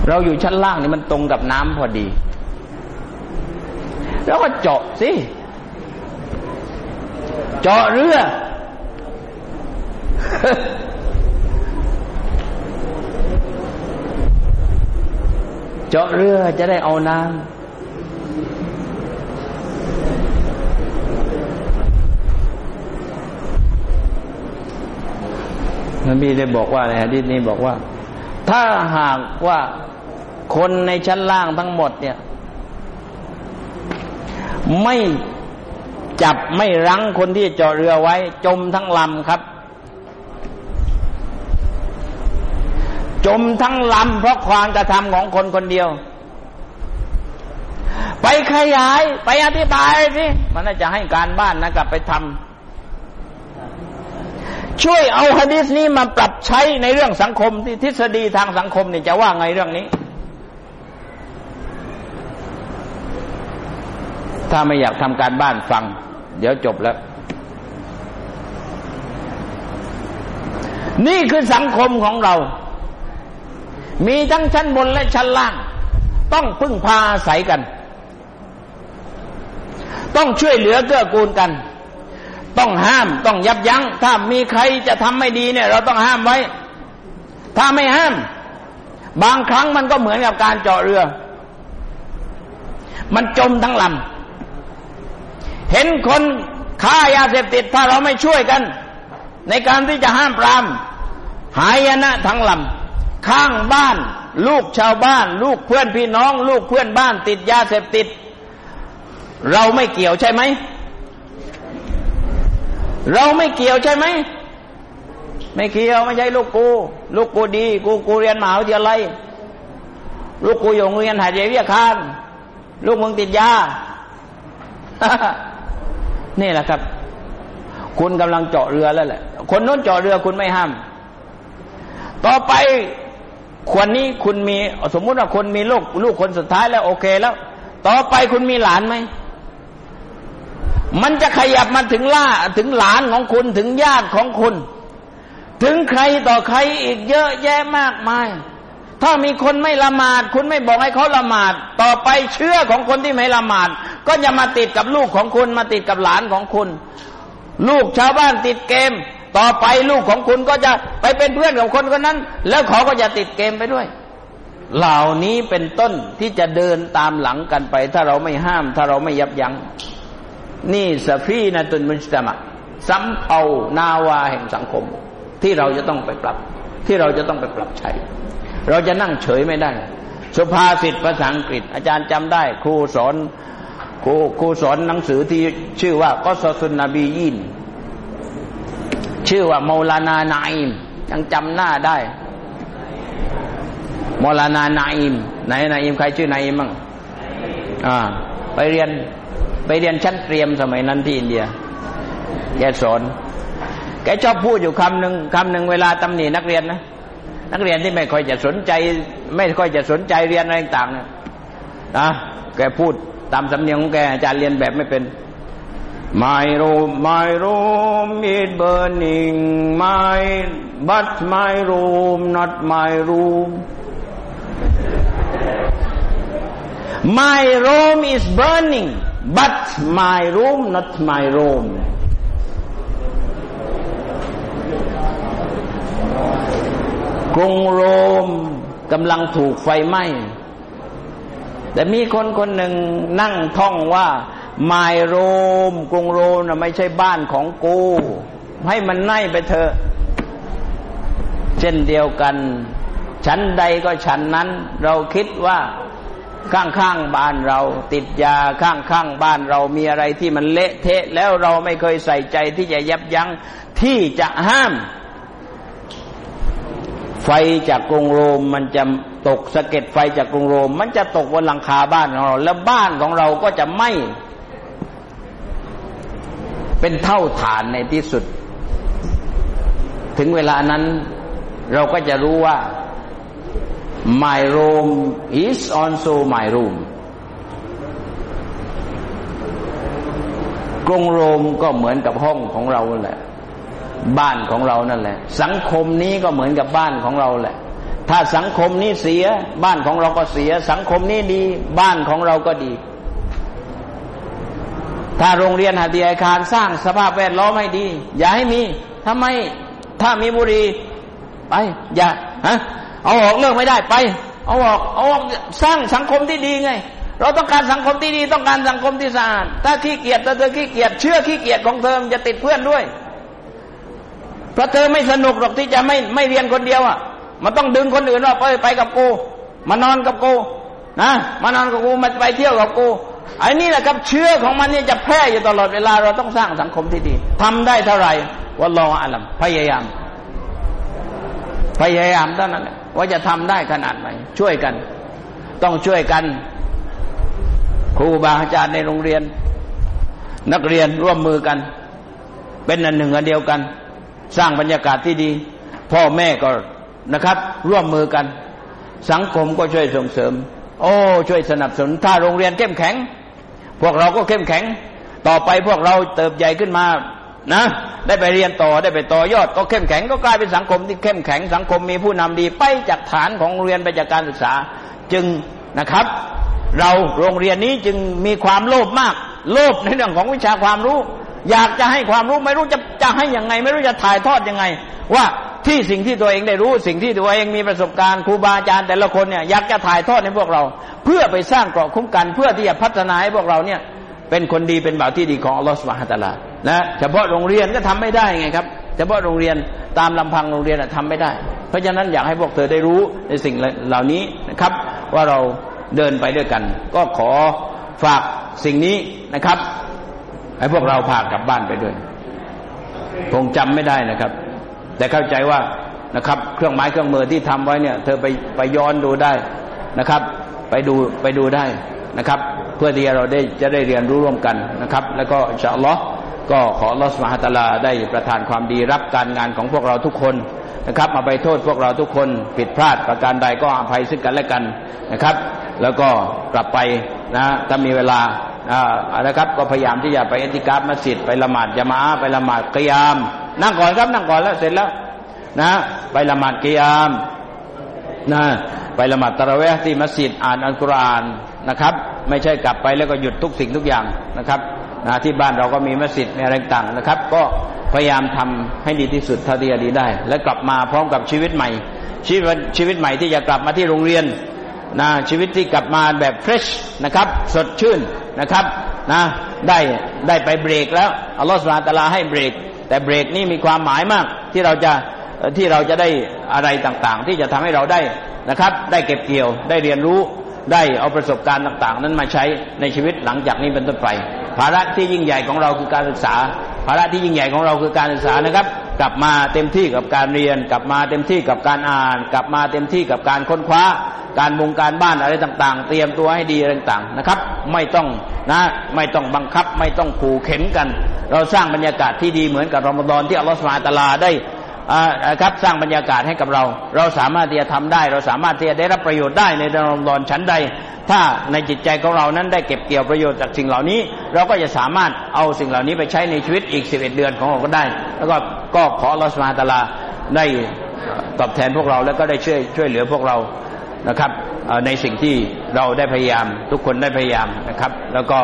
เราอยู่ชั้นล่างนี่มันตรงกับน้ำพอดี แล้วก็เจาะสิ เจาะเรือ เจาะเรือจะได้เอาน้ำนบีได้บอกว่าในฮะดิษนี้บอกว่า ถ้าหากว่า คนในชั้นล่างทั้งหมดเนี่ย ไม่จับไม่รั้งคนที่จอดเรือไว้ จมทั้งลำครับ จมทั้งลำเพราะความกระทำของคนคนเดียว ไปขยายไปอธิบายสิมันน่าจะให้การบ้านนะกลับไปทำช่วยเอาฮะดิษนี้มาปรับใช้ในเรื่องสังคมที่ทฤษฎีทางสังคมนี่จะว่าไงเรื่องนี้ ถ้าไม่อยากทำการบ้านฟัง เดี๋ยวจบแล้ว นี่คือสังคมของเรา มีทั้งชั้นบนและชั้นล่าง ต้องพึ่งพาอาศัยกัน ต้องช่วยเหลือเกื้อกูลกัน ต้องห้ามต้องยับยัง้ง ถ้ามีใครจะทำไม่ดีเนี่ย เราต้องห้ามไว้ ถ้าไม่ห้าม บางครั้งมันก็เหมือนกับการเจาะเรือ มันจมทั้งลำ เห็นคนค้ายาเสพติดถ้าเราไม่ช่วยกัน ในการที่จะห้ามปราม หายนะทั้งลำข้างบ้าน ลูกชาวบ้าน ลูกเพื่อนพี่น้อง ลูกเพื่อนบ้านติดยาเสพติด เราไม่เกี่ยวใช่ไหม เราไม่เกี่ยวใช่ไหม ไม่เกี่ยวไม่ใช่ลูกกู ลูกกูดี กูกูเรียนมหาวิทยาลัยลูกกูอยู่โรงเรียนหาดใหญ่วิทยาคารลูกมึงติดยา นี่แหละครับ คุณกำลังเจาะเรือแล้วแหละ คนนู้นเจาะเรือคุณไม่ห้าม ต่อไปคนนี้คุณมีสมมุติว่าคนมีลูกลูกคนสุดท้ายแล้วโอเคแล้ว ต่อไปคุณมีหลานไหมมันจะขยับมาถึงล่าถึงหลานของคุณถึงญาติของคุณ ถึงใครต่อใครอีกเยอะแยะมากมาย ถ้ามีคนไม่ละหมาด คุณไม่บอกให้เขาละหมาด ต่อไปเชื่อของคนที่ไม่ละหมาด ก็จะมาติดกับลูกของคุณมาติดกับหลานของคุณ ลูกชาวบ้านติดเกม ต่อไปลูกของคุณก็จะไปเป็นเพื่อนกับคนคนนั้น แล้วเขาก็จะติดเกมไปด้วย เหล่านี้เป็นต้นที่จะเดินตามหลังกันไป ถ้าเราไม่ห้าม ถ้าเราไม่ยับยัง้งนี่สฟีนาตุนมุสตมะสำเภานาวาแห่งสังคม ที่เราจะต้องไปปรับ ที่เราจะต้องไปปรับใช้ เราจะนั่งเฉยไม่ได้ สุภาษิตภาษาอังกฤษ อาจารย์จำได้ ครูสอนครูครูสอนหนังสือที่ชื่อว่าก็สสุนนบียินชื่อว่ามูลานานาอิมยังจำหน้าได้มูลานานาอิมไหนนาอิมใครชื่อนาอิมมั่งอ่า ไปเรียนไปเรียนชั้นเตรียมสมัยนั้นที่อินเดีย แกสอน แกชอบพูดอยู่คำหนึ่งคำหนึ่งเวลาตำหนินักเรียนนะ นักเรียนที่ไม่ค่อยจะสนใจ ไม่ค่อยจะสนใจเรียนอะไรต่างๆนะแกพูดตามสำเนียงของแกอาจารย์เรียนแบบไม่เป็น My room my room is burning my but my room not my room My room is burning but my room not my room รุงโรมกำลังถูกไฟไหม้แต่มีคนคนหนึ่งนั่งท่องว่าไมโรม กรุงโรมนะไม่ใช่บ้านของกู ให้มันไน่ไปเถอะเช่นเดียวกัน ชั้นใดก็ชั้นนั้น เราคิดว่าข้างๆบ้านเรา ติดยาข้างๆบ้านเรามีอะไรที่มันเละเทะ แล้วเราไม่เคยใส่ใจที่จะยับยั้งที่จะห้าม ไฟจากกรุงโรมมันจะตกสะเก็ดไฟจากกรุงโรม มันจะตกบนหลังคาบ้านของเรา แล้วบ้านของเราก็จะไหม้เป็นเท่าฐานในที่สุด ถึงเวลานั้นเราก็จะรู้ว่า my room is also my room กรุงโรมก็เหมือนกับห้องของเราแหละ บ้านของเรานั่นแหละ สังคมนี้ก็เหมือนกับบ้านของเราแหละ ถ้าสังคมนี้เสีย บ้านของเราก็เสีย สังคมนี้ดี บ้านของเราก็ดี ถ้าโรงเรียนหาดีอาคารสร้างสภาพแวดล้อมให้ดี อย่าให้มีทำไมถ้ามีบุรีไป อย่าฮะเอาออกเลิกไม่ได้ไป เอาออกเอาออกสร้างสังคมที่ดีไง เราต้องการสังคมที่ดีต้องการสังคมที่สะอาดถ้าขี้เกียจถ้าเธอขี้เกียจเชื่อขี้เกียจของเธอจะติดเพื่อนด้วย เพราะเธอไม่สนุกหรอกที่จะไม่ไม่เรียนคนเดียวอะ มันต้องดึงคนอื่นว่าไปไปกับกู มานอนกับกูนะมานอนกับกูมาไปเที่ยวกับกูไอ้นี่แหละครับเชื้อของมันเนี่ยจะแพร่อยู่ตลอดเวลาเราต้องสร้างสังคมที่ดีทำได้เท่าไหร่วัลลออาลัมพยายาม พยายามเท่านั้นว่าจะทำได้ขนาดไหนช่วยกัน ต้องช่วยกัน ครูบาอาจารย์ในโรงเรียน นักเรียนร่วมมือกัน เป็นอันหนึ่งอันเดียวกัน สร้างบรรยากาศที่ดี พ่อแม่ก็นะครับ ร่วมมือกัน สังคมก็ช่วยส่งเสริม โอ้ ช่วยสนับสนุนถ้าโรงเรียนเข้มแข็ง พวกเราก็เข้มแข็ง ต่อไปพวกเราเติบใหญ่ขึ้นมานะ ได้ไปเรียนต่อได้ไปต่อยอด ก็เข้มแข็งก็กลายเป็นสังคมที่เข้มแข็งสังคมมีผู้นำดี ไปจากฐานของโรงเรียนไปจากการศึกษาจึงนะครับ เราโรงเรียนนี้จึงมีความโลภมาก โลภในเรื่องของวิชาความรู้ อยากจะให้ความรู้ไม่รู้จะจะให้ยังไง ไม่รู้จะถ่ายทอดยังไง ว่าที่สิ่งที่ตัวเองได้รู้สิ่งที่ตัวเองมีประสบการณ์ครูบาอาจารย์แต่ละคนเนี่ยอยากจะถ่ายทอดให้พวกเรา เพื่อไปสร้างเกราะคุ้มกัน เพื่อที่จะพัฒนาให้พวกเราเนี่ย เป็นคนดีเป็นบ่าวที่ดีของอัลลอฮฺสุบฮานตะลานะเฉพาะโรงเรียนก็ทำไม่ได้ไงครับเฉพาะโรงเรียนตามลำพังโรงเรียนทำไม่ได้ เพราะฉะนั้นอยากให้พวกเธอได้รู้ในสิ่งเหล่านี้นะครับ ว่าเราเดินไปด้วยกัน ก็ขอฝากสิ่งนี้นะครับ ให้พวกเราพากลับบ้านไปด้วยคงจำไม่ได้นะครับ แต่เข้าใจว่านะครับ เครื่องไม้เครื่องมือที่ทำไว้เนี่ย เธอไปไปย้อนดูได้นะครับ ไปดูไปดูได้นะครับ เพื่อที่เราได้จะได้เรียนรู้ร่วมกันนะครับ แล้วก็อินชาลลอก็ขอลอสมาฮตาลาได้ประทานความดีรับการงานของพวกเราทุกคนนะครับมาไปโทษพวกเราทุกคนผิดพลาดประการใดก็อภัยซึ่งกันและกันนะครับ แล้วก็กลับไปนะถ้ามีเวลา อ่านะครับ ก็พยายามที่จะไปอิติกาบมัสยิดไปละหมาดจามะไปละหมาดกิยาม นั่งก่อนครับนั่งก่อนแล้วเสร็จแล้ว นะ ไปละหมาดกิยามนะไปละหมาดตะระเวที่มัสยิดอ่านอัลกุรอานนะครับ ไม่ใช่กลับไปแล้วก็หยุดทุกสิ่งทุกอย่างนะครับนะที่บ้านเราก็มีมัสยิดมีอะไรต่างนะครับ ก็พยายามทำให้ดีที่สุดเท่าที่จะดีได้ และกลับมาพร้อมกับชีวิตใหม่ ชีวิตชีวิตใหม่ที่จะกลับมาที่โรงเรียน นะชีวิตที่กลับมาแบบเฟรชนะครับ สดชื่นนะครับนะได้ได้ไปเบรกแล้วอัลลอฮฺสุบฮาตลาให้เบรก แต่เบรกนี่มีความหมายมากที่เราจะที่เราจะได้อะไรต่างๆ ที่จะทำให้เราได้นะครับ ได้เก็บเกี่ยวได้เรียนรู้ได้เอาประสบการณ์ต่าง ๆ นั้นมาใช้ในชีวิตหลังจากนี้เป็นต้นไป ภาระที่ยิ่งใหญ่ของเราคือการศึกษา ภาระที่ยิ่งใหญ่ของเราคือการศึกษานะครับ กลับมาเต็มที่กับการเรียน กลับมาเต็มที่กับการอ่าน กลับมาเต็มที่กับการค้นคว้า การมุงการบ้านอะไรต่างๆ เตรียมตัวให้ดีอะไรต่างๆนะครับ ไม่ต้องนะไม่ต้องบังคับ ไม่ต้องขู่เข็นกัน เราสร้างบรรยากาศที่ดีเหมือนกับรอมฎอนที่อัลลอฮฺสุลตาตลาได้ ครับสร้างบรรยากาศให้กับเรา เราสามารถที่จะทำได้ เราสามารถที่จะได้รับประโยชน์ได้ในรอมฎอนชั้นใด ถ้าในจิตใจของเรานั้นได้เก็บเกี่ยวประโยชน์จากสิ่งเหล่านี้ เราก็จะสามารถเอาสิ่งเหล่านี้ไปใช้ในชีวิตอีกสิบเอ็ดเดือนของเราก็ได้ แล้วก็ก็ขอลอสมาตาลาได้ตอบแทนพวกเราแล้วก็ได้ช่วยช่วยเหลือพวกเรานะครับในสิ่งที่เราได้พยายามทุกคนได้พยายามนะครับ แล้วก็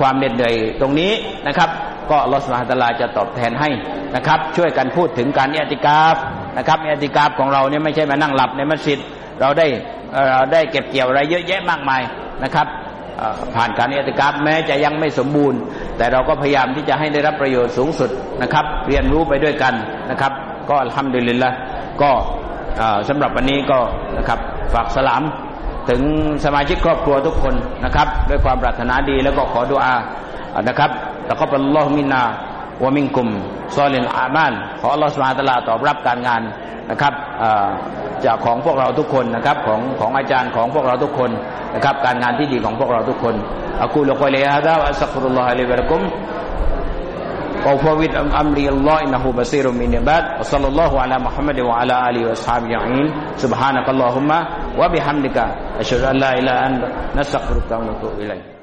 ความเหน็ดเหนื่อยตรงนี้นะครับ ก็ลอสมาตาลาจะตอบแทนให้นะครับ ช่วยกันพูดถึงการเอติกาฟนะครับเอติกาฟของเราเนี่ยไม่ใช่มานั่งหลับในมัสยิดเราได้เราได้เก็บเกี่ยวอะไรเยอะแยะมากมายนะครับผ่านการเอติกาฟแม้จะยังไม่สมบูรณ์ แต่เราก็พยายามที่จะให้ได้รับประโยชน์สูงสุดนะครับ เรียนรู้ไปด้วยกันนะครับ ก็อัลฮัมดุลิลละก็สำหรับวันนี้ก็นะครับฝากสลาม ถึงสมาชิกครอบครัวทุกคนนะครับ ด้วยความปรารถนาดีแล้วก็ขอดุอานะครับแล้วก็เป็นลอมินาวะมิงกุมซอลินอามันขออัลลอฮฺสุบฮาตลาตอบรับการงานนะครับจากของพวกเราทุกคนนะครับของของอาจารย์ของพวกเราทุกคนนะครับการงานที่ดีของพวกเราทุกคนอักูลกอยเ وأفوض أمري الله إنه بصير من عباد. وصلى الله على محمد وعلى آله وأصحابه أجمعين. سبحانك اللهم وبحمدك. أشهد أن لا إله إلا أنت. نستغفرك ونتوب إليك.